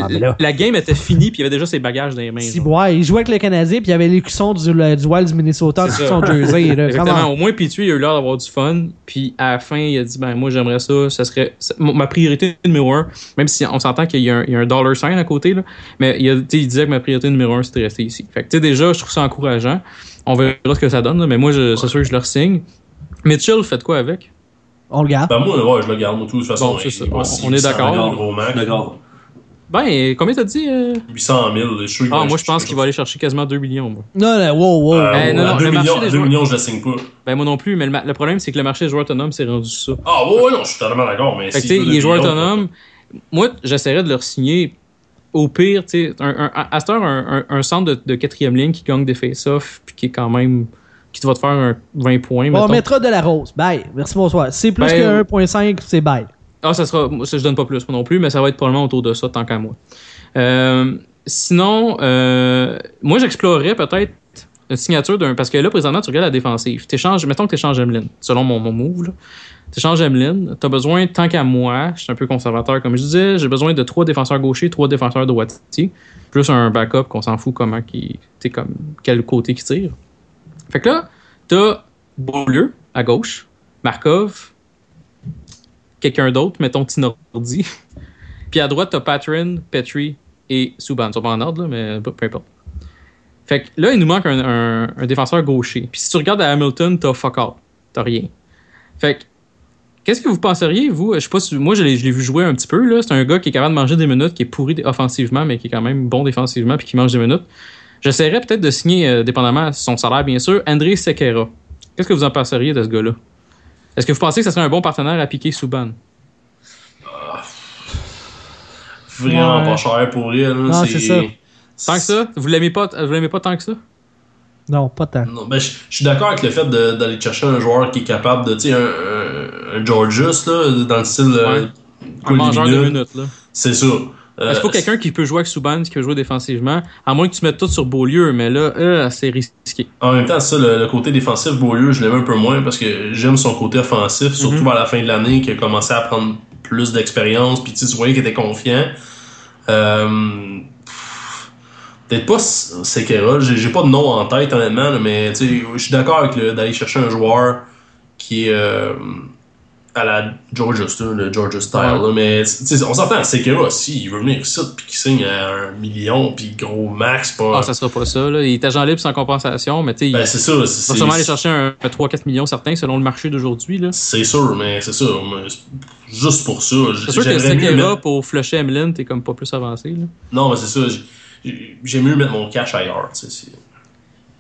S1: Ah, là-
S4: La game était finie, puis il avait déjà ses bagages dans les mains.
S1: Si, ouais, il jouait avec le Canadien, puis il y avait l'écusson du, le- du Wild du Minnesota
S4: C'est
S1: sur son
S4: ça.
S1: jersey. là.
S4: Exactement.
S1: Comment?
S4: Au moins, Pitu, il a eu l'air d'avoir du fun. Puis à la fin, il a dit ben moi, j'aimerais ça. Ça serait ça- ma priorité numéro un. Même si on s'entend qu'il y, a un- il y a un dollar sign à côté, là. Mais il, a, disait que ma priorité numéro un, c'était de rester ici. Fait que, tu sais, déjà, je trouve ça encourageant. On verra ce que ça donne, là, mais moi, je- c'est sûr que je leur signe. Mitchell, faites quoi avec?
S1: On le garde.
S2: Ben, moi, ouais, je le garde, de toute façon.
S4: Bon, c'est ça.
S2: il-
S4: On-
S2: si-
S4: on est
S2: 800
S4: d'accord. Ben, combien t'as dit euh?
S2: 800 000, je suis
S4: Ah, moi, je pense qu'il va aller chercher quasiment 2 millions, moi.
S1: Non, non, wow, wow.
S2: Euh,
S4: Eh, non, non,
S2: 2
S4: le marché
S2: millions,
S4: des
S2: 2
S4: joueurs-
S2: millions, je le signe pas.
S4: Ben, moi non plus, mais le, ma- le problème, c'est que le marché des joueurs autonomes s'est rendu ça.
S2: Ah, ouais, ouais, non, je suis totalement d'accord, mais
S4: Fait sais,
S2: veut
S4: les
S2: 2
S4: joueurs
S2: millions,
S4: autonomes, moi, j'essaierais de leur signer au pire, tu sais, un, un, à cette heure, un, un, un centre de, de quatrième ligne qui gagne des face-offs, puis qui est quand même. qui va te faire un 20 points.
S1: on
S4: mettons.
S1: mettra de la rose. Bye. Merci, bonsoir. C'est plus
S4: Ben,
S1: que 1.5, c'est bye.
S4: Ah, ça sera. je donne pas plus, moi non plus, mais ça va être probablement autour de ça, tant qu'à moi. Euh, sinon, euh, moi, j'explorerais peut-être une signature d'un. Parce que là, présentement, tu regardes la défensive. T'échanges, mettons que tu échanges Emeline, selon mon, mon move. Tu échanges Emeline, tu as besoin, tant qu'à moi, je suis un peu conservateur, comme je disais, j'ai besoin de trois défenseurs gauchers, trois défenseurs droitiers, plus un backup qu'on s'en fout comment qui. Tu comme quel côté qui tire. Fait que là, t'as Beaulieu à gauche, Markov, quelqu'un d'autre, mettons Tinordi. Puis à droite, t'as Patrin, Petri et Subban. Ils sont pas en ordre, là, mais peu importe. Fait que là, il nous manque un, défenseur gaucher. Puis si tu regardes à Hamilton, t'as fuck all. T'as rien. Fait que, qu'est-ce que vous penseriez, vous? Je sais pas si, moi, je l'ai je l'ai vu jouer un petit peu, là. C'est un gars qui est capable de manger des minutes, qui est pourri offensivement, mais qui est quand même bon défensivement, puis qui mange des minutes. J'essaierais peut-être de signer, euh, dépendamment de son salaire, bien sûr, André Sequeira. Qu'est-ce que vous en penseriez de ce gars-là? Est-ce que vous pensez que ce serait un bon partenaire à piquer Subban?
S2: Vraiment
S1: Ouais.
S2: pas cher pour elle.
S1: Non, c'est ça.
S4: Tant que ça? Vous l'aimez pas, vous l'aimez pas tant que ça?
S1: Non, pas tant.
S2: Non, ben, je je suis d'accord avec le fait d'aller chercher un joueur qui est capable de, tu sais, un, un, un Georgius, là, dans le style. euh,
S4: Ouais. Un mangeur de
S2: minutes.
S4: minutes, là.
S2: C'est ça. Euh,
S4: Il faut quelqu'un qui peut jouer avec Subban, qui peut jouer défensivement, à moins que tu mettes tout sur Beaulieu, mais là, euh, c'est risqué.
S2: En même temps, ça, le, le côté défensif, Beaulieu, je l'aime un peu moins parce que j'aime son côté offensif, surtout
S4: Mhm.
S2: vers la fin de l'année, qui a commencé à prendre plus d'expérience, puis tu voyais qu'il était confiant. Euh, Peut-être pas Sekera, j'ai pas de nom en tête honnêtement, là, mais je suis d'accord avec le- d'aller chercher un joueur qui est euh, à la Georgia Style, le Georgia Style,
S4: Ouais.
S2: là, mais on s'entend, Sekera, si il veut venir ici, puis qu'il signe à un million, puis gros max, pas.
S4: Ah, ça sera pas ça, là. Il est agent libre sans compensation, mais tu sais, il
S2: ben,
S4: va
S2: c'est ça. c'est-
S4: sûrement aller
S2: c'est-
S4: chercher un, un 3-4 millions certains selon le marché d'aujourd'hui, là.
S2: C'est sûr, mais c'est ça. mais c'est juste pour ça.
S4: C'est sûr que Sekera
S2: mettre-
S4: pour flusher Emeline, t'es comme pas plus avancé, là.
S2: Non, mais c'est ça. j'ai- J'aime mieux mettre mon cash ailleurs. tu sais,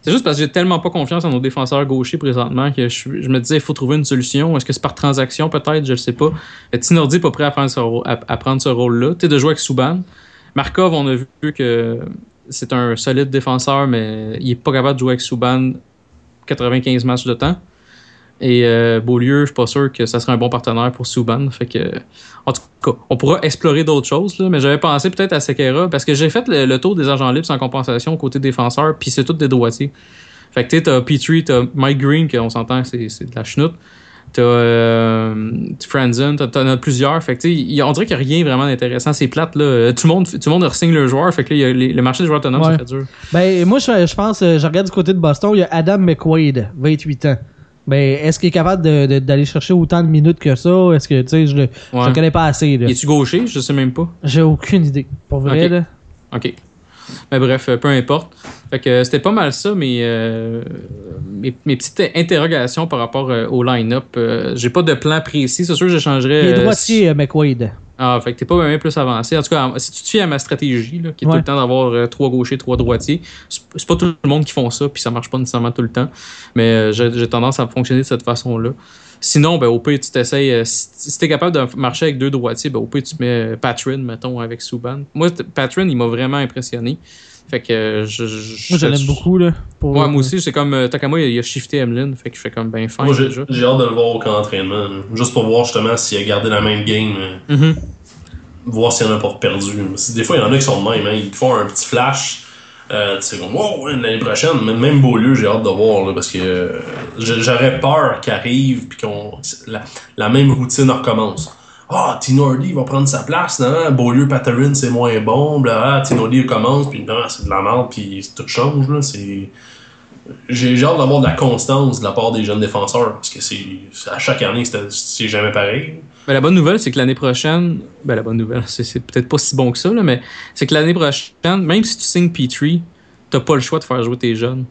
S2: c'est-
S4: juste parce que j'ai tellement pas confiance en nos défenseurs gauchers présentement que je, me disais il faut trouver une solution. Est-ce que c'est par transaction peut-être? Je le sais pas. Tinordi n'est pas prêt à prendre ce, rôle-là. Tu sais, de jouer avec Souban. Markov, on a vu que c'est un solide défenseur, mais il est pas capable de jouer avec Souban 95 matchs de temps. Et euh, Beaulieu, je suis pas sûr que ça serait un bon partenaire pour Souban. Fait que, en tout cas, on pourra explorer d'autres choses, là, mais j'avais pensé peut-être à Sekera parce que j'ai fait le, le tour des agents libres sans compensation côté défenseur, puis c'est tous des droitiers. Fait que tu sais, t'as Petrie, t'as Mike Green, qu'on s'entend que c'est, c'est de la chenoute. T'as euh, Franzen, t'as- t'en as plusieurs. Fait que y on dirait qu'il n'y a rien vraiment d'intéressant. C'est plate, là. Tout le monde, tout le monde le joueur. Fait que là, il y a les- le marché des joueurs autonomes,
S1: Ouais.
S4: ça fait dur.
S1: Ben, moi, je, je pense, euh, je regarde du côté de Boston, il y a Adam McQuaid, 28 ans. Ben, est-ce qu'il est capable de- de- d'aller chercher autant de minutes que ça? Est-ce que, tu sais, je le, je le connais pas assez, là.
S4: Es-tu gaucher? Je sais même pas.
S1: J'ai aucune idée. Pour vrai, là.
S4: OK. Mais bref, euh, peu importe. Fait que euh, c'était pas mal ça, mes, euh, mes, mes petites interrogations par rapport euh, au line-up. Euh, J'ai pas de plan précis. C'est sûr que j'échangerais.
S1: Il est droitier, McQuaid.
S4: Ah, fait que t'es pas même plus avancé. En tout cas, si tu te fies à ma stratégie, là, qui est
S1: Ouais.
S4: tout le temps d'avoir trois gauchers, trois droitiers, c'est pas tout le monde qui font ça, puis ça marche pas nécessairement tout le temps. Mais j'ai j'ai tendance à fonctionner de cette façon-là. Sinon, ben, au pire, tu t'essayes. euh, si t'es capable de marcher avec deux droitiers, ben, au pire, tu mets euh, Patrin, mettons, avec Souban. Moi, Patrin, il m'a vraiment impressionné. Fait que euh, je. je-
S1: Moi, je l'aime beaucoup, là. Pour,
S4: Ouais, moi aussi, c'est comme. Euh, Takama, il a shifté Emlyn, fait que je fais comme ben fin
S2: Moi, j'ai hâte de le voir au camp d'entraînement. Juste pour voir justement s'il a gardé la même game. euh,
S4: Mhm.
S2: voir s'il y en a pas perdu. Parce que Des fois, il y en a qui sont de même. Hein. Ils font un petit flash. Euh, tu sais, ouais, l'année prochaine, même Beaulieu, j'ai hâte de voir. là, parce que euh, j'aurais peur qu'il arrive puis qu'on la, même routine recommence. Ah, Tinordi va prendre sa place, non? Beaulieu, Patterin, c'est moins bon. Bla, ah, Tinordi commence, puis non, c'est de la merde, puis tout change. Là, c'est... J'ai hâte d'avoir de la constance de la part des jeunes défenseurs, parce que c'est à chaque année, c'est jamais pareil.
S4: Ben, la bonne nouvelle, c'est que l'année prochaine, ben, la bonne nouvelle, c'est, peut-être pas si bon que ça, là, mais c'est que l'année prochaine, même si tu signes Petrie, t'as pas le choix de faire jouer tes jeunes.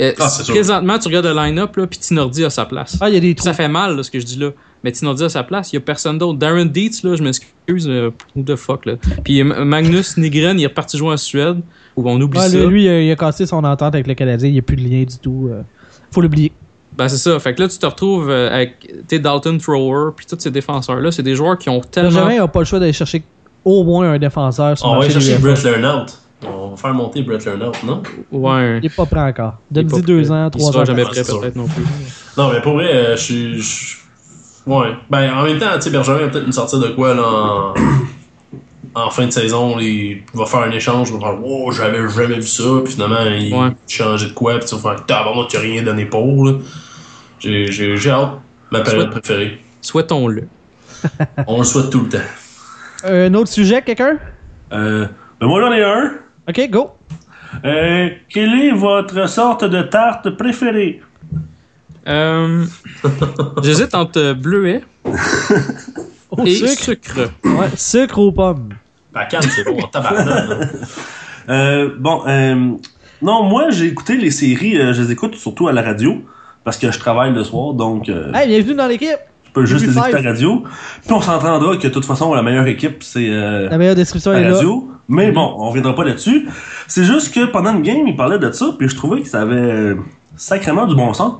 S4: Euh,
S2: Ah,
S4: présentement, tu regardes le line-up, là, puis Tinordi a sa place.
S1: Ah, il y a des trous.
S4: Ça fait mal, là, ce que je dis là. Mais Tinordi a sa place, il y a personne d'autre. Darren Dietz, là, je m'excuse, euh, who the fuck, là. Puis Magnus Nygren, il est reparti jouer en Suède, où on oublie
S1: Ah,
S4: ça.
S1: lui, lui, il a, a cassé son entente avec le Canadien. Il n'y a plus de lien du tout. euh. Faut l'oublier.
S4: Ben, c'est ça. Fait que là, tu te retrouves euh, avec tes Dalton Thrower, puis tous ces défenseurs-là. C'est des joueurs qui ont tellement.
S1: Benjamin n'a pas le choix d'aller chercher au moins un défenseur sur
S2: On
S1: le
S2: va chercher. Brett Lernout. On va faire monter Brett Lernout, non?
S4: Ouais.
S1: Il n'est pas prêt encore. Donne-y deux
S4: prêt.
S1: ans,
S4: Il
S1: trois
S4: sera
S1: ans.
S4: jamais prêt, peut-être non plus.
S2: Non, mais pour vrai, euh, je suis. Ouais. Ben, en même temps, tu sais, Bergeron va peut-être nous sortir de quoi, là, en, en fin de saison. Il va faire un échange, il va faire, wow, j'avais jamais vu ça. Puis finalement, il
S4: Ouais.
S2: changeait de quoi, puis tu vas faire, tabarnak, tu n'as rien donné pour. J'ai j'ai- j'ai hâte. Ma période préférée.
S4: Souhaitons-le.
S2: On le souhaite tout le temps.
S1: Un autre sujet, quelqu'un?
S3: Euh, ben moi, j'en ai un.
S1: Ok, go.
S3: Euh, quelle est votre sorte de tarte préférée?
S4: Euh, J'hésite entre bleuet
S1: Au
S4: et
S1: sucre.
S4: sucre.
S1: Ouais, sucre aux pommes.
S2: La canne, c'est bon, tabarnak.
S3: Euh, bon, euh, non, moi, j'ai écouté les séries, euh, je les écoute surtout à la radio, parce que je travaille le soir, donc euh,
S1: Hey, bienvenue dans l'équipe.
S3: je peux juste les écouter à la radio. Puis on s'entendra que de toute façon, la meilleure équipe, c'est euh,
S1: La meilleure description
S3: la
S1: est là.
S3: radio. Mais bon, on reviendra pas là-dessus. C'est juste que pendant une game, il parlait de ça, puis je trouvais que ça avait sacrément du bon sens.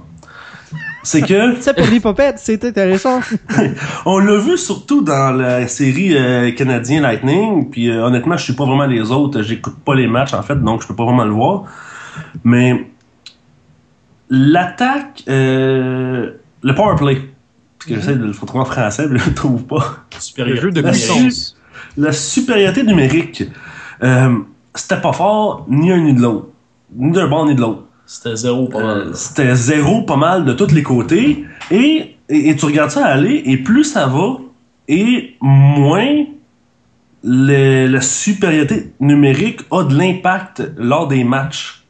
S3: C'est que
S1: C'est pour les popettes, c'est intéressant.
S3: on l'a vu surtout dans la série euh, Canadien Lightning, puis euh, honnêtement, je suis pas vraiment les autres, j'écoute pas les matchs en fait, donc je peux pas vraiment le voir. Mais l'attaque, euh, le power play, parce que j'essaie de le trouver en français, mais je le trouve pas.
S4: Le jeu de
S3: La. La supériorité numérique, euh, c'était pas fort ni un ni de l'autre, ni d'un bord ni de l'autre.
S2: C'était zéro pas mal.
S3: Euh, C'était zéro pas mal de tous les côtés. Et, et, tu regardes ça aller, et plus ça va, et moins la supériorité numérique a de l'impact lors des matchs.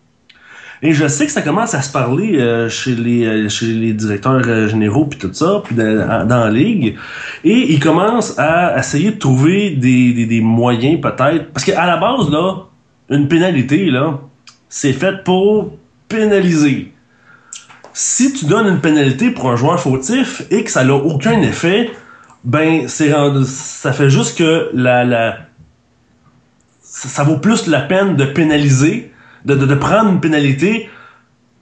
S3: Et je sais que ça commence à se parler euh, chez, les, euh, chez les directeurs généraux puis tout ça, puis dans la ligue. Et ils commencent à essayer de trouver des, des, des moyens peut-être. Parce qu'à la base, là, une pénalité, là, c'est fait pour pénaliser. Si tu donnes une pénalité pour un joueur fautif et que ça n'a aucun effet, ben ça fait juste que ça vaut plus la peine de pénaliser, de prendre une pénalité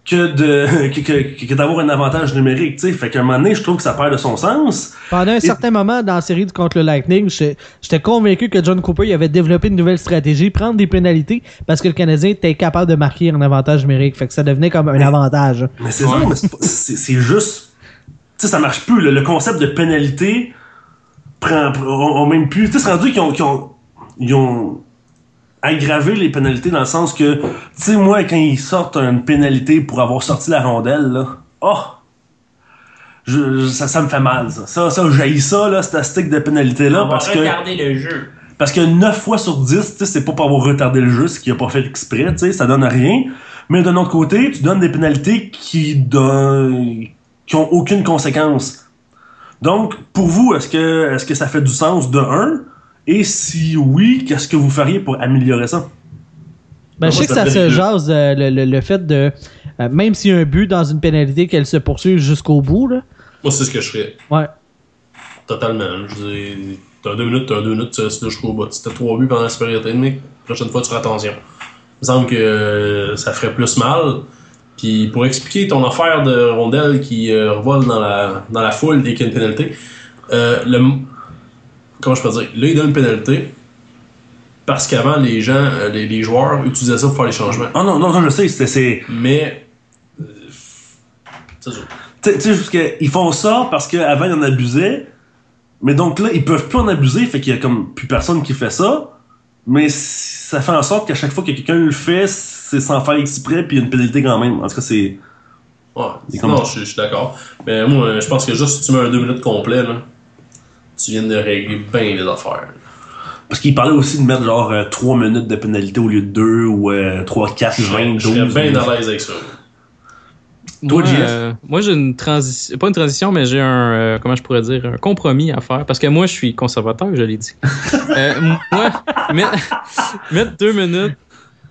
S3: que de que, que- que d'avoir un avantage numérique, tu sais. Fait qu'à un moment donné, je trouve que ça perd de son sens.
S1: Pendant un certain moment dans la série du contre le Lightning, j'étais convaincu que John Cooper il avait développé une nouvelle stratégie, prendre des pénalités parce que le Canadien était capable de marquer en avantage numérique. Fait que ça devenait comme un avantage.
S3: Mais c'est
S4: Ouais.
S3: ça, mais c'est pas- c'est c'est juste. Tu sais, ça marche plus. Le, le concept de pénalité prend, on, on même plus. Tu sais, c'est rendu qu'ils ont, qu'ils ont, ils ont aggravé les pénalités dans le sens que, tu sais, moi, quand ils sortent une pénalité pour avoir sorti la rondelle, là, oh! Je, je- ça, ça me fait mal, ça. Ça, ça j'haïs ça, là, cette stick de pénalité-là, parce que.
S5: le jeu.
S3: Parce que 9 fois sur 10, tu sais, c'est pas pour avoir retardé le jeu, ce qui a pas fait exprès, tu sais, ça donne rien. Mais d'un autre côté, tu donnes des pénalités qui donnent, qui ont aucune conséquence. Donc, pour vous, est-ce que, est-ce que ça fait du sens de 1? Et si oui, qu'est-ce que vous feriez pour améliorer ça?
S1: Ben, je sais que
S2: ça
S1: se jase, euh, le, le- le fait de. euh, même s'il y a un but dans une pénalité, qu'elle se poursuive jusqu'au bout, là.
S2: Moi, c'est ce que je ferais.
S1: Ouais.
S2: Totalement. Je t'as deux minutes, t'as deux minutes, tu restes là jusqu'au bout. Si t'as trois buts pendant la supériorité numérique, la prochaine fois, tu feras attention. Il me semble que euh, ça ferait plus mal. Puis pour expliquer ton affaire de rondelle qui euh, revole dans la, dans la foule dès qu'il y a une pénalité, euh, le, comment je peux dire, là, il donne une pénalité parce qu'avant, les gens, euh, les, les joueurs utilisaient ça pour faire les changements.
S3: Oh non, non, non, je sais, c'est,
S2: Mais, euh, c'est ça.
S3: tu sais- ils font ça parce qu'avant, ils en abusaient. Mais donc là, ils peuvent plus en abuser, fait qu'il y a comme plus personne qui fait ça. Mais ça fait en sorte qu'à chaque fois que quelqu'un le fait, c'est sans faire exprès, puis il y a une pénalité quand même. En tout cas, c'est.
S2: Ouais, non, je, je suis d'accord. Mais moi, je pense que juste si tu mets un 2 minutes complet, là, tu viens de régler bien les affaires.
S3: Parce qu'il parlait aussi de mettre genre 3 minutes de pénalité au lieu de 2 ou 3, 4,
S2: Je
S3: 20,
S2: serais
S3: 12.
S2: je serais bien à l'aise avec ça.
S3: Toi,
S4: Moi, euh, moi, j'ai une transition, pas une transition, mais j'ai un, euh, comment je pourrais dire, un compromis à faire. Parce que moi, je suis conservateur, je l'ai dit. Euh, moi, mettre, mettre deux minutes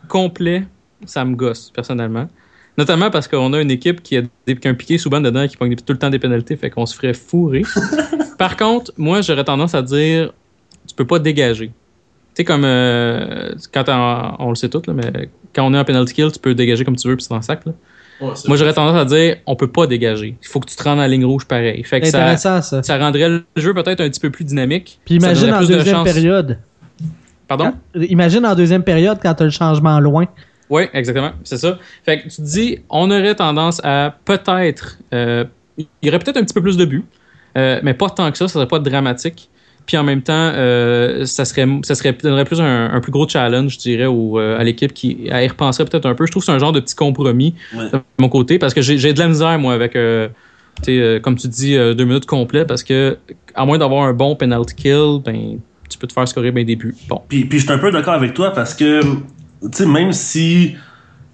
S4: complet, ça me gosse, personnellement. Notamment parce qu'on a une équipe qui a, des- qui a un piqué souvent dedans qui pogne tout le temps des pénalités, fait qu'on se ferait fourrer. Par contre, moi, j'aurais tendance à dire, tu peux pas dégager. Tu sais, comme euh, quand on, on le sait tout, là, mais quand on est en penalty kill, tu peux dégager comme tu veux, puis c'est dans le sac. Là.
S2: Ouais,
S4: Moi, j'aurais tendance à dire, on peut pas dégager. Il faut que tu te rendes à la ligne rouge pareil. Fait que
S1: C'est
S4: ça,
S1: intéressant, ça.
S4: ça rendrait le jeu peut-être un petit peu plus dynamique.
S1: Puis imagine en
S4: de
S1: deuxième période.
S4: Pardon?
S1: Quand- imagine en deuxième période quand t'as le changement loin.
S4: Oui, exactement. C'est ça. Fait que tu te dis, on aurait tendance à peut-être. euh, il y aurait peut-être un petit peu plus de buts, euh, mais pas tant que ça. Ça serait pas dramatique. Puis en même temps, euh, ça serait, ça serait donnerait plus un, un plus gros challenge, je dirais, au, euh, à l'équipe qui à y repenserait peut-être un peu. Je trouve que c'est un genre de petit compromis
S3: Ouais.
S4: de mon côté parce que j'ai de la misère, moi, avec, euh, tu sais, euh, comme tu dis, euh, deux minutes complètes parce que, à moins d'avoir un bon penalty kill, ben, tu peux te faire scorer bien des buts. Bon.
S3: Puis, puis je suis un peu d'accord avec toi parce que, sais, même si,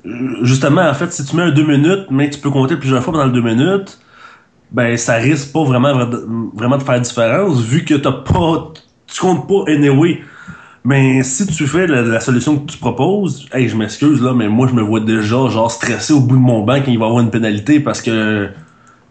S3: euh, justement, en fait, si tu mets un 2 minutes, mais tu peux compter plusieurs fois pendant le 2 minutes, ben, ça risque pas vraiment, vraiment de faire différence vu que t'as pas, tu comptes pas anyway. Mais si tu fais la, la solution que tu proposes, hey, je m'excuse là, mais moi je me vois déjà genre stressé au bout de mon banc quand il va y avoir une pénalité parce que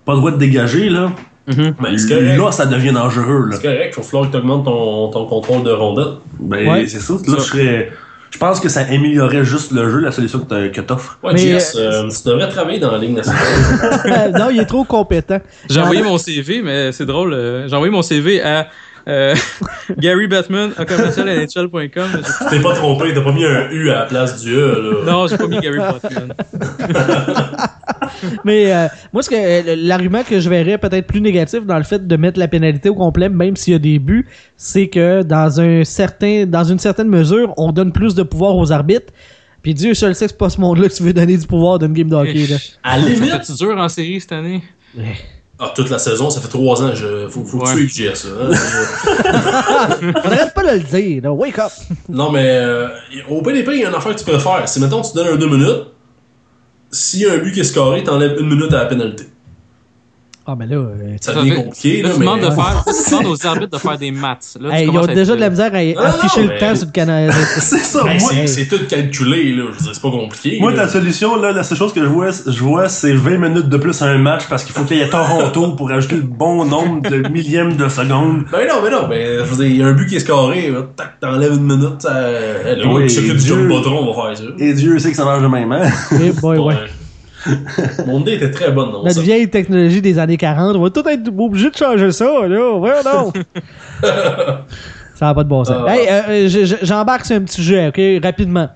S3: pas le droit de dégager là.
S2: Mais c'est correct.
S3: Là, ça devient dangereux là.
S2: C'est correct, il va falloir que tu augmentes ton, ton contrôle de rondelle.
S3: Ben,
S1: Ouais.
S3: c'est ça. Là, je serais. Je pense que ça améliorerait juste le jeu, la solution que t'offres.
S2: Ouais,
S1: Mais,
S2: JS, euh, tu devrais travailler dans la Ligue nationale.
S1: non, il est trop compétent.
S4: J'ai envoyé mon CV, mais c'est drôle. euh, J'ai envoyé mon CV à euh, Gary Batman à commercialnhl.com.
S2: T'es pas trompé, t'as pas mis un U à la place du E, là.
S4: Non, j'ai pas mis Gary Batman.
S1: Mais euh, moi, ce que euh, l'argument que je verrais peut-être plus négatif dans le fait de mettre la pénalité au complet, même s'il y a des buts, c'est que dans un certain, dans une certaine mesure, on donne plus de pouvoir aux arbitres. Puis Dieu seul sait que c'est pas ce monde-là que tu veux donner du pouvoir d'une game de hockey. Là.
S2: À la
S4: Ça
S2: limite,
S4: dur en série cette année?
S2: ah, toute la saison, ça fait trois ans, je, faut, faut que
S4: Ouais.
S2: tu suives JS. là.
S1: On arrête pas de le dire. Là. Wake up!
S2: non, mais euh, au PDP, il y a une affaire que tu peux faire. C'est, mettons, tu donnes un 2 minutes. S'il y a un but qui est scoré, t'enlèves une minute à la pénalité.
S1: Ah, mais là, euh,
S2: Ça
S4: fait-
S2: compliqué,
S4: Là,
S2: mais...
S4: de faire, tu demandes aux arbitres de faire des maths. Là, tu
S1: hey, ils ont déjà
S4: être-
S1: de la misère à
S2: non,
S1: afficher
S2: non,
S1: le
S2: mais-
S1: temps sur le Canada.
S3: C'est ça,
S2: Hey,
S3: moi.
S2: c'est, c'est tout calculé, là. Je veux dire, c'est pas compliqué.
S3: Moi,
S2: là.
S3: ta solution, là, la seule chose que je vois, je vois, c'est 20 minutes de plus à un match parce qu'il faut qu'il y ait Toronto pour ajouter le bon nombre de millièmes de seconde.
S2: Ben non, mais non, mais je veux dire, il y a un but qui est scoré, là, tac, t'enlèves une minute, ça...
S3: Oui,
S2: du
S3: Dieu.
S2: Botron va faire ça.
S3: Et Dieu sait que ça marche de même, hein?
S1: Eh boy, ouais.
S2: Mon était très bonne dans
S1: Notre
S2: ça.
S1: vieille technologie des années 40, on va tout être obligé de changer ça, là. Donc. ça n'a pas de bon sens.
S2: Ah.
S1: Hey, euh, euh, je- je- j'embarque sur un petit sujet, OK, rapidement.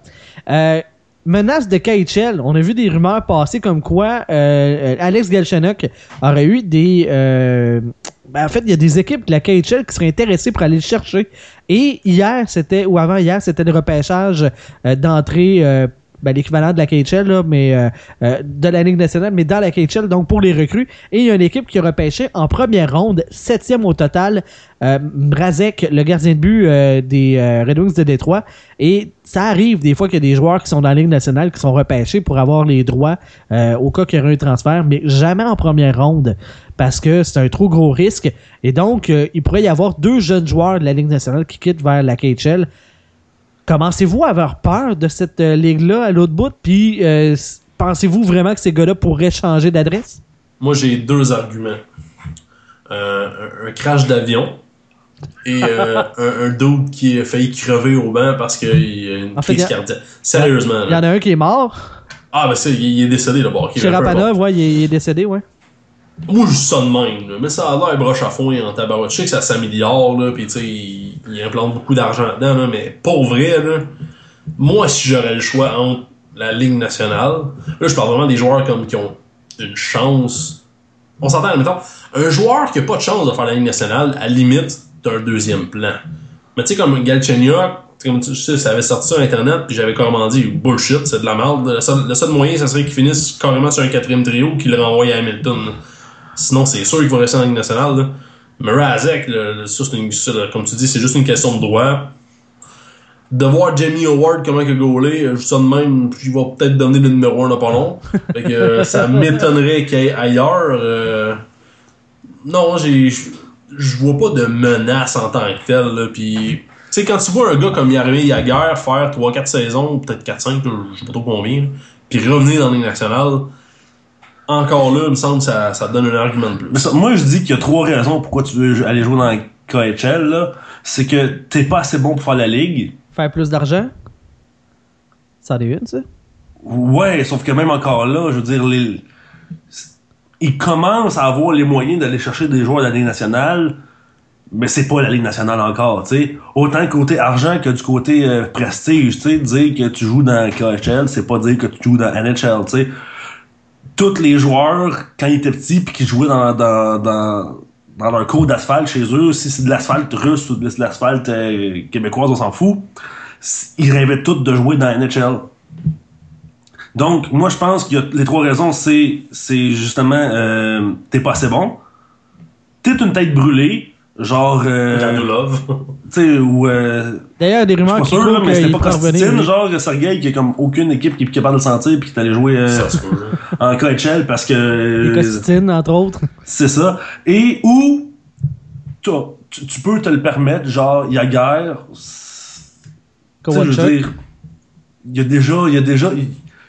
S1: Euh, menace de KHL. On a vu des rumeurs passer comme quoi euh, Alex Galchenyuk aurait eu des... euh, ben, en fait, il y a des équipes de la KHL qui seraient intéressées pour aller le chercher. Et hier, c'était, ou avant hier, c'était le repêchage euh, d'entrée, ben, l'équivalent de la KHL, là, mais euh, euh, de la Ligue nationale, mais dans la KHL, donc pour les recrues. Et il y a une équipe qui a repêché en première ronde, septième au total, euh, le gardien de but euh, des euh, Red Wings de Détroit. Et ça arrive des fois qu'il y a des joueurs qui sont dans la Ligue nationale qui sont repêchés pour avoir les droits euh, au cas qu'il y aurait un transfert, mais jamais en première ronde parce que c'est un trop gros risque. Et donc, il pourrait y avoir deux jeunes joueurs de la Ligue nationale qui quittent vers la KHL. Commencez-vous à avoir peur de cette euh, ligue-là à l'autre bout? Puis, euh, pensez-vous vraiment que ces gars-là pourraient changer d'adresse?
S2: Moi, j'ai deux arguments. Euh, un, crash d'avion et un, un dude qui a failli crever au banc parce qu'il a une
S1: En fait,
S2: crise cardiaque. Sérieusement.
S1: Il y en a un qui est mort.
S2: Ah, ben ça, il, il est décédé là-bas. ok,
S1: Chez
S2: peu importe.
S1: Rapanov, ouais, il est, il est décédé, ouais.
S2: Moi, je de même, là. mais ça a l'air broche à foin en tabarouette. Je sais que ça s'améliore, là, pis tu sais, il, implante beaucoup d'argent dedans, là, mais pour vrai, moi, si j'aurais le choix entre la Ligue nationale, là, je parle vraiment des joueurs comme qui ont une chance. On s'entend, mettons, un joueur qui a pas de chance de faire la Ligue nationale, à la limite, t'as un deuxième plan. Mais tu sais, comme Galchenyuk, comme ça avait sorti sur Internet, puis j'avais comment dit, bullshit, c'est de la merde. Le seul, moyen, ça serait qu'il finisse carrément sur un quatrième trio, qu'il le renvoie à Hamilton. Sinon, c'est sûr qu'il va rester en Ligue nationale. Là. Mais Razek, là, là, ça, c'est une- ça, là, comme tu dis, c'est juste une question de droit. De voir Jamie Howard comment il a gaulé, euh, juste ça de même, puis il va peut-être devenir le numéro 1 dans pas long. Fait que euh, ça m'étonnerait qu'il y ait ailleurs. euh, Non, j'ai. je- Je vois pas de menace en tant que telle. Là, puis, tu sais, quand tu vois un gars comme Yarmé Yaguer faire 3-4 saisons, peut-être 4-5, là, je sais pas trop combien, puis revenir dans la Ligue nationale, encore là, il me semble que ça, donne un argument de plus.
S3: Mais ça, moi, je dis qu'il y a trois raisons pourquoi tu veux aller jouer dans la KHL. C'est que t'es pas assez bon pour faire la ligue.
S1: Faire plus d'argent? Ça en est une, ça?
S3: Ouais, sauf que même encore là, je veux dire, les... ils commencent à avoir les moyens d'aller chercher des joueurs de la Ligue nationale, mais c'est pas la Ligue nationale encore, tu sais. Autant du côté argent que du côté euh, prestige, tu sais, dire que tu joues dans KHL, c'est pas dire que tu joues dans NHL, tu sais. Tous les joueurs, quand ils étaient petits puis qui jouaient dans, dans, dans, leur cours d'asphalte chez eux, si c'est de l'asphalte russe ou de l'asphalte euh, québécoise, on s'en fout, ils rêvaient tous de jouer dans NHL. Donc, moi, je pense que les trois raisons, c'est, c'est justement, euh, t'es pas assez bon, t'es une tête brûlée, genre, euh, tu sais, ou, euh,
S1: D'ailleurs, il y a des rumeurs qui courent
S3: mais c'était
S1: qu'il
S3: pas
S1: oui.
S3: genre, Sergei, qui a comme aucune équipe qui est capable de le sentir, puis qui est allé jouer euh, en KHL parce que, euh,
S1: Costitines, entre autres.
S3: c'est ça. Et où, tu, tu peux te le permettre, genre, il y a guerre, tu sais, je veux dire, il y a déjà, il y a déjà,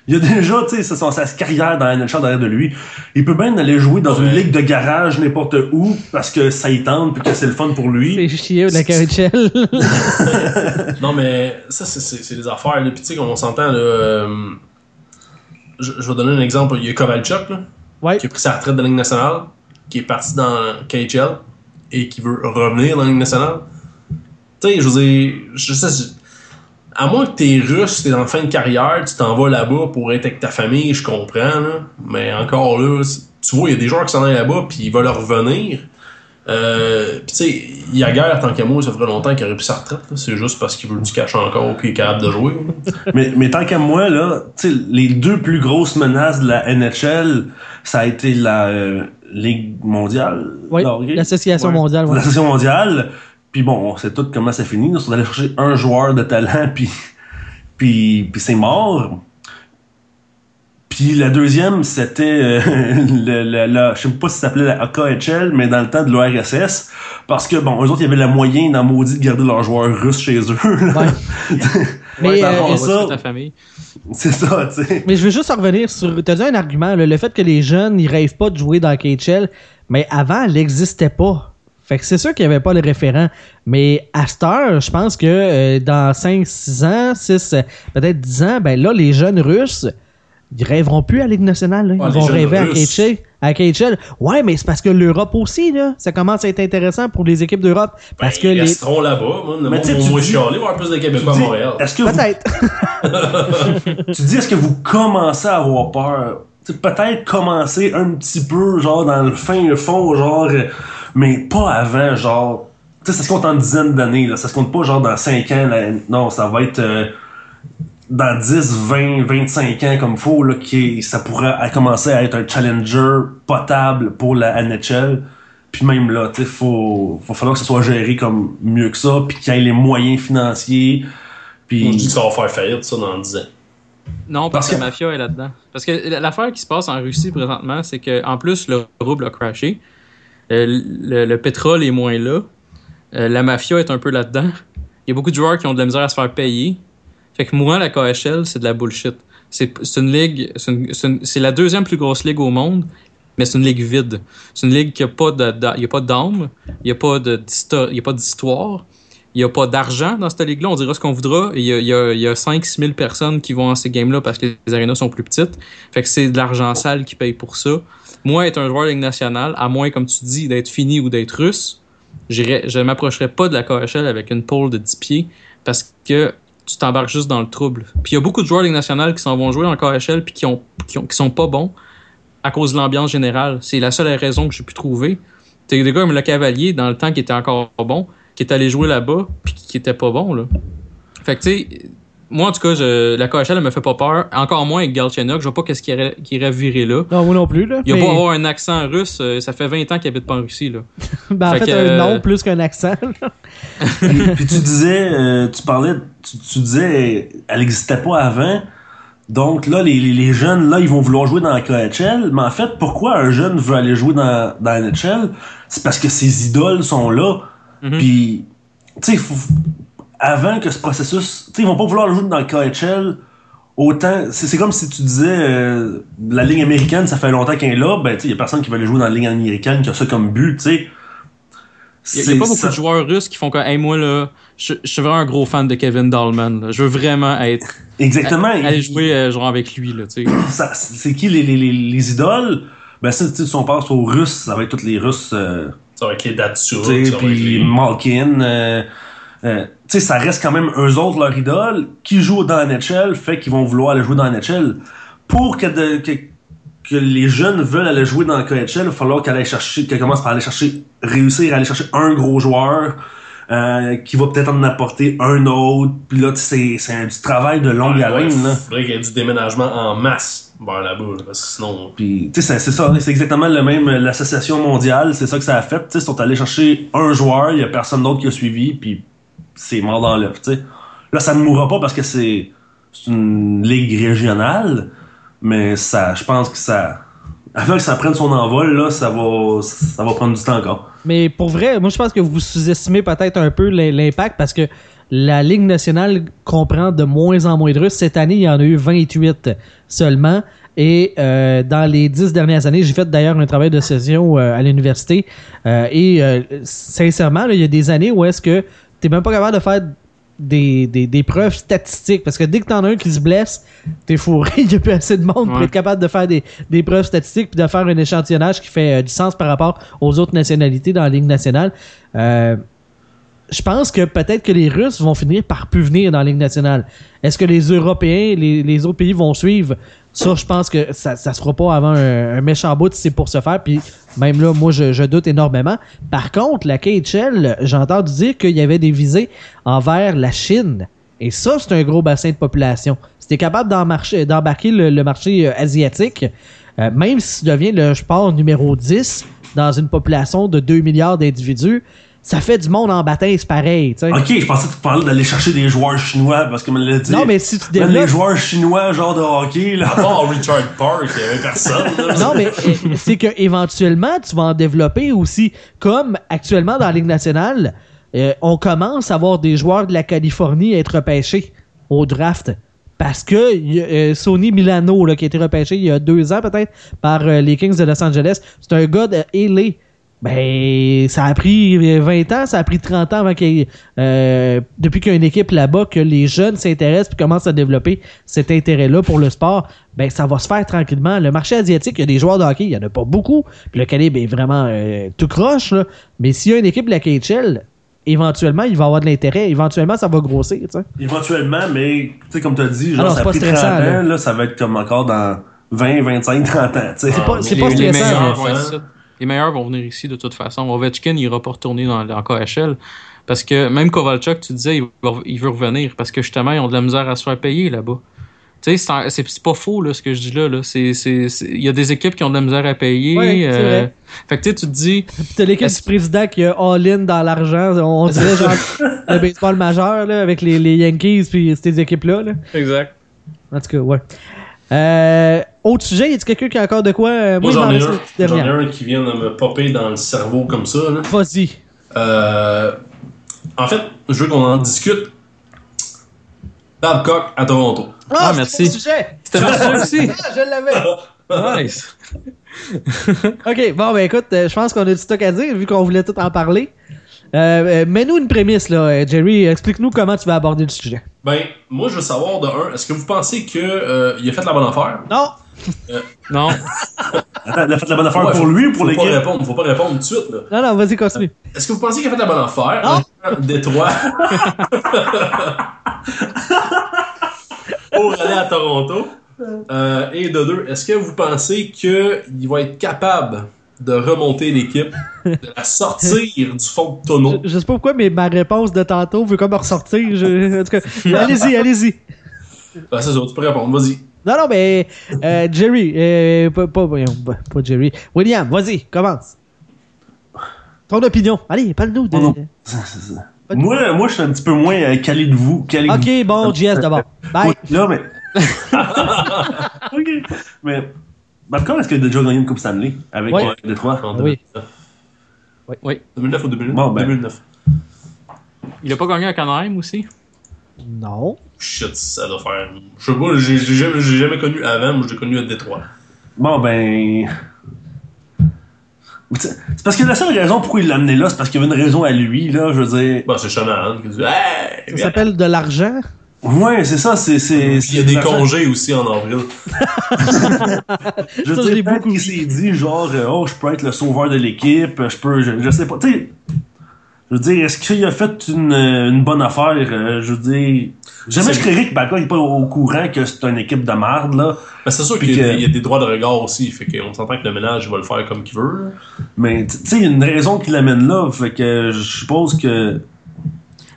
S3: il a déjà, tu sais, sa, carrière dans la NHL derrière de lui. Il peut bien aller jouer dans une ligue de garage n'importe où parce que ça y tente puis que c'est le fun pour lui.
S1: C'est chier de la KHL.
S2: Non, mais ça, c'est- des affaires. Puis, tu sais, comme on s'entend, là, euh, je, je vais donner un exemple. Il y a Kovalchuk, là,
S1: ouais.
S2: qui a pris sa retraite de la Ligue nationale, qui est parti dans KHL et qui veut revenir dans la Ligue nationale. Tu sais, je veux dire, je sais, je- à moins que t'es russe, t'es en fin de carrière, tu t'en vas là-bas pour être avec ta famille, je comprends, là. mais encore là, tu vois, il y a des joueurs qui s'en allaient là-bas, puis ils veulent revenir. Euh, puis tu sais, Yaguer, tant qu'à moi, ça ferait longtemps qu'il aurait pris sa retraite. C'est juste parce qu'il veut du cash encore puis il est capable de jouer.
S3: mais, mais tant qu'à moi, là, tu sais, les deux plus grosses menaces de la NHL, ça a été la euh, Ligue mondiale?
S1: Oui, l'association
S3: Ouais.
S1: mondiale. ouais.
S3: L'association mondiale. Puis bon, on sait tout comment ça finit. Là, c'est d'aller chercher un joueur de talent, puis, puis, puis c'est mort. Puis la deuxième, c'était euh, le, le, la- je sais pas si ça s'appelait la AKHL, mais dans le temps de l'ORSS. Parce que bon, eux autres, il y avait la moyen dans maudit de garder leurs joueurs russes chez eux.
S1: Ouais. Mais, euh,
S4: on
S3: ça-
S4: ta famille.
S3: c'est ça, tu sais.
S1: Mais je veux juste en revenir sur. T'as dit un argument, là, le fait que les jeunes, ils rêvent pas de jouer dans KHL, mais avant, elle n'existait pas. Fait que c'est sûr qu'il n'y avait pas le référent. Mais à cette heure, je pense que euh, dans 5, 6 ans, 6, euh, peut-être 10 ans, ben là, les jeunes russes, ils rêveront plus à la Ligue nationale. là. Ils
S2: Ouais, les
S1: vont rêver à
S2: Russes.
S1: KHL. À KHL. Ouais, mais c'est parce que l'Europe aussi, là, ça commence à être intéressant pour les équipes d'Europe. Parce
S2: Ben,
S1: que
S2: ils
S1: les.
S2: resteront là-bas. Moi,
S3: Mais tu sais,
S2: va
S3: tu
S2: moins
S3: dis-
S2: y avoir plus de Québécois à Montréal.
S3: Est-ce que vous,
S1: Peut-être.
S3: tu dis, est-ce que vous commencez à avoir peur? Peut-être commencer un petit peu, genre, dans le fin, le fond, genre, euh, mais pas avant, genre. Tu sais, ça se compte en dizaines d'années, là. Ça se compte pas, genre, dans 5 ans, là. Non, ça va être euh, dans 10, 20, 25 ans, comme faut, là, qui ça pourrait commencer à être un challenger potable pour la NHL. Puis même là, tu sais, faut, faut falloir que ça soit géré comme mieux que ça, puis qu'il y ait les moyens financiers. Puis.
S2: Moi, je dis que ça va faire faillite, ça, dans 10 ans.
S4: Non, parce,
S3: Parce
S4: que
S3: que-
S4: la mafia est là-dedans. Parce que l'affaire qui se passe en Russie présentement, c'est que en plus le rouble a crashé, euh, le, le pétrole est moins là, euh, la mafia est un peu là-dedans. Il y a beaucoup de joueurs qui ont de la misère à se faire payer. Fait que moi, la KHL, c'est de la bullshit. C'est une ligue, c'est la deuxième plus grosse ligue au monde, mais c'est une ligue vide. C'est une ligue qui a pas d'âme, il y a pas d'histoire. Il n'y a pas d'argent dans cette ligue-là, on dira ce qu'on voudra. Il y a 5-6 000 personnes qui vont à ces games-là parce que les arénas sont plus petites. Fait que c'est de l'argent sale qui paye pour ça. Moi, être un joueur de nationale, à moins, comme tu dis, d'être fini ou d'être russe, je ne m'approcherais pas de la KHL avec une pole de 10 pieds parce que tu t'embarques juste dans le trouble. Puis il y a beaucoup de joueurs de nationale qui s'en vont jouer en KHL puis qui sont pas bons à cause de l'ambiance générale. C'est la seule raison que j'ai pu trouver. T'as des gars comme le Cavalier, dans le temps, qui était encore bon, qui est allé jouer là-bas puis qui était pas bon. Là. Fait que tu sais, moi en tout cas, je, la KHL elle me fait pas peur. Encore moins avec Galchenyuk. Je vois pas qu'est-ce qui irait, virer là.
S1: Non, moi non plus, là.
S4: Il a
S1: mais-
S4: pas avoir un accent russe, euh, ça fait 20 ans qu'il habite pas en Russie. Là.
S1: ben, en
S4: Fait
S1: un
S4: euh,
S1: nom plus qu'un accent. là.
S3: puis, puis tu disais, euh, tu parlais, tu, tu disais, elle n'existait pas avant. Donc là, les, les, les jeunes, là, ils vont vouloir jouer dans la KHL. Mais en fait, pourquoi un jeune veut aller jouer dans, dans la NHL? C'est parce que ses idoles sont là.
S4: Mhm.
S3: Puis, tu sais, faut- avant que ce processus, tu sais, ils vont pas vouloir jouer dans le KHL autant. C'est c'est comme si tu disais, euh, la ligne américaine, ça fait longtemps qu'elle est là. Ben, tu sais, il y a personne qui veut aller jouer dans la ligne américaine qui a ça comme but, tu sais.
S4: Il n'y a, pas beaucoup
S3: ça-
S4: de joueurs russes qui font comme hey, moi là, je, je suis vraiment un gros fan de Kevin Dahlman. là. Je veux vraiment être
S3: Exactement.
S4: aller jouer euh, genre avec lui là, tu sais.
S3: c'est qui les, les, les, les idoles? Ben ça, tu sais, si on passe aux Russes, ça va être tous les Russes, euh,
S2: Ça va être les être
S3: puis
S2: les...
S3: Malkin. Euh, tu sais, ça reste quand même eux autres leur idole qui jouent dans la NHL, fait qu'ils vont vouloir aller jouer dans la NHL. Pour que, de- que, que les jeunes veulent aller jouer dans le KHL, il va falloir qu'elle chercher, qu'elle commence par aller chercher, réussir à aller chercher un gros joueur. euh, qui va peut-être en apporter un autre. Puis là, tu sais, c'est c'est un petit travail de longue
S2: Ouais,
S3: haleine.
S2: Il faudrait qu'il y ait du déménagement en masse vers là-bas, là, parce que sinon...
S3: Puis, tu sais, c'est- c'est ça, c'est exactement le même, l'association mondiale, c'est ça que ça a fait. Tu sais, ils sont allés chercher un joueur, il y a personne d'autre qui a suivi, puis c'est mort dans l'œuf. Là, ça ne mourra pas parce que c'est une ligue régionale, mais ça, je pense que ça, avant que ça prenne son envol, là, ça va, ça va prendre du temps encore.
S1: Mais pour vrai, moi je pense que vous sous-estimez peut-être un peu l'im- l'impact parce que la Ligue nationale comprend de moins en moins de Russes. Cette année, il y en a eu 28 seulement. Et euh, dans les dix dernières années, j'ai fait d'ailleurs un travail de session euh, à l'université. Euh, et sincèrement, il y a des années où est-ce que tu même pas capable de faire des, des, des preuves statistiques. Parce que dès que t'en as un qui se blesse, t'es fourré. Il n'y a plus assez de monde pour être capable de faire des, des preuves statistiques puis de faire un échantillonnage qui fait euh, du sens par rapport aux autres nationalités dans la Ligue nationale. Euh, je pense que peut-être que les Russes vont finir par plus venir dans la Ligue nationale. Est-ce que les Européens, les, les autres pays vont suivre? Ça, je pense que ça, se fera pas avant un, méchant bout si c'est pour se faire. Puis même là, moi, je, doute énormément. Par contre, la KHL, j'ai entendu dire qu'il y avait des visées envers la Chine. Et ça, c'est un gros bassin de population. Si tu es capable d'embarquer le, le marché euh, asiatique, euh, même si tu deviens le sport numéro 10 dans une population de 2 milliards d'individus, ça fait du monde en baptême, c'est pareil.
S3: Ok, je pensais que tu parlais d'aller chercher des joueurs chinois, parce que me l'a dit.
S1: Non, mais si tu
S3: Même les
S1: développes.
S3: joueurs chinois, genre de hockey, là.
S2: À part Richard Park, il y avait personne. là.
S1: Non, mais euh, c'est que éventuellement, tu vas en développer aussi. Comme actuellement dans la Ligue nationale, euh, on commence à voir des joueurs de la Californie être repêchés au draft. Parce que euh, Sony Milano, là, qui a été repêché il y a deux ans peut-être par euh, les Kings de Los Angeles, c'est un gars de LA. Ben, ça a pris 20 ans, ça a pris 30 ans avant qu'il y ait, euh, depuis qu'il y a une équipe là-bas, que les jeunes s'intéressent puis commencent à développer cet intérêt-là pour le sport. Ben, ça va se faire tranquillement. Le marché asiatique, il y a des joueurs de hockey, il y en a pas beaucoup. Puis le calibre est vraiment euh, tout croche, là. Mais s'il y a une équipe de la KHL, éventuellement, il va avoir de l'intérêt. Éventuellement, ça va grossir, tu sais.
S3: Éventuellement, mais, tu sais, comme tu as dit, genre,
S1: Ah non,
S3: ça a
S1: pas
S3: pris 30
S1: stressant,
S3: ans,
S1: là.
S3: là. ça va être comme encore dans 20, 25, 30 ans.
S1: C'est pas,
S4: les,
S1: pas
S4: les
S1: stressant.
S4: Les meilleurs vont venir ici de toute façon. Ovechkin n'ira pas retourner dans, dans KHL parce que même Kovalchuk, tu disais, il, va- il veut revenir parce que justement, ils ont de la misère à se faire payer là-bas. Tu sais, c'est un- c'est c'est pas faux là, ce que je dis là. Il y a des équipes qui ont de la misère à payer. euh,
S1: Ouais, vrai.
S4: Fait que tu sais, tu te dis,
S1: T'as l'équipe du président qui a all-in dans l'argent. On, on dirait genre le baseball majeur là, avec les, les Yankees puis ces équipes-là. Là.
S4: exact.
S1: En tout cas, ouais. Euh, autre sujet, y a-t-il quelqu'un qui a encore de quoi? Euh,
S2: Moi, j'en ai ai un qui vient de me popper dans le cerveau comme ça. là.
S1: Vas-y.
S2: Euh, en fait, je veux qu'on en discute. Babcock à Toronto.
S4: Ah,
S1: c'est
S4: merci. C'était mon sujet aussi.
S1: Ah, je l'avais.
S4: Nice.
S1: ok, bon, ben écoute, euh, je pense qu'on a du stock à dire vu qu'on voulait tout en parler. Euh, euh, Mets-nous une prémisse, là, euh, Jerry. Explique-nous comment tu vas aborder le sujet.
S2: Ben, moi, je veux savoir de un, est-ce que vous pensez qu'il a fait la bonne affaire?
S1: Non!
S4: Non.
S3: Attends, il a fait la bonne affaire
S2: Ouais,
S3: pour
S2: faut-
S3: lui ou pour
S2: faut pas
S3: l'équipe?
S2: répondre, faut pas répondre tout de suite. Là.
S1: Non, non, vas-y, continue.
S2: Est-ce que vous pensez qu'il a fait la bonne affaire?
S1: Non.
S2: Détroit. pour aller à Toronto. Euh, et de deux, est-ce que vous pensez qu'il va être capable de remonter l'équipe, de la sortir du fond de tonneau?
S1: Je, je sais pas pourquoi, mais ma réponse de tantôt veut comme ressortir. Je- en tout cas, allez-y, allez-y.
S2: Ben, c'est ça, tu peux répondre, vas-y.
S1: Non, non, mais euh, Jerry, euh, pas, pas, pas- pas Jerry. William, vas-y, commence. Ton opinion. Allez, parle-nous de.
S3: Oh. Moi, moi, je suis un petit peu moins euh, calé de vous. Calé de
S1: Ok, bon, JS d'abord. Bye.
S3: Oui, là, mais. ok. Mais. Babcock, est-ce qu'il a déjà gagné une Coupe Stanley avec
S1: Ouais.
S3: euh, Détroit?
S2: En
S1: Oui.
S2: 2009.
S4: Oui.
S2: 2009 ou 2009?
S3: Bon, ben.
S2: 2009.
S4: Il a pas gagné à Canaheim aussi?
S1: Non.
S2: Shit, ça doit faire. Je sais pas, j'ai jamais, jamais connu avant, moi j'ai connu à Détroit.
S3: Bon, ben. C'est parce que la seule raison pourquoi il l'a amené là, c'est parce qu'il y avait une raison à lui, là, je veux dire.
S2: Bah, c'est Shanahan qui dit Hey!
S1: Ça s'appelle de l'argent?
S3: Ouais, c'est ça, c'est.
S2: il y a des congés aussi en avril.
S3: Je peut-être
S1: beaucoup
S3: qu'il s'est dit, genre, euh, oh, je peux être le sauveur de l'équipe, je peux. Je, je sais pas. Tu sais. Je veux dire, est-ce qu'il a fait une, euh, une bonne affaire? Euh, je veux dire. Jamais
S2: sais.
S3: je créerais que Babcock n'est pas au courant que c'est une équipe de merde, là.
S2: Mais c'est sûr qu'il y, a
S3: que-
S2: des- il y a des droits de regard aussi. Fait qu'on s'entend que le ménage il va le faire comme qu'il veut.
S3: Mais tu sais, il y a une raison qui l'amène là. Fait que je suppose que.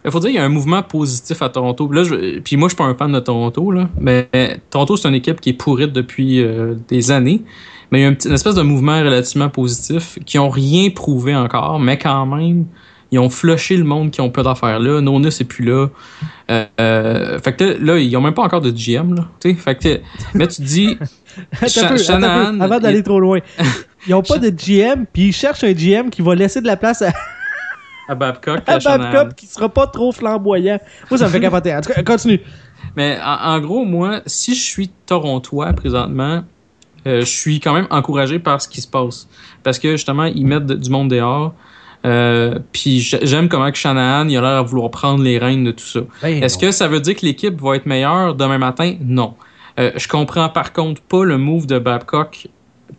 S4: Il faut dire qu'il y a un mouvement positif à Toronto. Là, je- puis moi, je suis pas un fan de Toronto, là, mais Toronto, c'est une équipe qui est pourrite depuis euh, des années. Mais il y a un petit- une espèce de mouvement relativement positif qui ont rien prouvé encore, mais quand même, ils ont flushé le monde qui ont peu d'affaires là. Nona, c'est plus là. Euh, euh, fait que là, ils ont même pas encore de GM. Là, tu sais. fait que, mais tu te dis,
S1: peu,
S4: Shanahan,
S1: peu, avant d'aller
S4: il-
S1: trop loin. Ils ont pas de GM, puis ils cherchent un GM qui va laisser de la place à,
S4: à Babcock,
S1: à. Babcock qui sera pas trop flamboyant. Moi, ça me fait capoter. En tout cas, continue.
S4: Mais en, en gros, moi, si je suis Torontois présentement, euh, je suis quand même encouragé par ce qui se passe. Parce que justement, ils mettent de- du monde dehors. Euh, puis j'aime comment que Shanahan il a l'air à vouloir prendre les rênes de tout ça.
S1: Ben,
S4: Est-ce que ça veut dire que l'équipe va être meilleure demain matin? Non. Euh, je comprends par contre pas le move de Babcock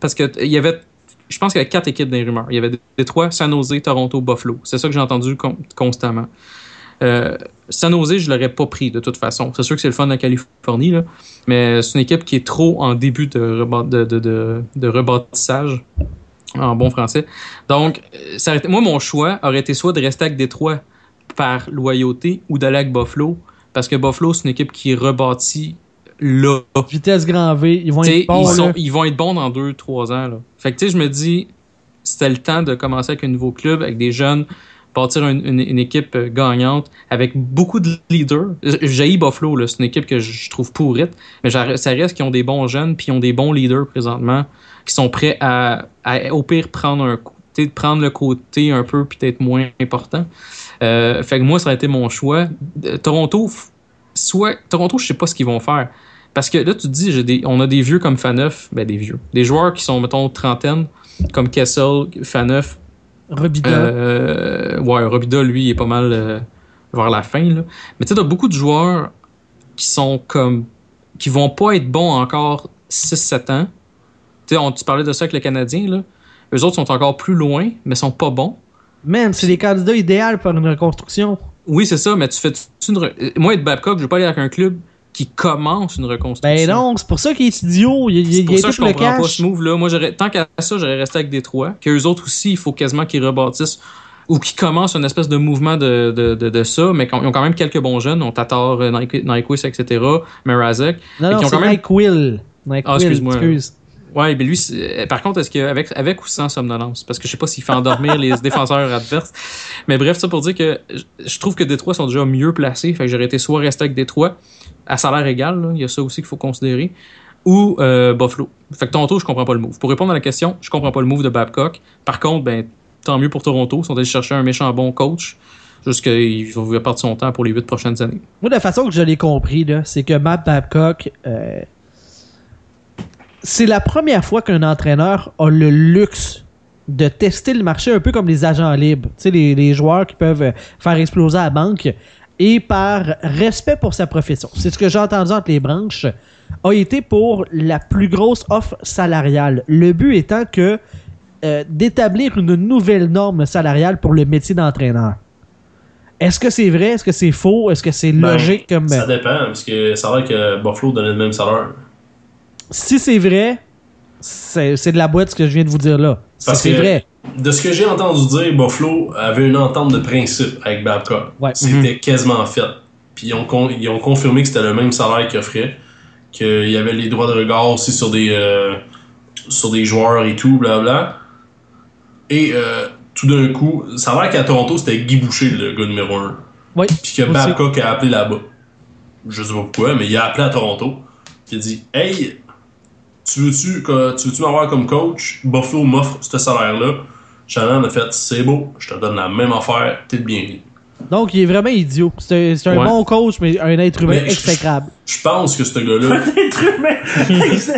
S4: parce que il y avait, je pense qu'il y avait quatre équipes dans les rumeurs. Il y avait Détroit, San Jose, Toronto, Buffalo. C'est ça que j'ai entendu con- constamment. Euh, San Jose, je l'aurais pas pris de toute façon. C'est sûr que c'est le fun de la Californie, mais c'est une équipe qui est trop en début de, de, de, rebâtissage, en bon français. Donc, ça été- moi, mon choix aurait été soit de rester avec Détroit par loyauté ou d'aller avec Buffalo, parce que Buffalo, c'est une équipe qui est rebâtie là.
S1: Vitesse grand V, ils vont
S4: T'sais,
S1: être bons.
S4: ils,
S1: là.
S4: sont- ils vont être bons dans 2-3 ans. Là. Fait que tu sais, je me dis, c'était le temps de commencer avec un nouveau club, avec des jeunes, bâtir une, une- une équipe euh, gagnante, avec beaucoup de leaders. J'ai Buffalo, c'est une équipe que je trouve pourrite, mais ça reste qu'ils ont des bons jeunes, puis ils ont des bons leaders présentement, qui sont prêts à, à, au pire, prendre un coup- tu sais, prendre le côté un peu peut-être moins important. Euh, fait que moi, ça aurait été mon choix. Euh, Toronto, soit Toronto, je sais pas ce qu'ils vont faire. Parce que là, tu te dis, des, on a des vieux comme Faneuf, ben des vieux. Des joueurs qui sont, mettons, trentaine, comme Kessel, Faneuf.
S1: Robida.
S4: Euh, ouais, Robida, lui, il est pas mal euh, vers la fin. Là. Mais tu sais, t'as beaucoup de joueurs qui sont comme. qui vont pas être bons encore 6-7 ans. Tu sais, tu parlais de ça avec le Canadien, là. Eux autres sont encore plus loin, mais sont pas bons.
S1: Man, c'est les candidats idéaux pour une reconstruction.
S4: Oui, c'est ça, mais tu fais une. re- euh, Moi, être Babcock, je veux pas aller avec un club qui commence une reconstruction.
S1: Ben non, c'est pour ça qu'il est idiot. Il, il,
S4: C'est
S1: il
S4: pour
S1: a
S4: ça que je comprends pas ce move-là. Moi, j'aurais, tant qu'à ça, j'aurais resté avec Détroit. Qu'eux autres aussi, il faut quasiment qu'ils rebâtissent ou qu'ils commencent une espèce de mouvement de, de, de, de ça, mais qu'ils ont quand même quelques bons jeunes. On Tatar, euh, Nyquist, etc., Merazek.
S1: Non,
S4: Et
S1: non,
S4: qui ont
S1: c'est
S4: quand même-
S1: Mike Will.
S4: Ah,
S1: Will,
S4: excuse-moi.
S1: excuse.
S4: Ouais, mais lui, c'est- par contre, est-ce qu'avec avec ou sans somnolence? Parce que je sais pas s'il fait endormir les défenseurs adverses. Mais bref, ça pour dire que je- trouve que Détroit sont déjà mieux placés. Fait que j'aurais été soit resté avec Détroit à salaire égal, là, il y a ça aussi qu'il faut considérer, ou euh, Buffalo. Fait que Toronto, je comprends pas le move. Pour répondre à la question, je comprends pas le move de Babcock. Par contre, ben, tant mieux pour Toronto. Ils sont allés chercher un méchant bon coach. Juste qu'il va perdre son temps pour les huit prochaines années.
S1: Moi, de la façon que je l'ai compris, c'est que Matt Babcock, euh, c'est la première fois qu'un entraîneur a le luxe de tester le marché un peu comme les agents libres. Tu sais, les, les joueurs qui peuvent faire exploser la banque. Et par respect pour sa profession, c'est ce que j'ai entendu entre les branches, a été pour la plus grosse offre salariale. Le but étant que euh, d'établir une nouvelle norme salariale pour le métier d'entraîneur. Est-ce que c'est vrai? Est-ce que c'est faux? Est-ce que c'est
S2: Ben,
S1: logique comme.
S2: Ça dépend, parce que ça a l'air que Buffalo donnait le même salaire.
S1: Si c'est vrai, c'est c'est de la boîte ce que je viens de vous dire là. Si
S2: Parce
S1: c'est
S2: que-
S1: vrai.
S2: De ce que j'ai entendu dire, Buffalo avait une entente de principe avec Babcock.
S1: Ouais.
S2: C'était quasiment fait. Puis ils ont, con- ils ont confirmé que c'était le même salaire qu'ils offraient, qu'il y avait les droits de regard aussi sur des, euh, sur des joueurs et tout, blabla. Et euh, tout d'un coup, ça a l'air qu'à Toronto, c'était Guy Boucher, le gars numéro 1.
S1: Oui.
S2: Puis que
S1: Aussi.
S2: Babcock a appelé là-bas. Je sais pas pourquoi, mais il a appelé à Toronto. Il a dit Hey, tu veux-tu que- tu veux-tu m'avoir comme coach? Buffalo m'offre ce salaire-là. Shannon a fait C'est beau, je te donne la même affaire, t'es le bienvenu.
S1: Donc, il est vraiment idiot. C'est un, un
S4: Ouais.
S1: bon coach, mais un être humain
S2: Mais
S1: exécrable.
S2: Je pense que ce gars-là.
S3: Être humain, etc.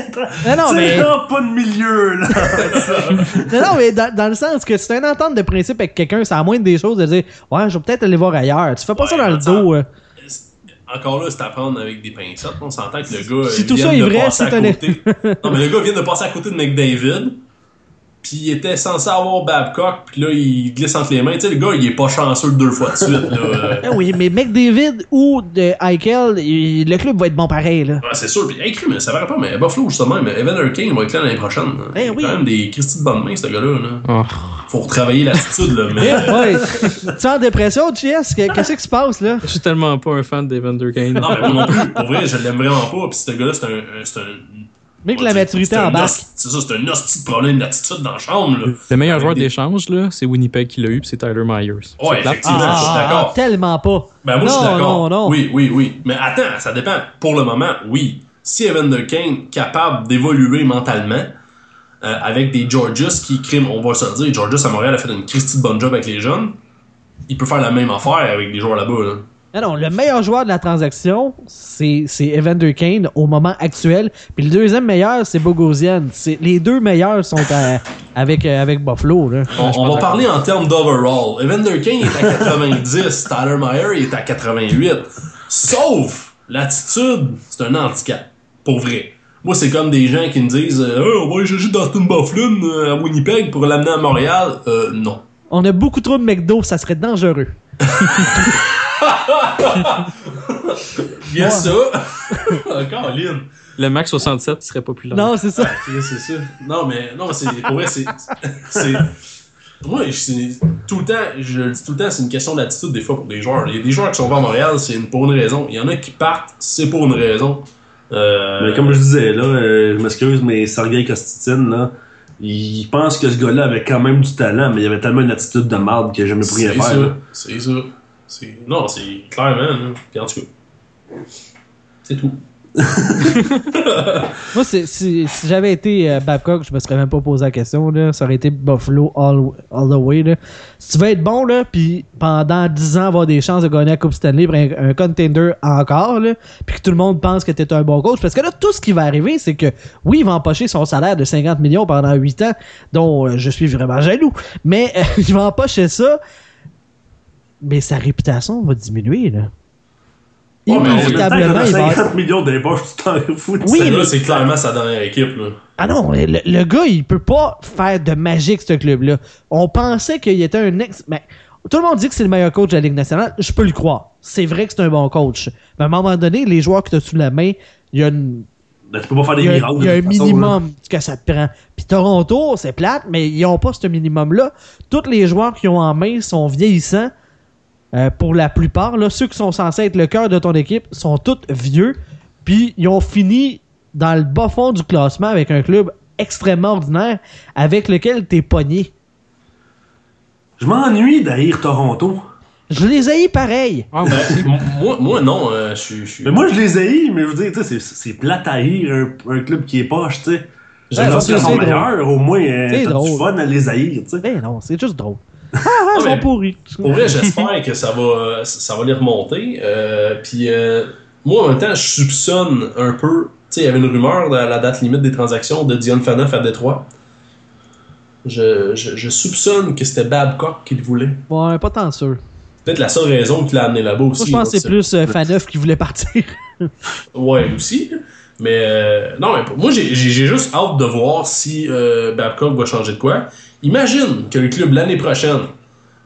S1: Non, non,
S3: C'est
S1: mais,
S3: genre pas de milieu, là.
S1: non, non, mais dans, dans le sens que c'est une entente de principe avec quelqu'un, c'est à moindre des choses de dire Ouais, je vais peut-être aller voir ailleurs. Tu fais pas ça dans le dos.
S2: Encore là, c'est à prendre avec des pincettes. On s'entend que le gars.
S1: Si tout ça est
S2: de
S1: vrai,
S2: passer
S1: c'est
S2: côté. non, mais le gars vient de passer à côté de McDavid. Puis il était censé avoir Babcock. Puis là, il glisse entre les mains. Tu sais, le gars, il est pas chanceux deux fois de suite. Là.
S1: Ah oui, mais McDavid ou de Eichel, le club va être bon pareil. Là.
S2: Ouais, c'est sûr. Puis, hey, crime, ça paraît pas, mais Buffalo, justement, mais Evander King va être là l'année prochaine.
S1: Ben
S2: il a
S1: oui.
S2: quand même des Christy de bonne main, ce gars-là. Là.
S4: Oh.
S2: Faut retravailler l'attitude, là. Mais.
S1: Ouais. tu es en dépression? Que- Qu'est-ce qui se passe là?
S4: Je suis tellement pas un fan d'Evander Kane.
S2: Non, mais moi non plus. Pour vrai, je l'aime vraiment pas. Puis ce gars-là, c'est un. un- C'est un.
S1: Mais que la maturité embarque.
S2: hostie- C'est ça, c'est un hostie de problème d'attitude dans la chambre, là.
S4: Le meilleur joueur
S2: des-
S4: d'échange, là, c'est Winnipeg qui l'a eu, puis c'est Tyler Myers.
S2: Ouais, effectivement. je suis d'accord.
S1: Ah, tellement pas.
S2: Ben, moi, je suis d'accord.
S1: non, non.
S2: Oui, oui, oui. Mais attends, ça dépend. Pour le moment, oui. Si Evander Kane capable d'évoluer mentalement, euh, avec des Georges qui criment, on va se le dire, Georges à Montréal a fait une Christie de bonne job avec les jeunes, il peut faire la même affaire avec des joueurs là-bas. Là.
S1: Non, non, le meilleur joueur de la transaction, c'est Evander Kane au moment actuel. Puis le deuxième meilleur, c'est Bogosian. Les deux meilleurs sont à- avec, euh, avec Buffalo. Là.
S2: On, va parler en termes d'overall. Evander Kane est à 90, Tyler Meyer est à 88. Sauf l'attitude, c'est un handicap. Pour vrai. Moi, c'est comme des gens qui me disent euh, Oh, On va aller chercher Dustin Bufflin euh, à Winnipeg pour l'amener à Montréal. Euh, non.
S1: On a beaucoup trop de McDo, ça serait dangereux.
S2: Il y a ça. Caroline.
S4: Le Max 67 serait populaire.
S1: Non, c'est ça.
S2: Ouais, c'est ça. Non, mais non, c'est pour vrai, c'est c'est moi, tout le temps, je le dis tout le temps, c'est une question d'attitude des fois pour des joueurs. Il y a des joueurs qui sont pas à Montréal, c'est une- pour une raison. Il y en a qui partent, c'est pour une raison. Euh,
S3: Mais comme je disais, là, euh, je m'excuse, mais Sergei Kostitine, là, il pense que ce gars-là avait quand même du talent, mais il avait tellement une attitude de marde qu'il n'a jamais pris à
S2: c'est
S3: faire.
S2: c'est ça. Non, c'est clairement, là. Puis en tout cas, c'est tout.
S1: Moi, si, j'avais été Babcock, je me serais même pas posé la question. Là. Ça aurait été Buffalo all, the way. Là. Si tu veux être bon, là, puis pendant 10 ans avoir des chances de gagner la Coupe Stanley, un, un contender encore, puis que tout le monde pense que tu es un bon coach. Parce que là, tout ce qui va arriver, c'est que oui, il va empocher son salaire de 50 millions pendant 8 ans, dont euh, je suis vraiment jaloux. Mais euh, il va empocher ça. Mais sa réputation va diminuer. Là.
S2: Ouais, mais
S1: il va
S3: 50 millions d'impôts, tu t'en fous. de
S1: Oui,
S3: ça.
S2: Celle-là,
S1: mais-
S2: c'est clairement sa dernière équipe. Là.
S1: Ah non, le, le gars, il peut pas faire de magie avec ce club-là. On pensait qu'il était un ex. Mais tout le monde dit que c'est le meilleur coach de la Ligue nationale. Je peux le croire. C'est vrai que c'est un bon coach. Mais à un moment donné, les joueurs que tu as sous la main, il y a, une-
S3: Ben, tu peux pas faire des
S1: il y a-
S3: miracles.
S1: il y a un
S3: façon,
S1: minimum que ça te prend. Puis Toronto, c'est plate, mais ils ont pas ce minimum-là. Tous les joueurs qui ont en main sont vieillissants. Euh, pour la plupart, là, ceux qui sont censés être le cœur de ton équipe sont tous vieux. Puis ils ont fini dans le bas fond du classement avec un club extrêmement ordinaire avec lequel t'es pogné.
S3: Je m'ennuie d'haïr Toronto.
S1: Je les ai pareil.
S4: Ah, moi
S2: Ben, moi, moi, non. euh, je suis-.
S3: Mais moi, je les haïs, mais je veux dire, tu sais, c'est- plate à haïr un, un club qui est poche, tu sais.
S2: J'aime ça.
S3: sont
S1: c'est drôle.
S3: meilleurs, au moins, euh,
S1: C'est
S3: t'as
S1: drôle.
S3: du fun à les haïr, tu sais.
S1: Ben non, c'est juste drôle. Ah, ah, ils
S2: Ouais,
S1: pourris.
S2: Pour vrai, j'espère que ça va, ça va les remonter. Euh, Puis euh, moi, en même temps, je soupçonne un peu. Tu sais, il y avait une rumeur à la date limite des transactions de Dion Phaneuf à Détroit. Je, je, je soupçonne que c'était Babcock qui le voulait.
S1: Ouais, pas tant sûr.
S2: Peut-être la seule raison qu'il l'a amené là-bas aussi.
S1: Moi, je pense que c'est plus euh, Faneuf qui voulait partir.
S2: Ouais, aussi. Mais euh, non, mais moi, j'ai juste hâte de voir si euh, Babcock va changer de quoi. Imagine que le club l'année prochaine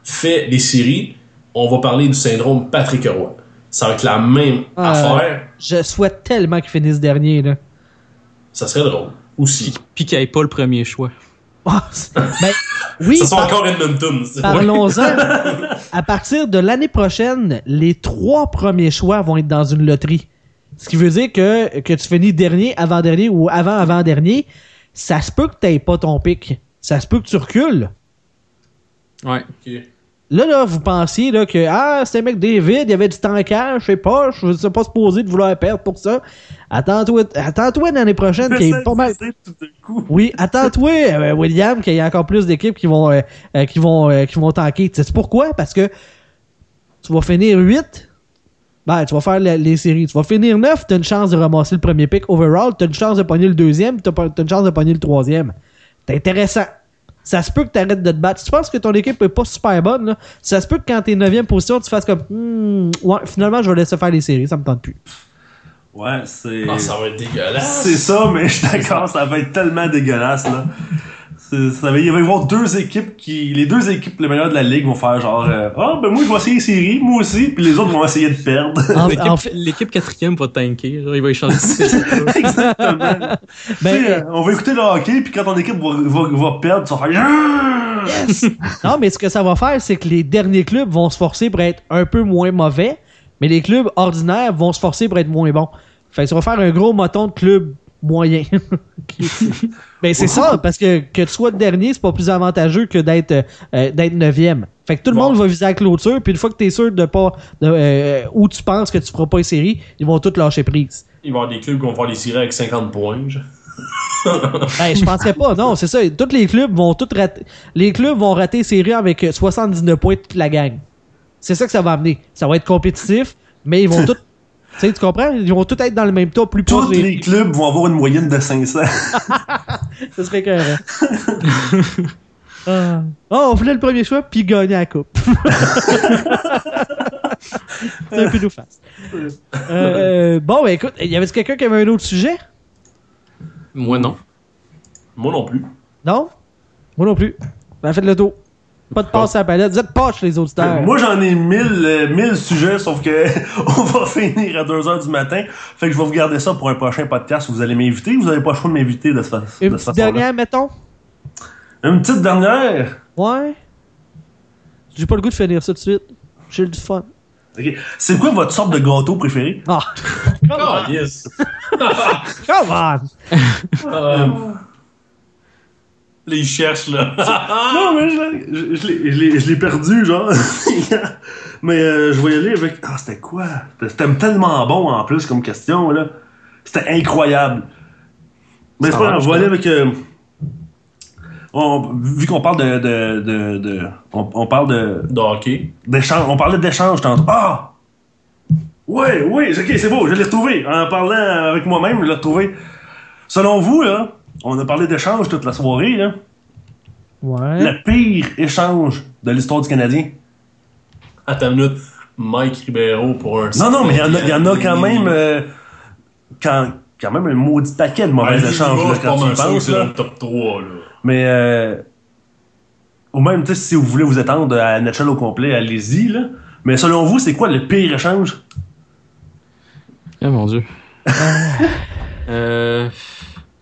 S2: fait les séries. On va parler du syndrome Patrick Roy. Ça va être la même
S1: Ah,
S2: affaire.
S1: Je souhaite tellement qu'ils finissent dernier. Là.
S2: Ça serait drôle. Aussi.
S4: Puis qu'il n'y ait pas le premier choix.
S1: Ah, c'est- ben, oui,
S2: ça sera
S1: par-
S2: encore Edmonton.
S1: Parlons-en. À partir de l'année prochaine, les trois premiers choix vont être dans une loterie. Ce qui veut dire que, que tu finis dernier, avant-dernier ou avant-avant-dernier, ça se peut que tu pas ton pic. Ça se peut que tu recules.
S4: Ouais.
S2: Ok.
S1: Là, là, vous pensiez là, que ah, c'était McDavid, il y avait du cash, je sais pas, je ne sais pas supposé de vouloir perdre pour ça. Attends-toi attends-toi l'année prochaine qu'il y ait pas mal. Oui, attends-toi, euh, William, qu'il y ait encore plus d'équipes qui vont euh, euh, qui vont euh, qui vont tanker. Tu sais pourquoi? Parce que tu vas finir 8. Ben, tu vas faire la- les séries. Tu vas finir 9, tu as une chance de ramasser le premier pick overall, tu as une chance de pogner le deuxième, tu as une chance de pogner le troisième. C'est intéressant. Ça se peut que tu arrêtes de te battre. Si tu penses que ton équipe est pas super bonne, là, ça se peut que quand t'es 9 position, tu fasses comme Hmm, ouais, finalement, je vais laisser faire les séries, ça me tente plus.
S3: Ouais, c'est.
S2: Ah, ça va être dégueulasse.
S3: C'est ça, mais je suis d'accord, ça va être tellement dégueulasse, là. Ça il va y avoir deux équipes qui. Les deux équipes les meilleures de la ligue vont faire genre euh, Ah, ben moi je vais essayer les séries, moi aussi, puis les autres vont essayer de perdre.
S1: En,
S4: L'équipe-
S1: en fait,
S4: L'équipe quatrième va tanker. genre, il va échanger.
S3: Exactement. Tu
S1: ben,
S3: sais, euh, on va écouter le hockey, puis quand ton équipe va, va, va perdre, tu vas faire Yeah!
S1: Non, mais ce que ça va faire, c'est que les derniers clubs vont se forcer pour être un peu moins mauvais, mais les clubs ordinaires vont se forcer pour être moins bons. Fait que ça va faire un gros moton de clubs moyens. ben c'est ça, parce que que tu sois dernier, c'est pas plus avantageux que d'être euh, d'être neuvième. Fait que tout le
S2: Bon.
S1: monde va viser la clôture, puis une fois que t'es sûr de pas de, euh, où tu penses que tu feras pas une série, ils vont tous lâcher prise.
S2: Il va y avoir des clubs qui vont faire les séries avec 50 points. genre.
S1: Ben, je penserais pas. Non, c'est ça. Tous les clubs vont tout rater. Les clubs vont rater série avec euh, 79 points toute la gang. C'est ça que ça va amener. Ça va être compétitif, mais ils vont tous. Tu sais, tu comprends? Ils vont tous être dans le même tas, plus proche
S3: Tous les clubs vont avoir une moyenne de 500.
S1: Ce serait carré. Ah. Oh, on voulait le premier choix, puis gagner la coupe. c'est un peu nous face. Euh, bon, ben écoute, y avait quelqu'un qui avait un autre sujet?
S4: Moi, non.
S2: Moi non plus.
S1: Non? Moi non plus. Ben, faites le tour. Pas de passe à la palette. Vous êtes poches, les auditeurs.
S3: Moi j'en ai 1000 euh, 1000 sujets, sauf que on va finir à 2h du matin. Fait que je vais vous garder ça pour un prochain podcast où vous allez m'inviter. Vous n'avez pas le choix de m'inviter de, ce- de
S1: Une
S3: cette
S1: petite
S3: façon-là.
S1: dernière, mettons?
S3: Une petite dernière?
S1: Ouais. J'ai pas le goût de finir ça tout de suite. J'ai du fun.
S3: Ok. C'est quoi votre sorte de gâteau préféré?
S1: Ah!
S2: Ah, yes.
S1: Come on!
S2: Euh, Là, ils cherchent, là.
S3: Non, mais je, l'ai- je, je l'ai- je l'ai- je l'ai perdu, genre. mais euh, je vais y aller avec. Ah, c'était quoi? C'était tellement bon en plus comme question, là. C'était incroyable. Mais c'est pas grave,
S4: je
S3: on va aller avec. euh, on- vu qu'on parle de. de, de, de- on, on parle de.
S2: De hockey.
S3: d'échange. On parlait d'échange tantôt. Ah! Oui, oui, ok, c'est beau, je l'ai retrouvé. En parlant avec moi-même, je l'ai retrouvé. Selon vous, là, on a parlé d'échange toute la soirée, là.
S1: Ouais.
S3: Le pire échange de l'histoire du Canadien.
S2: Attends une minute. Mike Ribeiro pour un.
S3: Non, non, mais il y en a, il y en a quand même. euh, quand, quand même un maudit paquet de mauvais
S2: Ouais,
S3: échanges, là,
S2: je
S3: quand
S2: pense
S3: tu penses,
S2: c'est dans le top 3, là.
S3: Mais, euh, ou même, tu sais, si vous voulez vous étendre à NHL au complet, allez-y, là. Mais selon vous, c'est quoi le pire échange?
S4: Ah mon dieu. euh,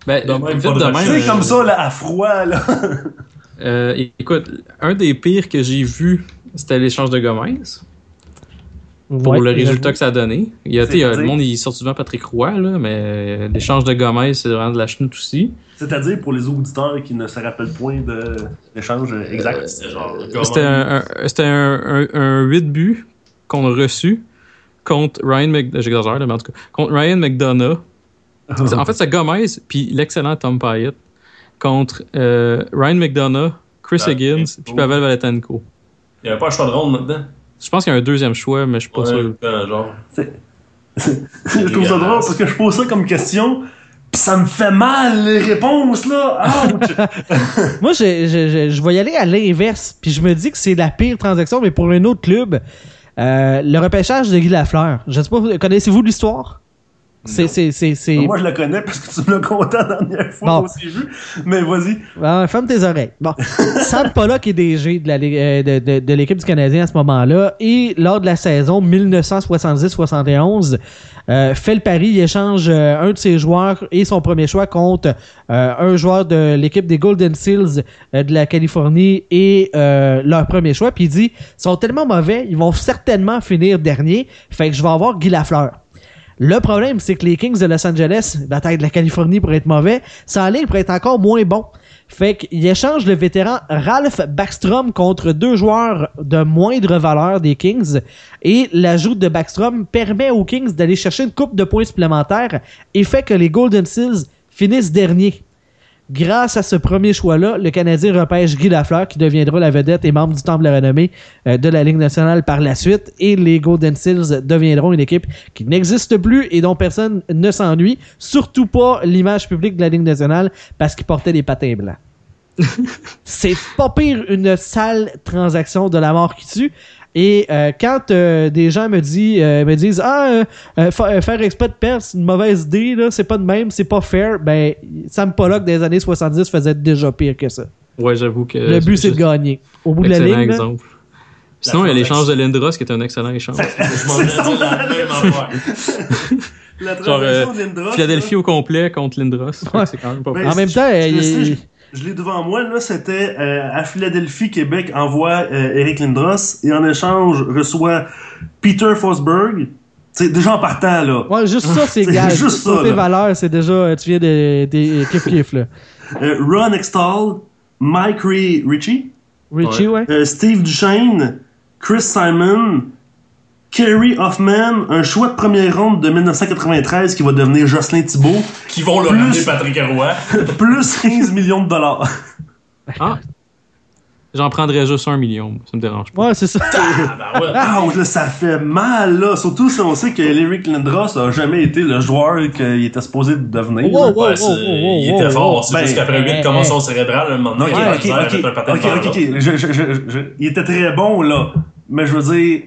S4: ben,
S2: De même,
S4: vite
S2: de
S4: même, euh,
S3: comme ça, là, à froid, là.
S4: euh, écoute, un des pires que j'ai vu, c'était l'échange de Gomez. Pour
S1: Ouais,
S4: le résultat que ça a donné. Il y a, le monde, il sort souvent Patrick Roy, là, mais euh, l'échange de Gomez, c'est vraiment de la chenoute aussi.
S3: C'est-à-dire pour les auditeurs qui ne se rappellent point de l'échange exact.
S2: C'était genre.
S4: C'était un, un- c'était un, un, un 8 buts qu'on a reçu contre Ryan Mc... Contre Ryan McDonough. En fait, c'est Gomez puis l'excellent Tom Pyatt contre euh, Ryan McDonough, Chris
S2: Ah,
S4: Higgins puis Pavel Valetenko.
S2: Il n'y avait pas un choix de ronde maintenant.
S4: Je pense qu'il y a un deuxième choix, mais je suis pas
S2: Ouais,
S4: sûr.
S2: euh, genre.
S3: je trouve ça drôle parce que je pose ça comme question, pis ça me fait mal les réponses là.
S1: Moi, je, je, je, je vais y aller à l'inverse. Puis je me dis que c'est la pire transaction, mais pour un autre club, euh, le repêchage de Guy Lafleur. Je sais pas, connaissez-vous l'histoire? C'est.
S3: Moi je le connais parce que tu me l'as conté la dernière fois
S1: Bon.
S3: aussi vu. Mais vas-y.
S1: Ah, ferme tes oreilles. Bon. Sam Pollock est DG de, la, Ligue- euh, de, de, de l'équipe du Canadien à ce moment-là. Et lors de la saison 1970-71, euh, fait le pari, il échange euh, un de ses joueurs et son premier choix contre euh, un joueur de l'équipe des Golden Seals de la Californie et leur premier choix. Puis il dit, ils sont tellement mauvais, ils vont certainement finir dernier. Fait que je vais avoir Guy Lafleur. Le problème, c'est que les Kings de Los Angeles, bataille de la Californie pour être mauvais, s'enlignent pour être encore moins bons. Fait qu'il échange le vétéran Ralph Backstrom contre deux joueurs de moindre valeur des Kings. Et l'ajout de Backstrom permet aux Kings d'aller chercher une coupe de points supplémentaires et fait que les Golden Seals finissent derniers. Grâce à ce premier choix-là, le Canadien repêche Guy Lafleur, qui deviendra la vedette et membre du Temple de renommée euh, de la Ligue nationale par la suite. Et les Golden Seals deviendront une équipe qui n'existe plus et dont personne ne s'ennuie. Surtout pas l'image publique de la Ligue nationale parce qu'ils portaient des patins blancs. C'est pas pire une sale transaction de la mort qui tue. Et euh, quand euh, des gens me, dit, euh, me disent Ah, euh, euh, fa- euh, faire exprès de perdre, c'est une mauvaise idée, là, c'est pas de même, c'est pas fair, ben, Sam Pollock des années 70 faisait déjà pire que ça.
S4: Ouais, j'avoue que.
S1: Le but, c'est de gagner. Au bout de la
S4: Excellent
S1: ligne, là,
S4: exemple. Sinon, il y a l'échange de Lindros qui est un excellent échange.
S2: Je m'en ai dit la même affaire.
S3: La
S4: Genre, euh,
S3: de Lindros,
S4: Philadelphie au complet contre Lindros.
S1: Ouais.
S4: C'est quand même pas
S3: Ben,
S1: en même temps,
S3: je- je
S1: il-
S3: le sais,
S1: il-
S3: je, l'ai devant moi, là, c'était euh, à Philadelphie, Québec envoie euh, Eric Lindros et en échange reçoit Peter Forsberg. C'est déjà en partant là.
S1: ouais, juste ça, c'est
S3: C'est
S1: égal.
S3: juste ça,
S1: Côté
S3: là.
S1: valeur, c'est déjà, euh, tu viens de, des kiff-kiff, là.
S3: Euh, Ron Extall, Mike Ri- Ritchie,
S1: Richie, ouais.
S3: euh, Steve Duchesne, Chris Simon, Kerry Hoffman, un choix de première ronde de 1993 qui va devenir Jocelyn Thibault,
S2: Qui vont le
S3: Plus-
S2: ramener Patrick Roy.
S3: plus 15 millions de dollars.
S4: Ah! J'en prendrais juste un million, ça me dérange pas.
S1: Ouais, c'est ça.
S2: Ah, ben ouais.
S3: Ah, là, ça fait mal, là. Surtout si on sait que Eric Lindros a jamais été le joueur qu'il était supposé devenir.
S1: Wow, wow,
S2: Ouais,
S1: wow,
S2: il était fort. C'est
S3: Ben,
S2: juste qu'après
S1: hey,
S2: 8 commotions
S1: hey.
S2: cérébrales, un moment donné,
S3: Ok,
S2: il
S3: il était très bon, là. Mais je veux dire,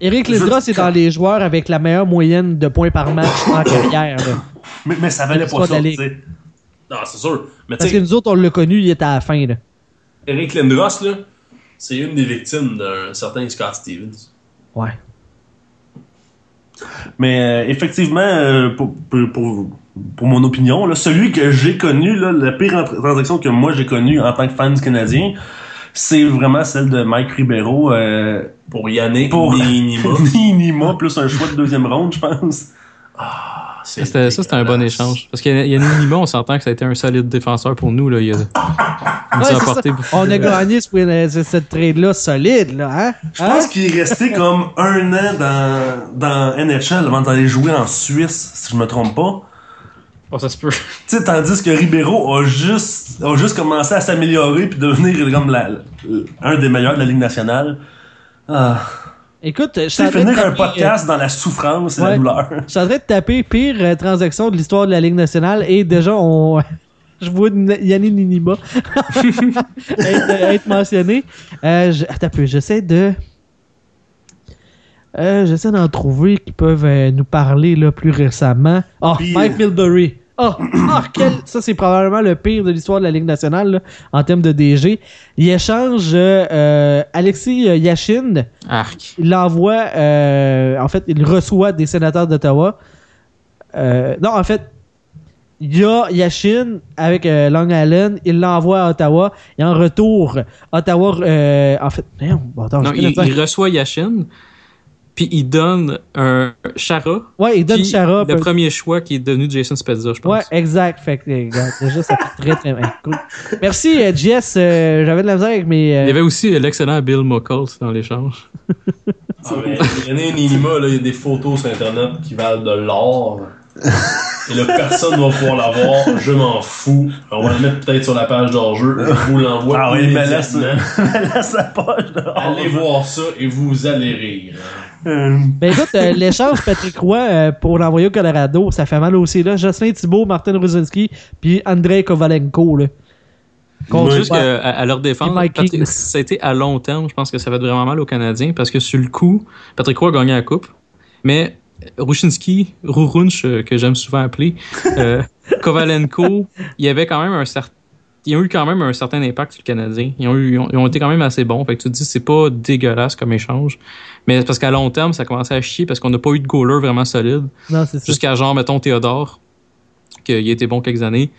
S1: Eric Lindros est dans les joueurs avec la meilleure moyenne de points par match en carrière.
S3: mais, mais ça valait pas ça, tu sais.
S2: Non, c'est sûr. Mais
S1: Parce que nous autres, on l'a connu, il était à la fin. Là.
S2: Eric Lindros, là, c'est une des victimes d'un certain Scott Stevens.
S1: Ouais.
S3: Mais euh, effectivement, euh, pour, pour, pour, pour mon opinion, là, celui que j'ai connu, là, la pire transaction que moi j'ai connue en tant que fan du Canadien, c'est vraiment celle de Mike Ribeiro euh,
S2: Pour Yannick
S3: Pour-
S2: Nima.
S3: Nima plus un choix de deuxième ronde, je pense.
S2: Ah, c'est
S4: C'était- Ça, c'était un bon échange. Parce qu'il y a Yannick Nima, on s'entend que ça a été un solide défenseur pour nous. Là. Il a, il nous a
S1: Ouais, c'est
S4: apporté
S1: ça.
S4: beaucoup
S1: On a gagné ce- ce- cette trade-là solide, là, hein?
S3: Je
S1: Hein?
S3: pense qu'il est resté comme un an dans, dans NHL avant d'aller jouer en Suisse, si je me trompe pas.
S4: Oh, ça se peut.
S3: Tu sais, tandis que Ribeiro a juste, a juste commencé à s'améliorer puis devenir comme la, la- un des meilleurs de la Ligue nationale. Ah.
S1: Écoute, je suis
S3: sais,
S1: en train de
S3: finir un
S1: taper, euh,
S3: podcast dans la souffrance et la douleur.
S1: Je suis en train de taper pire euh, transaction de l'histoire de la Ligue nationale et déjà on. Je vois Yannick Ninima être, euh, être mentionné. Euh, je... Attends un peu, j'essaie de. Euh, j'essaie d'en trouver qui peuvent euh, nous parler là, plus récemment. Oh,
S3: Puis,
S1: Mike Milbury. Oh, oh, quel... ça c'est probablement le pire de l'histoire de la Ligue nationale là, en termes de DG. Il échange euh, Alexis Yashin
S4: Arc.
S1: il l'envoie, euh, en fait, il reçoit des sénateurs d'Ottawa. Euh, non, en fait, il y a Yashin avec euh, Long Island, il l'envoie à Ottawa, et en retour, Ottawa, euh, en fait, attends,
S4: Non, il reçoit Yashin, puis il donne un Chara.
S1: ouais, il donne Chara.
S4: Le premier choix qui est devenu Jason Spezza, je pense.
S1: Ouais, exact. Fait que, regarde, déjà, ça fait très, très bien. Cool. Merci, euh, Jess. euh, J'avais de la misère avec mes. euh,
S4: Il y avait aussi euh, l'excellent Bill Muckles dans l'échange.
S2: Ah, mais Ninima, là, il y a des photos sur Internet qui valent de l'or. Et là, personne va pouvoir la voir. Je m'en fous. On va la mettre peut-être sur la page d'hors-jeu. Je vous l'envoie
S3: Ah oui, la poche dehors.
S2: Allez voir ça et vous allez rire.
S3: Euh,
S1: Ben écoute, euh, l'échange Patrick Roy euh, pour l'envoyer au Colorado, ça fait mal aussi. là. Jocelyn Thibault, Martin Rosinski, puis Andrei Kovalenko. Là. Contre-
S4: Juste
S1: ouais.
S4: que, à, à leur défense, Patrick- ça a été à long terme. Je pense que ça fait vraiment mal aux Canadiens parce que sur le coup, Patrick Roy a gagné la coupe. Mais Rushinski, Rurunch, euh, que j'aime souvent appeler, euh, Kovalenko, il y avait quand même un certain. Ils ont eu quand même un certain impact sur le Canadien. Ils ont, eu, ils ont, ils ont été quand même assez bons. Fait que tu te dis, c'est pas dégueulasse comme échange. Mais c'est parce qu'à long terme, ça commençait à chier parce qu'on n'a pas eu de goaler vraiment solide. Jusqu'à genre, mettons, Théodore, qu'il été bon quelques années.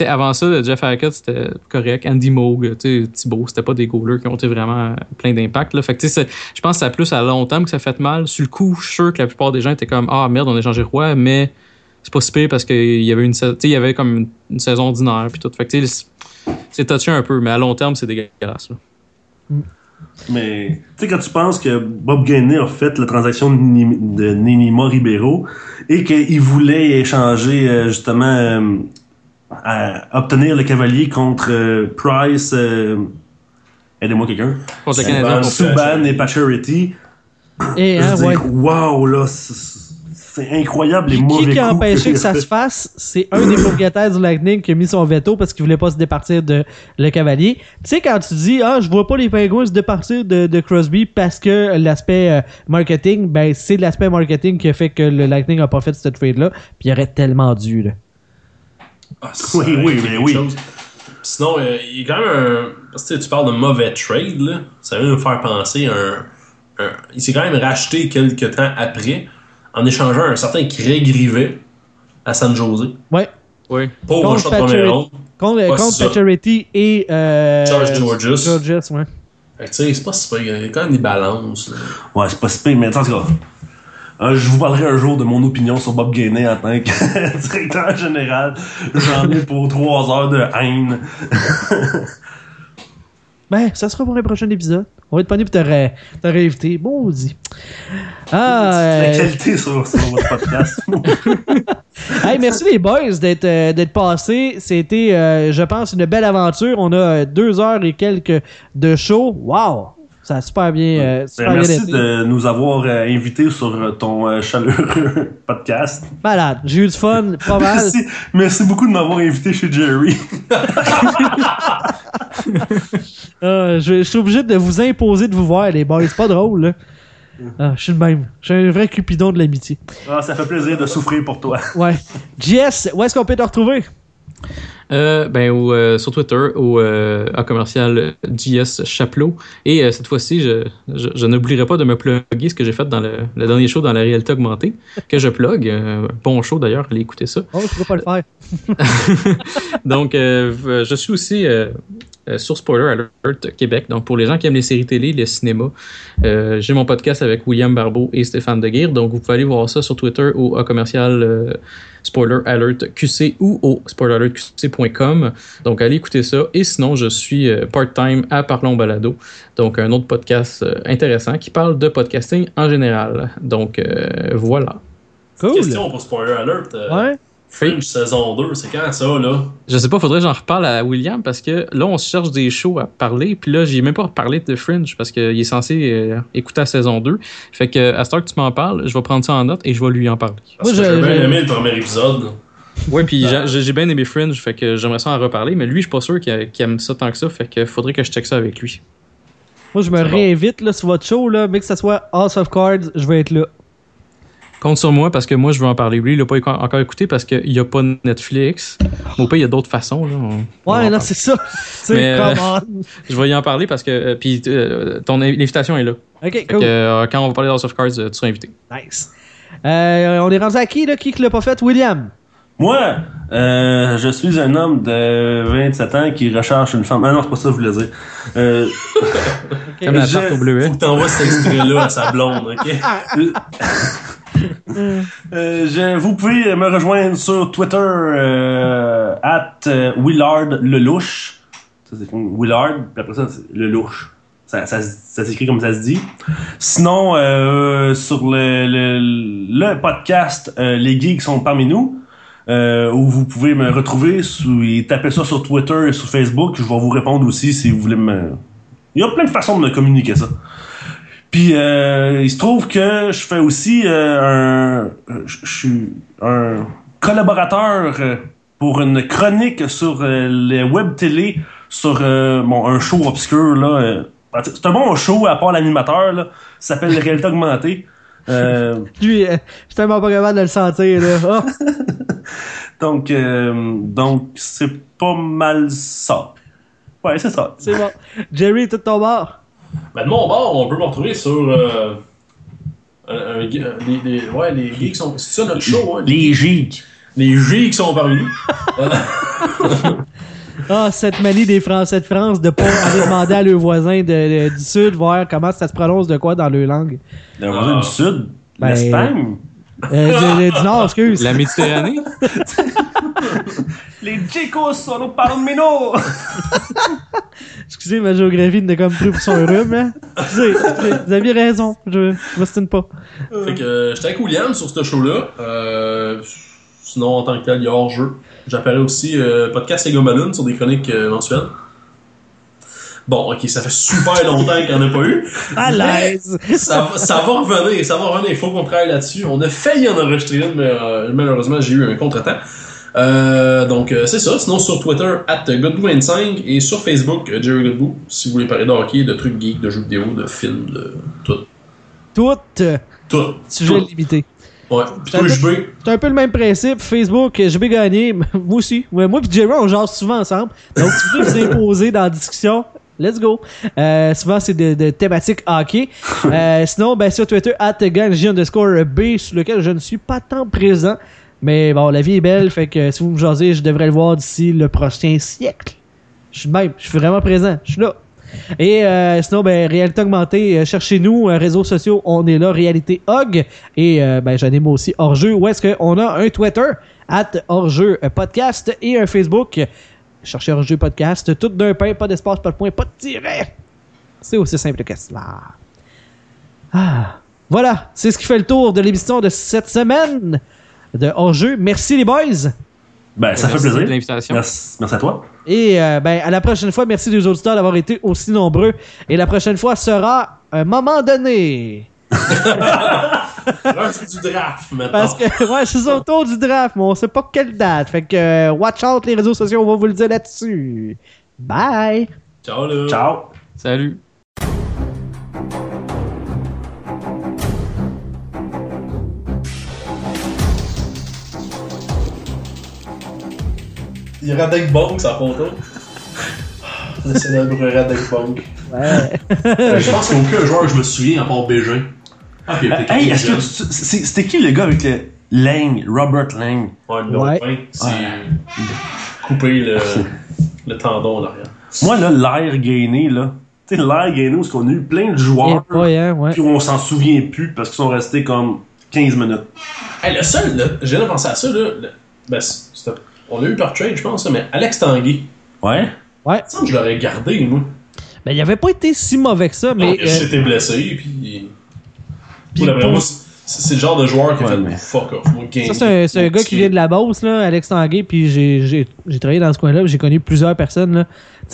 S4: Avant ça, Jeff Hackett, c'était correct. Andy Moog, Thibault, c'était pas des goalers qui ont été vraiment plein d'impact. je pense que c'est plus à long terme que ça fait mal. Sur le coup, je suis sûr que la plupart des gens étaient comme Ah merde, on a changé Roy, mais c'est pas si pire parce qu'il y avait une il y avait comme une, saison ordinaire puis tout. Fait c'est- touché un peu, mais à long terme, c'est dégueulasse. là.
S3: Mais tu sais, quand tu penses que Bob Gainey a fait la transaction de Nini- de Nenima Ribeiro et qu'il voulait échanger euh, justement euh, à obtenir le cavalier contre euh, Price, euh, aidez-moi quelqu'un,
S4: Contre
S2: Subban
S3: et Pacioretty.
S1: Et, hein, ouais.
S3: Wow, là, c'est incroyable les mauvais
S1: qui qui a
S3: coups
S1: empêché que ça
S3: fait.
S1: se fasse, c'est un des propriétaires du Lightning qui a mis son veto parce qu'il voulait pas se départir de le cavalier. Tu sais, quand tu dis, ah, je vois pas les Penguins se départir de, de Crosby parce que l'aspect euh, marketing, ben, c'est l'aspect marketing qui a fait que le Lightning a pas fait cette trade-là, puis il aurait tellement dû, là.
S2: Ah,
S3: Oui, oui, mais oui.
S2: chose. Sinon, euh, il y a quand même un. Parce que tu parles de mauvais trade, là. Ça vient me faire penser à un. un- Il s'est quand même racheté quelques temps après en échangeant un certain Craig Rivet à San Jose.
S1: Ouais.
S4: Oui.
S2: Pauvre
S1: Contre
S2: choix de première ronde.
S1: Contre,
S2: Ouais,
S1: contre. Pacioretty et euh,
S2: George Georges.
S1: Georges, ouais.
S2: Fait que tu sais, c'est pas si pire. Il y a quand même des balances. là.
S3: Ouais, c'est pas si pire, mais en tout cas. euh, je vous parlerai un jour de mon opinion sur Bob Gainey en tant que directeur général. J'en ai pour trois heures de haine.
S1: Ben, ça sera pour un prochain épisode. On va être pogné pour te, ré- te réinviter. Maudit. Ah,
S3: La
S1: euh,
S3: qualité sur, sur votre podcast.
S1: Hey, merci les boys d'être euh, d'être passés. C'était, euh, je pense, une belle aventure. On a euh, deux heures et quelques de show. Wow! Ça a super bien, euh,
S3: Ben,
S1: super
S3: merci de nous avoir euh, invités sur euh, ton euh, chaleureux podcast.
S1: Malade. J'ai eu du fun, pas mal.
S3: Merci, merci beaucoup de m'avoir invité chez Jerry.
S1: Je, je suis obligé de vous imposer de vous voir, les boys. C'est pas drôle, là. Ah, je suis le même. Je suis un vrai cupidon de l'amitié.
S3: Ah, ça fait plaisir de souffrir pour toi.
S1: Ouais. JS, où est-ce qu'on peut te retrouver?
S4: Euh, ben, au, euh, sur Twitter, au euh, à commercial JS Chapelot. Et euh, cette fois-ci, je, je, je n'oublierai pas de me plugger ce que j'ai fait dans le, le dernier show dans la réalité augmentée, que je plug. Bon show d'ailleurs, allez écouter ça.
S1: Oh, je peux pas le faire.
S4: Donc, je suis aussi euh, sur Spoiler Alert Québec. Donc, pour les gens qui aiment les séries télé, le cinéma, euh, j'ai mon podcast avec William Barbeau et Stéphane Deguire. Donc, vous pouvez aller voir ça sur Twitter ou à commercial euh, Spoiler Alert QC ou au spoileralertqc.com. Donc, allez écouter ça. Et sinon, je suis euh, part-time à Parlons Balado. Donc, un autre podcast euh, intéressant qui parle de podcasting en général. Donc, euh, voilà.
S1: Cool.
S2: Question pour Spoiler Alert. euh,
S1: Ouais.
S2: Fringe saison 2, c'est quand ça, là?
S4: Je sais pas, faudrait que j'en reparle à William parce que là, on se cherche des shows à parler. Puis là, j'ai même pas reparlé de Fringe parce qu'il est censé euh, écouter la saison 2. Fait que, à ce temps que tu m'en parles, je vais prendre ça en note et je vais lui en parler.
S2: Parce
S1: Moi,
S2: que j'ai bien aimé le premier épisode.
S4: Ouais, puis j'ai bien aimé Fringe, fait que j'aimerais ça en reparler. Mais lui, je suis pas sûr qu'il aime ça tant que ça. Fait que faudrait que je check ça avec lui.
S1: Moi, je me
S2: bon.
S1: réinvite là, sur votre show, là, mais que ce soit House of Cards, je vais être là.
S4: Compte sur moi parce que moi, je veux en parler. Lui, il l'a pas encore écouté parce qu'il y a pas Netflix. Au pays, il y a d'autres façons. Là. On- on
S1: Ouais, non,
S4: parler.
S1: c'est ça.
S4: Mais, euh,
S1: on.
S4: Je vais y en parler parce que. euh, puis euh, ton l'invitation est là.
S1: Ok,
S4: Fait
S1: cool.
S4: que, euh, quand on va parler d'House of Cards, euh, tu seras invité.
S1: Nice. Euh, on est rendu à qui, là? Qui qui l'a pas fait? William.
S3: Moi, euh, je suis un homme de 27 ans qui recherche une femme. Ah non, c'est pas ça que je voulais dire. Euh,
S4: Comme la
S3: Je-
S4: tarte au bleuet.
S2: Faut que t'envoies cet extrait-là à sa blonde, ok?
S3: Euh, je- vous pouvez me rejoindre sur Twitter euh, at euh, Willard Lelouch. Ça Willard, puis après ça, c'est Lelouch. Ça, ça, s'écrit comme ça se dit. Sinon, euh, sur le, podcast Les Geeks sont parmi nous, où vous pouvez me retrouver sous, et taper ça sur Twitter et sur Facebook. Je vais vous répondre aussi si vous voulez me. Il y a plein de façons de me communiquer ça. Puis euh, il se trouve que je fais aussi euh, un. Je je suis un collaborateur euh, pour une chronique sur euh, les web télé sur euh, bon, un show obscur là. euh, en tout- c'est un bon show à part l'animateur s'appelle Réalité augmentée. Euh,
S1: Lui, euh, je suis tellement pas capable de le sentir, là. Oh.
S3: donc euh, donc c'est pas mal ça. Ouais, c'est ça.
S1: C'est bon. Jerry, tout ton bord?
S2: Ben, de mon bord, on peut me retrouver sur. Euh, un- un- les, les- ouais, les geeks sont. C'est ça notre show, hein?
S3: Les gigs.
S2: Les geeks sont parmi nous.
S1: Ah, cette manie des Français de France de pas aller demander à leurs voisins de- de- du Sud voir comment ça se prononce de quoi dans leur langue.
S3: Le voisin
S2: Ah.
S3: du Sud?
S1: Ben,
S3: L'Espagne?
S1: Euh, du, du Nord, excuse.
S4: La Méditerranée?
S3: Les chicos sono palomino.
S1: Excusez, ma géographie n'est comme pris pour son rhume, là. Excusez, vous aviez raison. Je m'ostine pas.
S2: Fait que euh, j'étais avec William sur ce show-là. Euh, sinon, en tant que tel, il y a hors-jeu. J'apparais aussi euh, podcast Lego Balloon sur des chroniques euh, mensuelles. Bon, ok, ça fait super longtemps qu'il n'y en a pas eu.
S1: À l'aise.
S2: ça, va- ça va revenir, ça va revenir. Il faut qu'on travaille là-dessus. On a failli en enregistrer une, mais euh, malheureusement, j'ai eu un contretemps. Euh, donc, euh, c'est ça. Sinon, sur Twitter, at Godbout25 et sur Facebook, euh, Jerry Godbout, si vous voulez parler de hockey, de trucs geeks, de jeux vidéo, de films, de tout.
S1: Tout. euh,
S2: Tout.
S1: sujet
S2: Tout.
S1: limité.
S2: Ouais. Puis toi, je vais.
S1: C'est un peu le même principe. Facebook, je vais gagner. Moi aussi. Ouais, moi et Jerry, on jase souvent ensemble. Donc, si vous voulez vous imposer dans la discussion, let's go. Euh, souvent, c'est de, de thématiques hockey. Euh, sinon, ben, sur Twitter, at underscore B, sur lequel je ne suis pas tant présent. Mais bon, la vie est belle, fait que si vous me jasez, je devrais le voir d'ici le prochain siècle. Je suis même, je suis vraiment présent, je suis là. Et euh, sinon, ben, réalité augmentée, cherchez-nous, réseaux sociaux, on est là, réalité hog. Et ben, j'anime aussi hors-jeu, où est-ce qu'on a un Twitter, at hors-jeu podcast, et un Facebook. Cherchez hors-jeu podcast, tout d'un pain, pas d'espace, pas de point, pas de tiret. C'est aussi simple que cela. Ah. Voilà, c'est ce qui fait le tour de l'émission de cette semaine de hors-jeu. Merci les boys.
S3: Ben, ça fait
S4: Merci
S3: plaisir.
S4: l'invitation.
S3: Merci, merci à toi.
S1: Et euh, ben, à la prochaine fois, merci aux auditeurs d'avoir été aussi nombreux. Et la prochaine fois sera un moment donné.
S2: C'est du draft maintenant.
S1: Parce que, ouais, je suis autour du draft, mais on sait pas quelle date. Fait que, euh, watch out les réseaux sociaux, on va vous le dire là-dessus. Bye!
S2: Ciao, là.
S3: Ciao.
S4: Salut.
S2: Il y a Radek Bonk, sa photo. Le célèbre Radek Bonk. Je pense qu'il n'y a aucun joueur que je me souviens à part Bégin. Ah, puis il y a peut-être
S3: Hey,
S2: quelques
S3: est-ce que
S2: jeunes.
S3: tu- c'est- c'était qui le gars avec le Lang, Robert Lang?
S2: Ouais, le
S1: Ouais.
S2: ouais. c'est couper le, le tendon en arrière.
S3: Moi, là, l'air gainé, là. Tu sais, l'air gainé, est-ce qu'on a eu plein de joueurs,
S1: pas, hein, ouais.
S3: puis on s'en souvient plus parce qu'ils sont restés comme 15 minutes.
S2: Hey, le seul, là, j'ai jamais pensé à ça, là. le- ben, c'est- on l'a eu par trade, je pense, là, mais Alex Tanguay.
S3: Ouais.
S2: Il me semble que je l'aurais gardé, moi.
S1: Ben, il avait pas été si mauvais que ça, mais.
S2: Mais
S1: euh,
S2: j'étais blessé, puis.
S1: Puis pour-
S2: c'est le genre de joueur qui a
S3: Ouais,
S2: fait
S3: mais-
S2: fuck off. Game,
S1: Ça, c'est un, c'est un gars qui vient de la Beauce, là, Alex Tanguay, puis j'ai- j'ai j'ai travaillé dans ce coin-là, puis j'ai connu plusieurs personnes. là. Tu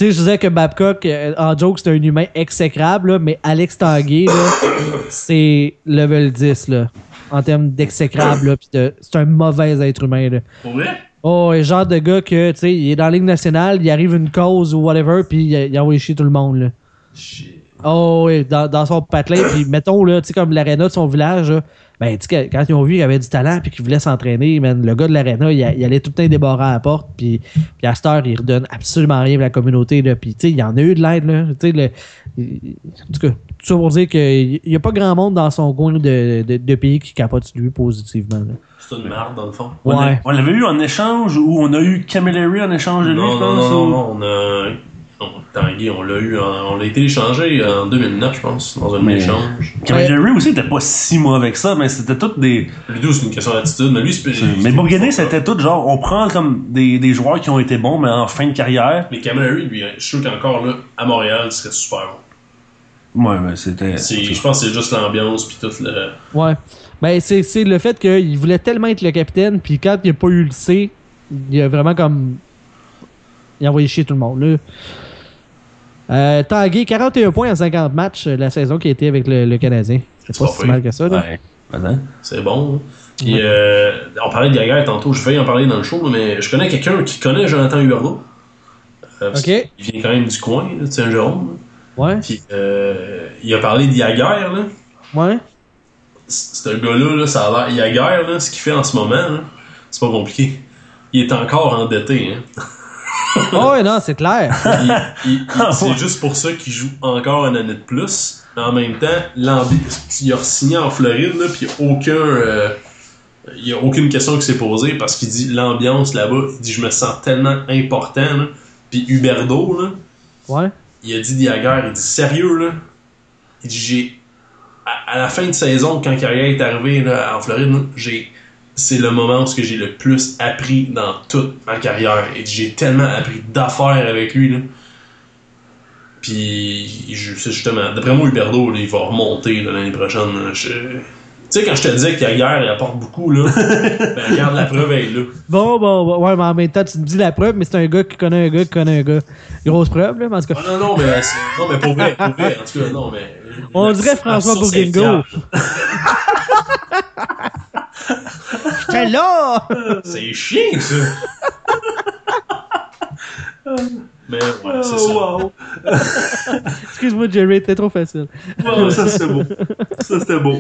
S1: sais, je disais que Babcock, euh, en joke, c'est un humain exécrable, là, mais Alex Tanguay, là, c'est level 10, là, en termes d'exécrable, là, puis de- c'est un mauvais être humain. Là.
S2: Pour vrai?
S1: Oh, le genre de gars que, tu sais, il est dans la nationale, il arrive une cause ou whatever, puis il, il envoie chier tout le monde, là.
S2: Shit.
S1: Oh, oui, dans, dans son patelin, puis mettons, là, tu sais, comme l'aréna de son village, là, ben, tu sais, quand ils ont vu qu'il avait du talent, puis qu'il voulait s'entraîner, man, le gars de l'aréna, il, il allait tout le temps débarrer à la porte, puis, puis à cette heure, il redonne absolument rien à la communauté, là, puis, tu sais, il y en a eu de l'aide, là, tu sais, le- il- en tout cas, tout ça pour dire qu'il n'y a pas grand monde dans son coin de, de, de pays qui capote lui positivement, là.
S2: C'est une merde, dans le fond.
S1: Ouais.
S3: On l'avait eu en échange ou on a eu Camilleri en échange de lui,
S2: Non,
S3: je
S2: non,
S3: pense.
S2: non,
S3: ou-
S2: non, non, on a. Non, Tanguay, on l'a eu, on l'a été échangé en 2009, je pense, dans un
S3: Mais-
S2: échange.
S3: Camilleri aussi était pas si mauvais que ça, mais c'était toutes des.
S2: Ludo, c'est une question d'attitude, mais lui, c'est.
S3: Mais Bourguenet, c'était tout genre, on prend comme des, des joueurs qui ont été bons, mais en fin de carrière.
S2: Mais Camilleri, lui, je suis sûr qu'encore là, à Montréal, il serait super bon.
S3: Ouais, mais c'était.
S2: C'est- Je pense que c'est juste l'ambiance, puis tout le.
S1: Ouais. Ben, c'est c'est le fait qu'il voulait tellement être le capitaine, puis quand il a pas eu le C, il a vraiment comme. Il a envoyé chier tout le monde, là. Euh, Tanguay, 41 points en 50 matchs euh, la saison qui a été avec le, le Canadien. C'est pas
S2: pas
S1: si mal que ça, là.
S3: Ouais. Attends.
S2: C'est bon. hein. Puis,
S1: Ouais.
S2: euh, on parlait de Gagère tantôt, je vais en parler dans le show, mais je connais quelqu'un qui connaît Jonathan Huberdeau. Euh, qu'il vient quand même du coin, de Saint-Jérôme.
S1: Ouais,
S2: Puis, euh, il a parlé de Jagger, là.
S1: ouais.
S2: Ce gars-là, là, ça a l'air. Jagger, là, ce qu'il fait en ce moment, c'est pas compliqué. Il est encore endetté, hein.
S1: Oh, ouais, non, c'est clair.
S2: Il- c'est juste pour ça qu'il joue encore une année de plus. En même temps, il a signé en Floride, là, puis aucun. euh, il y a aucune question qui s'est posée parce qu'il dit l'ambiance là-bas, il dit je me sens tellement important. Là. Puis Huberdo, là,
S1: Ouais.
S2: il a dit Diaguer, il dit sérieux là? Il dit j'ai à, à la fin de saison quand Carrière est arrivé là, en Floride, j'ai c'est le moment où j'ai le plus appris dans toute ma carrière. Et j'ai tellement appris d'affaires avec lui là. Puis je- justement d'après moi Huberdo là, il va remonter l'année prochaine. là. Je- Tu sais quand je te disais que Carrière il apporte beaucoup là, ben regarde la preuve elle est là.
S1: Bon, bon, bon, ouais, mais en même temps, tu me dis la preuve, mais c'est un gars qui connaît un gars qui connaît un gars. Grosse preuve, là, mais en tout cas.
S2: Ah, non non mais non mais pour vrai, pour vrai en tout cas non mais
S1: On
S2: la-
S1: dirait François
S2: la
S1: Bourguingo. J'étais là!
S2: C'est chiant, ça! Mais ouais, c'est ça.
S3: wow.
S1: Excuse-moi, Jerry, c'était trop facile.
S3: Wow, ça c'était beau. Ça c'était beau.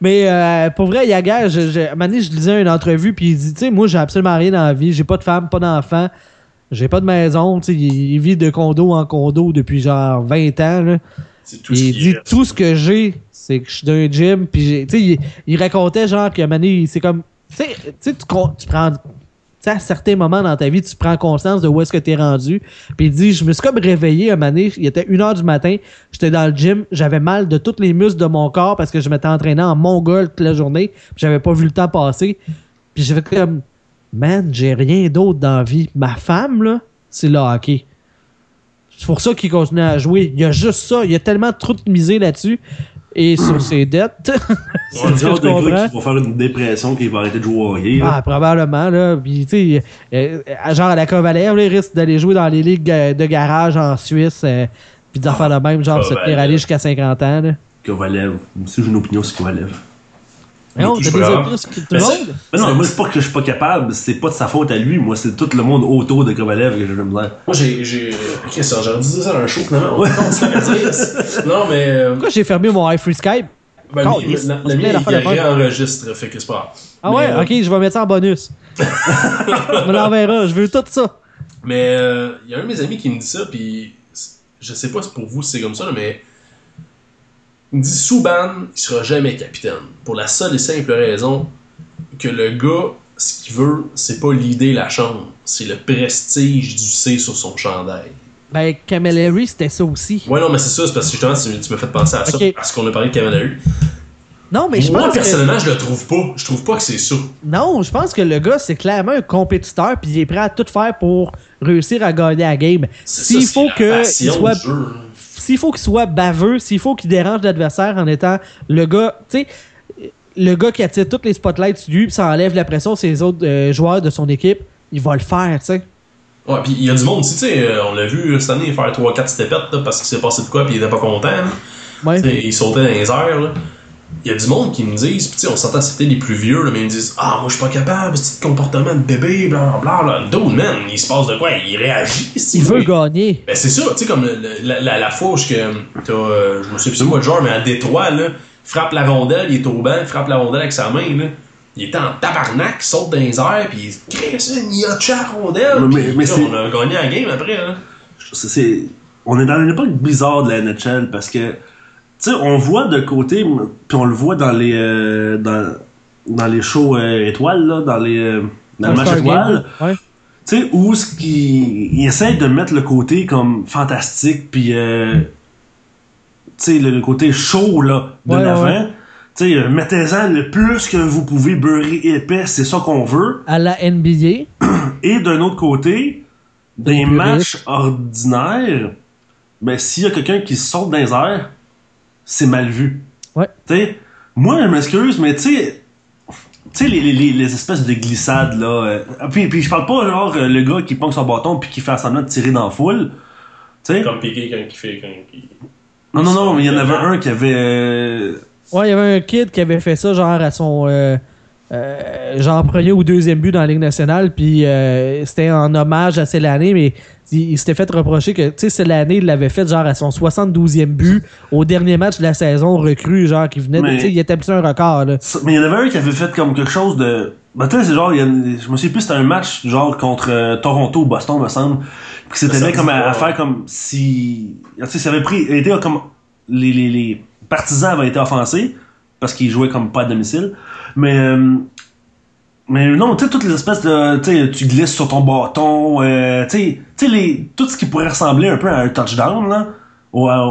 S1: Mais euh, pour vrai, Yagar, je, je, à un moment donné, je lisais une entrevue, puis il dit, tu sais, moi, j'ai absolument rien dans la vie. J'ai pas de femme, pas d'enfant. J'ai pas de maison. Tu sais, il, il vit de condo en condo depuis genre 20 ans. Là.
S2: Tout
S1: il dit,
S2: reste.
S1: tout ce que j'ai, c'est que je suis d'un gym. Puis, j'ai- tu sais, il, il racontait genre qu'à un moment c'est comme, tu sais, tu prends... à certains moments dans ta vie, tu prends conscience de où est-ce que tu es rendu. Puis il dit, je me suis comme réveillé un moment donné, il était 1h du matin, j'étais dans le gym, j'avais mal de tous les muscles de mon corps parce que je m'étais entraîné en mongol toute la journée, puis j'avais pas vu le temps passer. Puis j'ai fait comme, man, j'ai rien d'autre dans la vie. Ma femme, là, c'est le hockey. C'est pour ça qu'il continue à jouer. Il y a juste ça. Il y a tellement trop de misée là-dessus. Et sur ses dettes.
S3: Le genre
S1: je
S3: de gars qui va faire une dépression qui va arrêter de jouer au hockey.
S1: Ah, probablement, là. Puis, tu sais, euh, euh, genre à la Kovalev, il risque d'aller jouer dans les ligues euh, de garage en Suisse. euh, puis des affaires de même, genre se
S2: Kovalev.
S1: tenir aller jusqu'à 50 ans, là.
S3: Kovalev. Si j'ai une opinion sur Kovalev.
S1: Non,
S2: je
S1: t'as des
S2: pas
S1: opinions sur tout
S2: Mais
S1: le monde?
S3: Mais non, moi, c'est pas que je suis pas capable, c'est pas de sa faute à lui, moi, c'est tout le monde autour de Kovalev que j'ai de misère.
S2: Moi, j'ai. j'ai... Ok, ça, j'aurais dit ça dans un show, finalement. Ouais. Non, dire. Non, mais. euh,
S1: Pourquoi j'ai fermé mon iFree Skype?
S2: Ben,
S1: Oh,
S2: lui,
S1: yes.
S2: la, il réenregistre, fait que c'est pas.
S1: Ah ouais?
S2: Mais, euh,
S1: Ok, je vais mettre ça en bonus. tu me l'enverras, je veux tout ça.
S2: Mais euh, il y a un de mes amis qui me dit ça, puis je sais pas si pour vous si c'est comme ça, là, mais il me dit Souban, il sera jamais capitaine. Pour la seule et simple raison que le gars, ce qu'il veut, c'est pas l'idée la chambre, c'est le prestige du C sur son chandail.
S1: Ben, Camilleri, c'était ça aussi.
S2: Ouais, non, mais c'est ça, c'est parce que justement, tu, tu m'as fait penser à ça, parce qu'on a parlé de Camilleri.
S1: Non, mais je
S2: Moi,
S1: pense que...
S2: personnellement, je le trouve pas. Je trouve pas que c'est ça.
S1: Non, je pense que le gars, c'est clairement un compétiteur, puis il est prêt à tout faire pour réussir à gagner la game. S'il faut
S2: la
S1: que
S2: passion
S1: il soit
S2: jeu.
S1: S'il faut qu'il soit baveux, s'il faut qu'il dérange l'adversaire en étant le gars, tu sais, le gars qui attire toutes les spotlights sur lui, puis ça enlève la pression sur les autres euh, joueurs de son équipe, il va le faire, tu sais.
S2: Ouais, pis il y a du monde aussi, tu sais, euh, on l'a vu cette année faire 3-4 stepettes là, parce qu'il s'est passé de quoi pis il était pas content.
S1: Ouais.
S2: Il sautait dans les airs. là. Il y a du monde qui me disent, pis tu sais, on s'entend c'était les plus vieux, là, mais ils me disent Ah, moi je suis pas capable, ce petit comportement de bébé, blablabla. Bla, bla. Dude, man, il se passe de quoi? Il réagit.
S1: Il veut gagner.
S2: Ben c'est ça, tu sais, comme la, la, la fois où je- que t'as, euh, je me souviens plus c'est moi genre, mais à Détroit, là, il frappe la rondelle, il est au banc, il frappe la rondelle avec sa main, là. Il était en tabarnak, il saute dans les airs, pis il crée ça, il a tué la rondelle.
S3: Mais-
S2: pis
S3: mais
S2: là, on a gagné la game après, là.
S3: C'est- c'est- on est dans une époque bizarre de la NHL parce que, tu sais, on voit de côté, puis on le voit dans les, euh, dans, dans les shows euh, étoiles, là, dans les, euh, dans le match étoile,
S1: Game, ouais.
S3: tu sais, où ce qui, il essaie de mettre le côté comme fantastique, puis, tu sais, le, le côté chaud, là, de
S1: Ouais,
S3: l'avant.
S1: ouais.
S3: Tu sais, mettez-en le plus que vous pouvez beurrer épais, c'est ça qu'on veut.
S1: À la NBA,
S3: Et d'un autre côté, des matchs ordinaires, ben, s'il y a quelqu'un qui saute dans les airs, c'est mal vu.
S1: Ouais.
S3: Tu sais, moi, je m'excuse, mais tu sais, tu sais, les, les, les- espèces de glissades, là. euh, puis, puis je parle pas, genre, euh, le gars qui ponque son bâton puis qui fait semblant de tirer dans la foule. Tu sais,
S2: Comme Piqué quand il fait. Quand il...
S3: non, non, non, mais il y en avait un qui avait. euh,
S1: ouais, il y avait un kid qui avait fait ça, genre, à son. euh, euh, genre, premier ou deuxième but dans la Ligue nationale, puis euh, c'était en hommage à l'année, mais il, il s'était fait reprocher que, tu sais, l'année, il l'avait fait, genre, à son 72e but, au dernier match de la saison, recrue, genre, qui venait, de- tu sais, il établissait un record, là.
S3: Mais il y en avait un qui avait fait comme quelque chose de. Ben, tu sais, c'est genre, il y a une- je me souviens plus, c'était un match genre contre euh, Toronto ou Boston, me semble. Puis c'était bien
S2: me
S3: comme à, faire comme si. Tu sais, ça avait pris. Été comme. Les, les, les partisans avaient été offensés parce qu'ils jouaient comme pas à domicile. Mais. euh, mais non, tu sais, toutes les espèces de. Tu glisses sur ton bâton. euh, tu sais, tout ce qui pourrait ressembler un peu à un touchdown, là. Ou à-.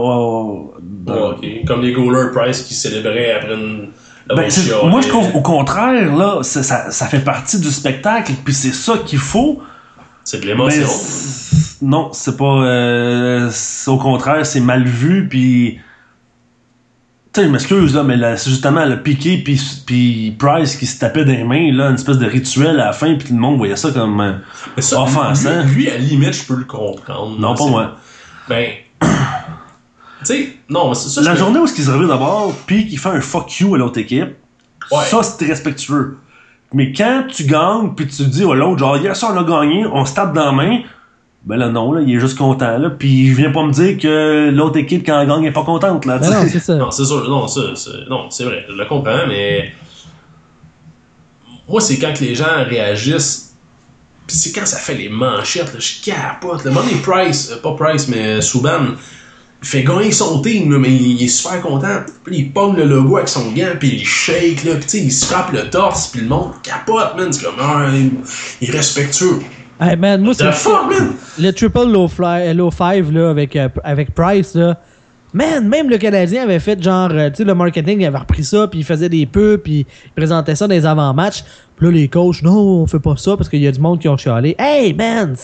S2: Comme les goalers Price qui célébraient après une.
S3: Ben, moi, je trouve au contraire, là, ça, ça fait partie du spectacle, puis c'est ça qu'il faut.
S2: C'est de l'émotion.
S3: c'est- non, c'est pas. euh, au contraire, c'est mal vu, puis. Tu sais, je m'excuse, là, mais là, c'est justement le Piqué puis, puis Price qui se tapait des mains, là, une espèce de rituel à la fin, puis tout le monde voyait ça comme. euh,
S2: Mais ça,
S3: offensant.
S2: lui, lui, à la limite, je peux le comprendre.
S3: non, pas moi.
S2: Ben. tu sais, non, mais c'est ça.
S3: La journée où il se réveille d'abord, puis qu'il fait un fuck you à l'autre équipe,
S2: Ouais.
S3: ça, c'est respectueux. Mais quand tu gagnes, puis tu dis à l'autre, genre, yes, ça, on a gagné, on se tape dans la main, ben là, non, là, il est juste content, là. Puis il vient pas me dire que l'autre équipe, quand elle gagne, est pas contente, là.
S1: Ben
S3: tu
S1: non,
S3: sais.
S1: c'est ça.
S2: Non, c'est sûr. Non, ça, c'est- non, c'est vrai. Je le comprends, mais. Moi, c'est quand que les gens réagissent. Puis c'est quand ça fait les manchettes, là, je capote. Le moment donné, Price, euh, pas Price, mais Souban, il fait gagner son team, là, mais il, il est super content. Puis il pogne le logo avec son gant, puis il shake, là, puis tu sais, il se frappe le torse, puis le monde capote, man. C'est comme, ah, il, il est respectueux.
S1: Hey, man, moi, c'est le triple low, fly, low five là, avec, euh, avec Price, là. Man, même le Canadien avait fait genre, euh, tu sais, le marketing il avait repris ça, puis il faisait des pubs, puis il présentait ça dans les avant-matchs. Puis là, les coachs, non, on fait pas ça parce qu'il y a du monde qui ont chialé. Hey, man,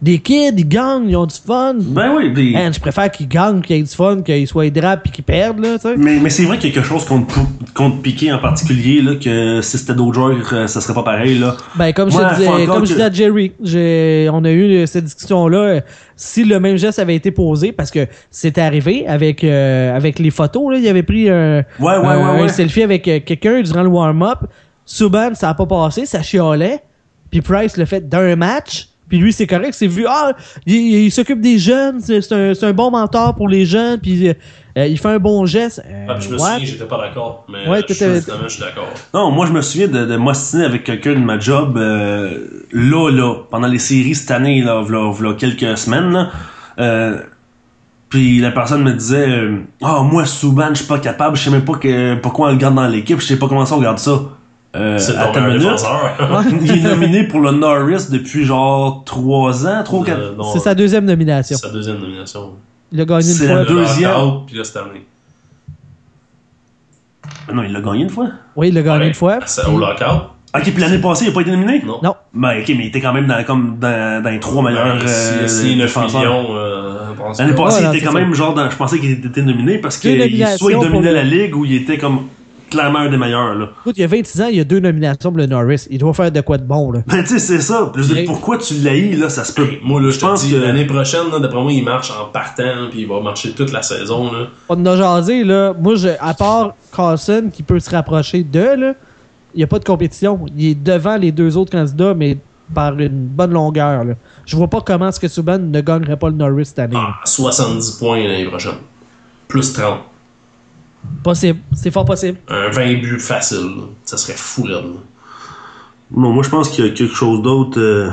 S1: des kids, ils gagnent, ils ont du fun.
S3: Ben oui, puis-
S1: Man, je préfère qu'ils gagnent, qu'ils aient du fun, qu'ils soient drap puis qu'ils perdent, là, tu sais.
S3: Mais, mais c'est vrai qu'il y a quelque chose contre, contre Piqué en particulier, là, que si c'était d'autres joueurs, euh, ça serait pas pareil, là.
S1: Ben, comme
S3: Moi,
S1: je disais, comme je disais à Jerry, on a eu cette discussion-là. Si le même geste avait été posé, parce que c'était arrivé avec, euh, avec les photos, là, il avait pris un,
S3: Ouais, ouais,
S1: un-
S3: ouais,
S1: un
S3: ouais.
S1: selfie avec euh, quelqu'un durant le warm-up. Subban, ça a pas passé, ça chialait. Puis Price le fait d'un match. Puis lui, c'est correct, c'est vu. Ah, il, il s'occupe des jeunes, c'est un, bon mentor pour les jeunes, puis euh, il fait un bon geste. Euh,
S2: Ah, puis je me
S1: ouais.
S2: souviens, j'étais pas d'accord, mais
S1: Ouais,
S2: je je suis d'accord.
S3: Non, moi je me souviens de, de m'ostiner avec quelqu'un de ma job euh, là, là, pendant les séries cette année, là, v'là, v'là quelques semaines. Là, euh, puis la personne me disait euh, Ah, moi, Souban, je suis pas capable, je sais même pas que, pourquoi on le garde dans l'équipe, je sais pas comment ça on garde ça. Euh,
S2: C'est
S3: à ta minute. Il est nominé pour le Norris depuis genre 3 ans, 3 ou 4
S2: Euh, non,
S1: C'est sa deuxième nomination.
S2: c'est sa deuxième nomination.
S1: Il a gagné une
S3: C'est
S1: fois.
S3: la
S2: Le
S3: deuxième.
S2: Puis là, cette année.
S3: Non, il l'a gagné une fois?
S1: Oui, il l'a gagné
S2: Ouais,
S1: une fois.
S2: c'est Au lockout.
S3: Ok, puis l'année passée, il a pas été nominé?
S2: Non.
S1: Non.
S3: Ben, ok, mais il était quand même dans, comme dans, dans les trois meilleurs
S2: Ouais,
S3: euh,
S2: si- si 9
S3: défenseurs.
S2: millions. euh,
S3: L'année
S2: pas.
S3: passée,
S1: Ouais, non,
S3: il était
S1: c'est
S3: quand
S1: ça.
S3: même genre dans, je pensais qu'il était nominé parce que il- soit il dominait la ligue ou il était comme clairement un des meilleurs, là.
S1: Écoute, il y a 26 ans, il y a deux nominations pour le Norris. Il doit faire de quoi de bon, là.
S3: Ben, tu sais, c'est ça. Pourquoi tu l'haïs, là, ça se peut.
S2: Hey, moi, là, je
S3: pense
S2: dis,
S3: que-
S2: l'année prochaine, d'après moi, il marche en partant, puis il va marcher toute la saison. Là.
S1: On a jasé, là. Moi, je, à part Carlson, qui peut se rapprocher d'eux, là, il n'y a pas de compétition. Il est devant les deux autres candidats, mais par une bonne longueur, là. Je vois pas comment est-ce que Subban ne gagnerait pas le Norris cette année.
S2: Ah, 70 points l'année prochaine. Plus 30.
S1: Possible. C'est fort possible.
S2: Un 20 buts facile. Ça serait fou, là.
S3: Non, moi, je pense qu'il y a quelque chose d'autre. euh,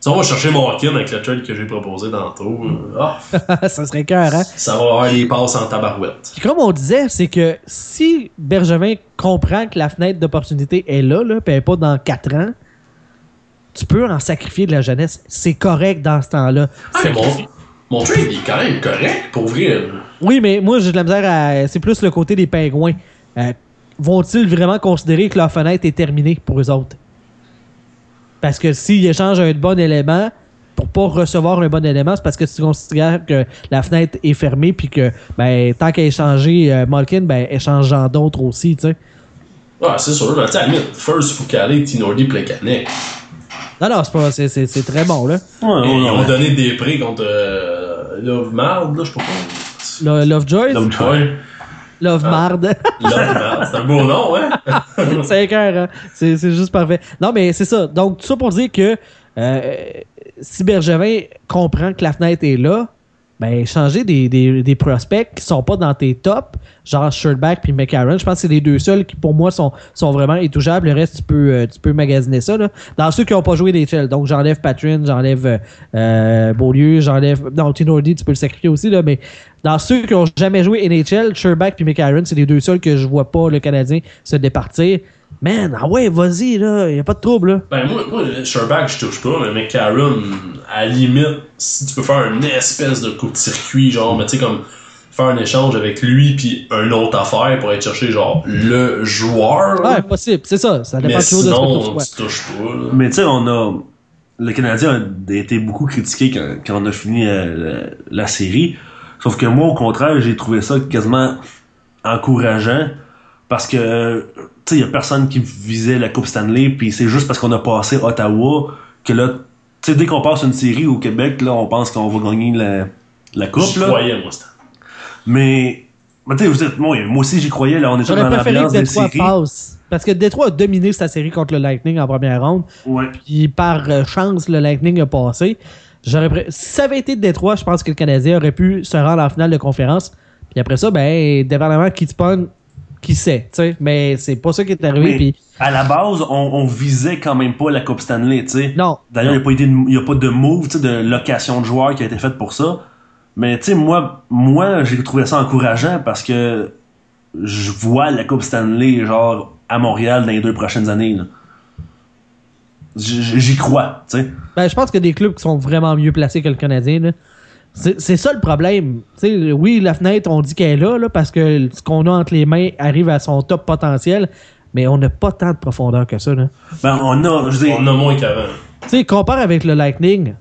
S2: Si on va chercher Morkin avec le trade que j'ai proposé tantôt, ah,
S1: ça serait cœur, hein?
S2: ça va avoir les passes en tabarouette.
S1: Puis comme on disait, c'est que si Bergevin comprend que la fenêtre d'opportunité est là, là, puis elle n'est pas dans 4 ans, tu peux en sacrifier de la jeunesse. C'est correct dans ce temps-là.
S2: Ah, mon, mon trade il est quand même correct, pour vrai.
S1: Oui, mais moi, j'ai de la misère à. C'est plus le côté des pingouins. Euh, Vont-ils vraiment considérer que leur fenêtre est terminée pour eux autres? Parce que s'ils échangent un bon élément pour pas recevoir un bon élément, c'est parce que tu considères que la fenêtre est fermée puis que ben, tant qu'à échanger euh, Malkin, ben échangeant d'autres aussi, tu sais.
S2: Ah, c'est sûr, mais tu sais, first, faut caler Tinordi Plekanec.
S1: Non, non, c'est pas. c'est- C'est c'est très bon, là.
S3: Ouais, ouais,
S2: Ils
S3: ouais.
S2: ont donné des prix contre euh, Love Mard, là, je sais pas
S1: Lovejoy,
S3: de
S2: Ouais,
S1: Love
S2: Ah.
S1: Mard.
S2: Love c'est un beau nom, hein?
S1: c'est écœurant. C'est c'est juste parfait. Non, mais c'est ça. Donc, tout ça pour dire que euh, si Bergevin comprend que la fenêtre est là, ben, changer des, des, des prospects qui sont pas dans tes tops, genre Shirtback puis McCarron, je pense que c'est les deux seuls qui, pour moi, sont, sont vraiment intouchables. Le reste, tu peux, euh, tu peux magasiner ça. Là. Dans ceux qui n'ont pas joué d'HL. Donc, j'enlève Patrin, j'enlève euh, euh, Beaulieu, j'enlève. Non, Tinordi, tu peux le sacrifier aussi, là, mais dans ceux qui ont jamais joué NHL, Sherback puis McCarron, c'est les deux seuls que je vois pas le Canadien se départir. Man, ah ouais, vas-y, là, y a pas de trouble, là.
S2: Ben, moi, moi Sherback, je touche pas, mais McCarron, à la limite, si tu peux faire une espèce de coup de circuit, genre, mais tu sais, comme faire un échange avec lui puis un autre affaire pour aller chercher, genre, le joueur. là.
S1: Ouais, possible, c'est ça. Ça dépend
S2: mais
S1: toujours de ce que tu
S2: sinon, tu touches pas, là.
S3: Mais tu sais, on a. Le Canadien a été beaucoup critiqué quand, quand on a fini euh, la, la série. Sauf que moi, au contraire, j'ai trouvé ça quasiment encourageant. Parce que, euh, il y a personne qui visait la Coupe Stanley. Puis c'est juste parce qu'on a passé Ottawa que là, tu sais, dès qu'on passe une série au Québec, là, on pense qu'on va gagner la, la Coupe.
S2: J'y
S3: Là.
S2: croyais, moi, c'était.
S3: Mais, mais tu sais, vous êtes- moi, moi aussi, j'y croyais. Là, on était
S1: J'aurais
S3: dans
S1: préféré que
S3: l'ambiance des
S1: Détroit
S3: séries.
S1: passe. Parce que Détroit a dominé sa série contre le Lightning en première ronde.
S3: Ouais.
S1: Puis par euh, chance, le Lightning a passé. J'aurais pré- Si ça avait été Détroit, je pense que le Canadien aurait pu se rendre en finale de conférence. Puis après ça, ben, dépendamment qui spawn, qui sait, tu sais. Mais c'est pas ça qui est arrivé.
S3: À la base, on, on visait quand même pas la Coupe Stanley, tu sais.
S1: non.
S3: D'ailleurs, il n'y a, pas été de- il y a pas de move, tu sais, de location de joueurs qui a été faite pour ça. Mais tu sais, moi, moi j'ai trouvé ça encourageant parce que je vois la Coupe Stanley, genre, à Montréal dans les deux prochaines années. là. J'y crois, tu sais.
S1: Ben, je pense a des clubs qui sont vraiment mieux placés que le Canadien. là. C'est c'est ça le problème. Tu sais, oui, la fenêtre, on dit qu'elle est là, là, parce que ce qu'on a entre les mains arrive à son top potentiel, mais on n'a pas tant de profondeur que ça. là.
S3: Ben, on a, je dire,
S2: On a moins qu'avant.
S1: Tu sais, compare avec le Lightning,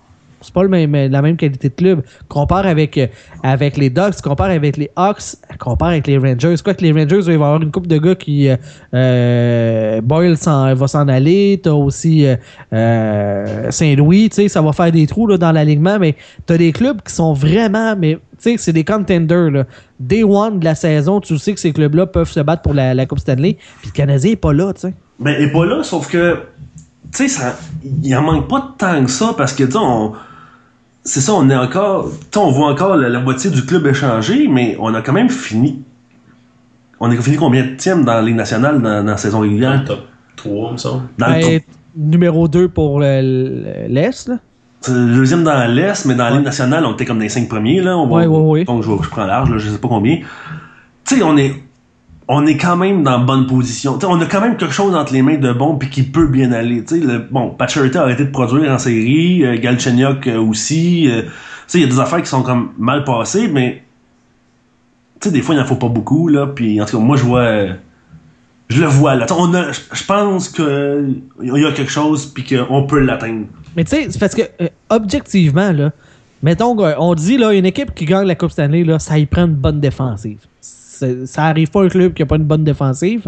S1: c'est pas le même, la même qualité de club. Compare avec, euh, avec les Ducks, compare avec les Hawks, compare avec les Rangers. Quoi que les Rangers, il va y avoir une coupe de gars qui. euh, euh, Boyle va s'en aller. T'as aussi Saint-Louis. Tu sais, ça va faire des trous là, dans l'alignement, mais t'as des clubs qui sont vraiment. Mais tu sais, c'est des contenders. Là. Day one de la saison, tu sais que ces clubs-là peuvent se battre pour la, la Coupe Stanley. Puis le Canadien est pas là, tu sais.
S3: Ben, et pas là, sauf que, tu sais, il en manque pas tant que ça parce que, tu sais, c'est ça, on est encore, on voit encore la, la moitié du club échanger, mais on a quand même fini. On a fini combien de tièmes dans la Ligue nationale dans, dans la saison
S2: Dans
S3: régulière?
S2: le top 3, me semble.
S3: Dans le
S1: Ben,
S3: top-
S1: numéro 2 pour le- le- l'Est, là.
S3: c'est le deuxième dans l'Est, mais dans la Ligue nationale, on était comme dans les cinq premiers, là. On va-
S1: Ouais, ouais, ouais.
S3: Donc, je, je prends large, là, je sais pas combien. Tu sais, on est, on est quand même dans bonne position. On a quand même quelque chose entre les mains de bon puis qui peut bien aller. Le, bon, Pacioretty a arrêté de produire en série, euh, Galchenyuk euh, aussi. Euh, il y a des affaires qui sont comme mal passées, mais des fois, il n'en faut pas beaucoup. Là, en tout cas, moi, je vois... je le vois là. On je pense que il y a quelque chose puis qu'on peut l'atteindre.
S1: Mais tu sais, parce que, euh, objectivement, là, mettons qu'on dit, là, une équipe qui gagne la Coupe Stanley, là, ça y prend une bonne défensive. Ça arrive pas à un club qui a pas une bonne défensive.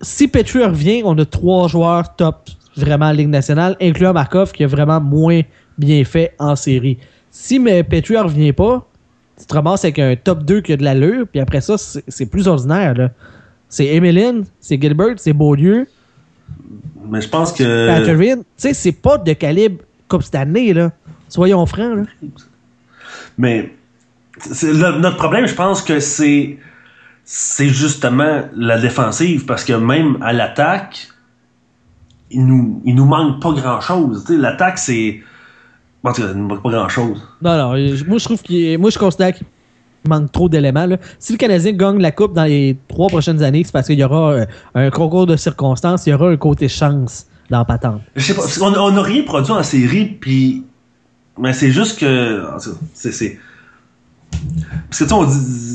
S1: Si Petru revient, on a trois joueurs top vraiment en Ligue nationale, incluant Markov qui a vraiment moins bien fait en série. Si Petru revient pas, tu te ramasses avec un top 2 qui a de l'allure, puis après ça, c'est plus ordinaire. là. C'est Emeline, c'est Gilbert, c'est Beaulieu.
S3: Mais je pense que...
S1: Tu sais, c'est pas de calibre Coupe Stanley, là. Soyons francs, là.
S3: Mais le- notre problème, je pense que c'est c'est justement la défensive parce que même à l'attaque, il nous, il nous manque pas grand chose. L'attaque, c'est. En tout cas, il nous manque pas grand chose.
S1: Non, non, moi, je trouve qu'il moi, je qu'il manque trop d'éléments. Si le Canadien gagne la Coupe dans les trois prochaines années, c'est parce qu'il y aura euh, un concours de circonstances, il y aura un côté chance dans la patente.
S3: Je sais pas, on n'a rien produit en série, puis. Mais c'est juste que. c'est. Parce que tu sais, on dit.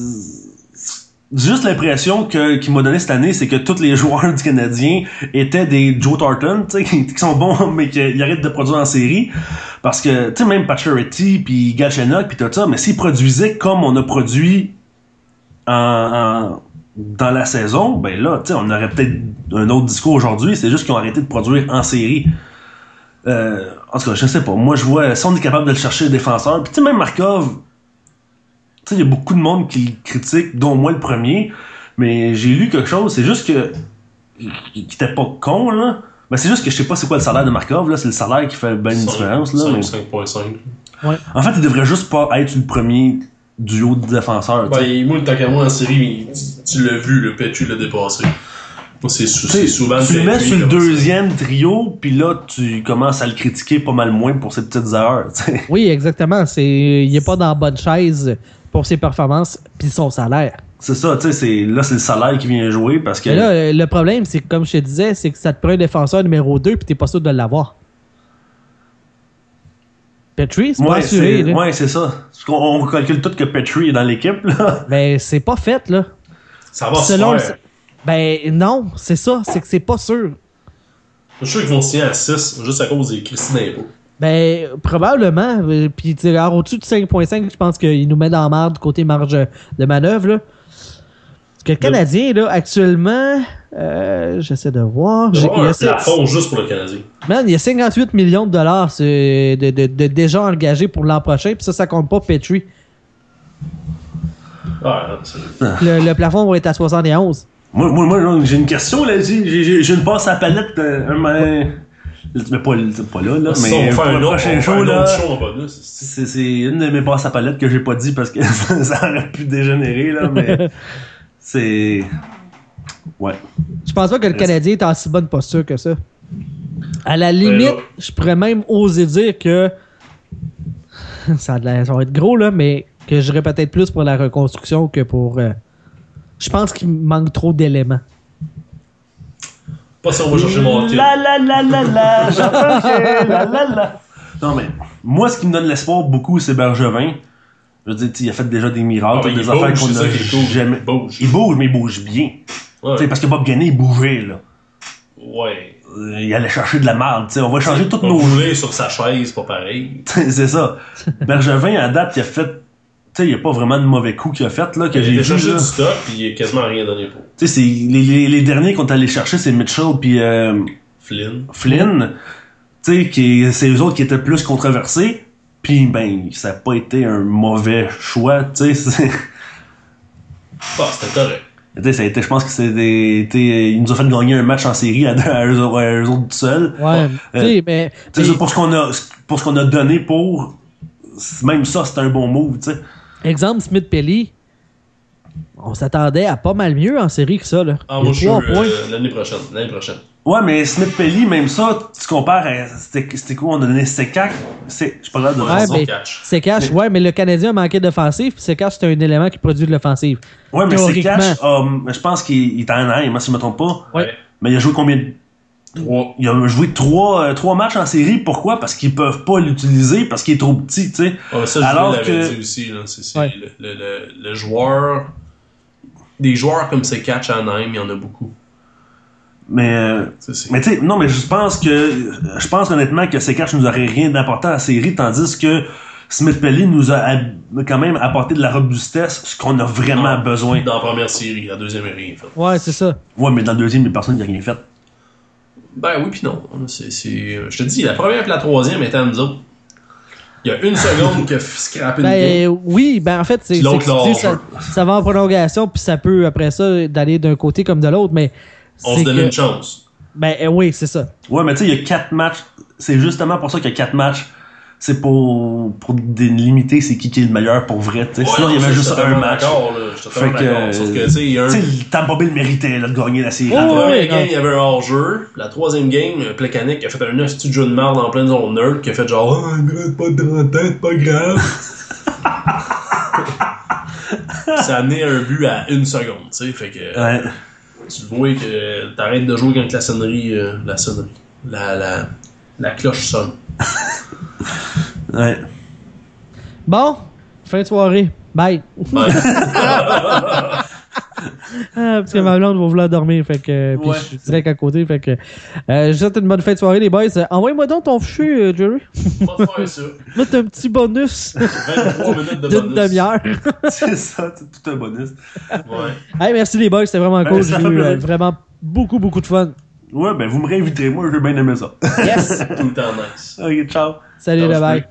S3: Juste l'impression que qu'il m'a donné cette année, c'est que tous les joueurs du Canadien étaient des Joe sais, qui, qui sont bons, mais qu'ils arrêtent de produire en série. Parce que, tu sais, même Pacioretty, puis Galchenyuk, puis tout ça, mais s'ils produisaient comme on a produit dans la saison, ben là, tu sais, on aurait peut-être un autre discours aujourd'hui. C'est juste qu'ils ont arrêté de produire en série. Euh, en tout cas, je sais pas. Moi, je vois, si on est capable de le chercher, le défenseur, puis tu sais, même Markov, sais, il y a beaucoup de monde qui le critique, dont moi le premier, mais j'ai lu quelque chose, c'est juste que, qui était pas con, là. Mais c'est juste que je sais pas c'est quoi le salaire de Markov, là. C'est le salaire qui fait bien une différence, là. mais-
S2: 5.5.
S3: En fait, il devrait juste pas être le premier duo de défenseurs, tu sais.
S2: Ben, moi, le Takamo en série, tu, tu l'as vu, le Petru l'a dépassé. C'est souvent
S3: tu le mets sur le deuxième trio, puis là, tu commences à le critiquer pas mal moins pour ses petites erreurs.
S1: Oui, exactement. C'est, il est pas dans la bonne chaise pour ses performances puis son salaire.
S3: C'est ça, tu sais, c'est- là, c'est le salaire qui vient jouer parce que.
S1: Mais là, le problème, c'est que, comme je te disais, c'est que ça te prend un défenseur numéro 2 puis t'es pas sûr de l'avoir. Petri, c'est pas assuré.
S3: ouais, c'est ça. Parce qu'on- on calcule tout que Petri est dans l'équipe, là.
S1: Ben, c'est pas fait, là.
S2: Ça va se
S1: Selon le-
S2: faire.
S1: Ben, non, c'est ça. C'est que c'est pas sûr.
S2: Je suis sûr qu'ils vont signer à 6 juste à cause des Christine.
S1: Ben, probablement. Puis, tu sais, alors, au-dessus de 5.5, je pense qu'il nous met dans la marde côté marge de manœuvre, là. Parce que le Canadien, là, actuellement, euh, j'essaie de voir.
S2: Il
S1: J'ai- il y a
S2: un plafond juste pour le Canadien.
S1: Man, il y a 58 millions de dollars de, de- de déjà engagés pour l'an prochain, puis ça, ça compte pas Petri.
S2: Ah,
S1: Le, le plafond va être à 71.
S3: Moi, moi, moi, j'ai une question, là. J'ai j'ai- j'ai une passe à la palette. euh, un, mais, mais pas, pas là, mais
S2: on faire un autre,
S3: prochain show, là.
S2: c'est-
S3: une de mes passes à palette que j'ai pas dit parce que ça aurait pu dégénérer, là. Mais c'est. Ouais.
S1: Je pense pas que le Canadien est en si bonne posture que ça. À la limite,
S2: là-
S1: je pourrais même oser dire que ça, a de l'air- ça va être gros, là, mais que j'aurais peut-être plus pour la reconstruction que pour. euh, Je pense qu'il manque trop d'éléments.
S2: Pas si on va chercher mon
S3: La la la la la, j'entends que la la la. Non, mais moi, ce qui me donne l'espoir beaucoup, c'est Bergevin. Je veux dire, tu sais, il a fait déjà des miracles,
S2: Ah,
S3: des
S2: il
S3: affaires
S2: bouge,
S3: qu'on
S2: c'est
S3: a
S2: ça qui est cool.
S3: jamais.
S2: Il bouge.
S3: Il bouge, mais il bouge bien.
S2: Ouais.
S3: Tu sais, parce que Bob Gagné, il bougeait, là.
S2: Ouais.
S3: Euh, Il allait chercher de la merde, tu sais. On va changer toutes nos
S2: rouler sur sa chaise, pas pareil.
S3: c'est ça. Bergevin, à date, il a fait. Tu sais, il n'y a pas vraiment de mauvais coups qu'il a fait, là, que
S2: Il
S3: j'ai
S2: a
S3: vu.
S2: cherché
S3: là.
S2: du stock, puis il a quasiment rien donné pour.
S3: Tu sais, c'est les, les, les derniers qu'on est allé chercher, c'est Mitchell puis euh,
S2: Flynn.
S3: Flynn. Tu sais, qui c'est eux autres qui étaient plus controversés. Puis, ben, ça n'a pas été un mauvais choix, tu sais.
S2: Ah, c'était correct.
S3: Tu sais, ça a été, je pense que c'était. été- Il nous a fait gagner un match en série à, à eux, à eux autres seuls.
S1: Ouais, tu sais, mais.
S3: Tu sais,
S1: mais-
S3: pour ce qu'on a, pour ce qu'on a donné pour. Même ça, c'est un bon move, tu sais.
S1: Exemple, Smith Pelly. On s'attendait à pas mal mieux en série que ça. Là.
S2: Ah, moi, je suis
S1: trois
S2: euh, l'année prochaine. L'année prochaine.
S3: Ouais, mais Smith Pelly, même ça, tu compares à. C'était c'était quoi On a donné Sekak C'est. Je suis pas là de
S2: Ouais, catch.
S1: c'est cash, ouais, mais le Canadien a manqué d'offensive. C'est cash, c'est un élément qui produit de l'offensive.
S3: Ouais, mais. Sekak, um, je pense qu'il il est en aim, hein, si je me trompe pas.
S1: Ouais.
S3: Mais il a joué combien de.
S2: Trois.
S3: Il a joué trois, euh, trois matchs en série. Pourquoi? Parce qu'ils peuvent pas l'utiliser, parce qu'il est trop petit, tu sais.
S2: Ça, je
S3: Alors
S2: l'avais
S3: que-
S2: dit aussi. Là.
S1: Ouais.
S2: le, le, le, le joueur. Des joueurs comme ces catch à Nîmes, il y en a beaucoup.
S3: Mais. euh, Mais tu sais, non, mais je pense que. Je pense honnêtement que Sekach nous aurait rien d'important à la série, tandis que Smith Pelly nous a quand même apporté de la robustesse, ce qu'on a vraiment
S2: Non.
S3: besoin.
S2: Dans la première série, la deuxième est rien fait.
S1: Ouais, c'est ça.
S3: Ouais, mais dans le deuxième, il y a personne qui a rien fait.
S2: Ben oui, puis non. C'est, c'est- Je te dis, la première et la troisième étaient à nous autres. Il y a une seconde que scrapé une game.
S1: Ben oui, ben en fait, c'est ça, ça va en prolongation, puis ça peut, après ça, d'aller d'un côté comme de l'autre, mais.
S2: On se donne
S1: que-
S2: une chance.
S1: Ben euh, oui, c'est ça.
S3: Ouais, mais tu sais, il y a quatre matchs. C'est justement pour ça qu'il y a quatre matchs. C'est pour, pour délimiter c'est qui qui est le meilleur pour vrai. tu sais.
S2: Ouais,
S3: Sinon, il y avait juste un match. Fait que.
S2: Sauf que, tu sais, il y a un.
S3: Tu sais, le Tampa Bay le méritait là, de gagner la série.
S2: La
S1: Oh,
S2: première
S1: ouais,
S2: game, il y avait un hors-jeu. La troisième game, Plekanec a fait un de jeu de merde en pleine zone nerd qui a fait genre Ah, il pas de tête, pas grave. ça a amené un but à une seconde, tu sais. Fait que
S3: Ouais.
S2: tu vois que t'arrêtes de jouer quand la sonnerie. euh, la sonnerie. La, la, la cloche sonne.
S3: Ouais.
S1: Bon, fin de soirée. Bye. Ah, parce que ma blonde va vouloir dormir, fait que. Puis
S3: Ouais.
S1: je suis direct à côté, fait que. Euh, je vous souhaite une bonne fin de soirée, les boys. Euh, Envoyez-moi donc ton fichu, euh, Jerry.
S2: Faire ça.
S1: Mettre un petit bonus
S2: 23 minutes de
S1: d'une demi-heure.
S3: c'est ça, c'est tout un bonus.
S2: Ouais.
S1: hey, merci les boys, c'était vraiment
S3: Ben,
S1: cool. J'ai eu euh, vraiment beaucoup, beaucoup de fun.
S3: Ouais, ben vous me réinviterez, moi, j'ai bien aimé ça.
S1: Yes!
S2: Tout le temps nice.
S3: ok, ciao.
S1: Salut,
S2: Ciao,
S1: bye.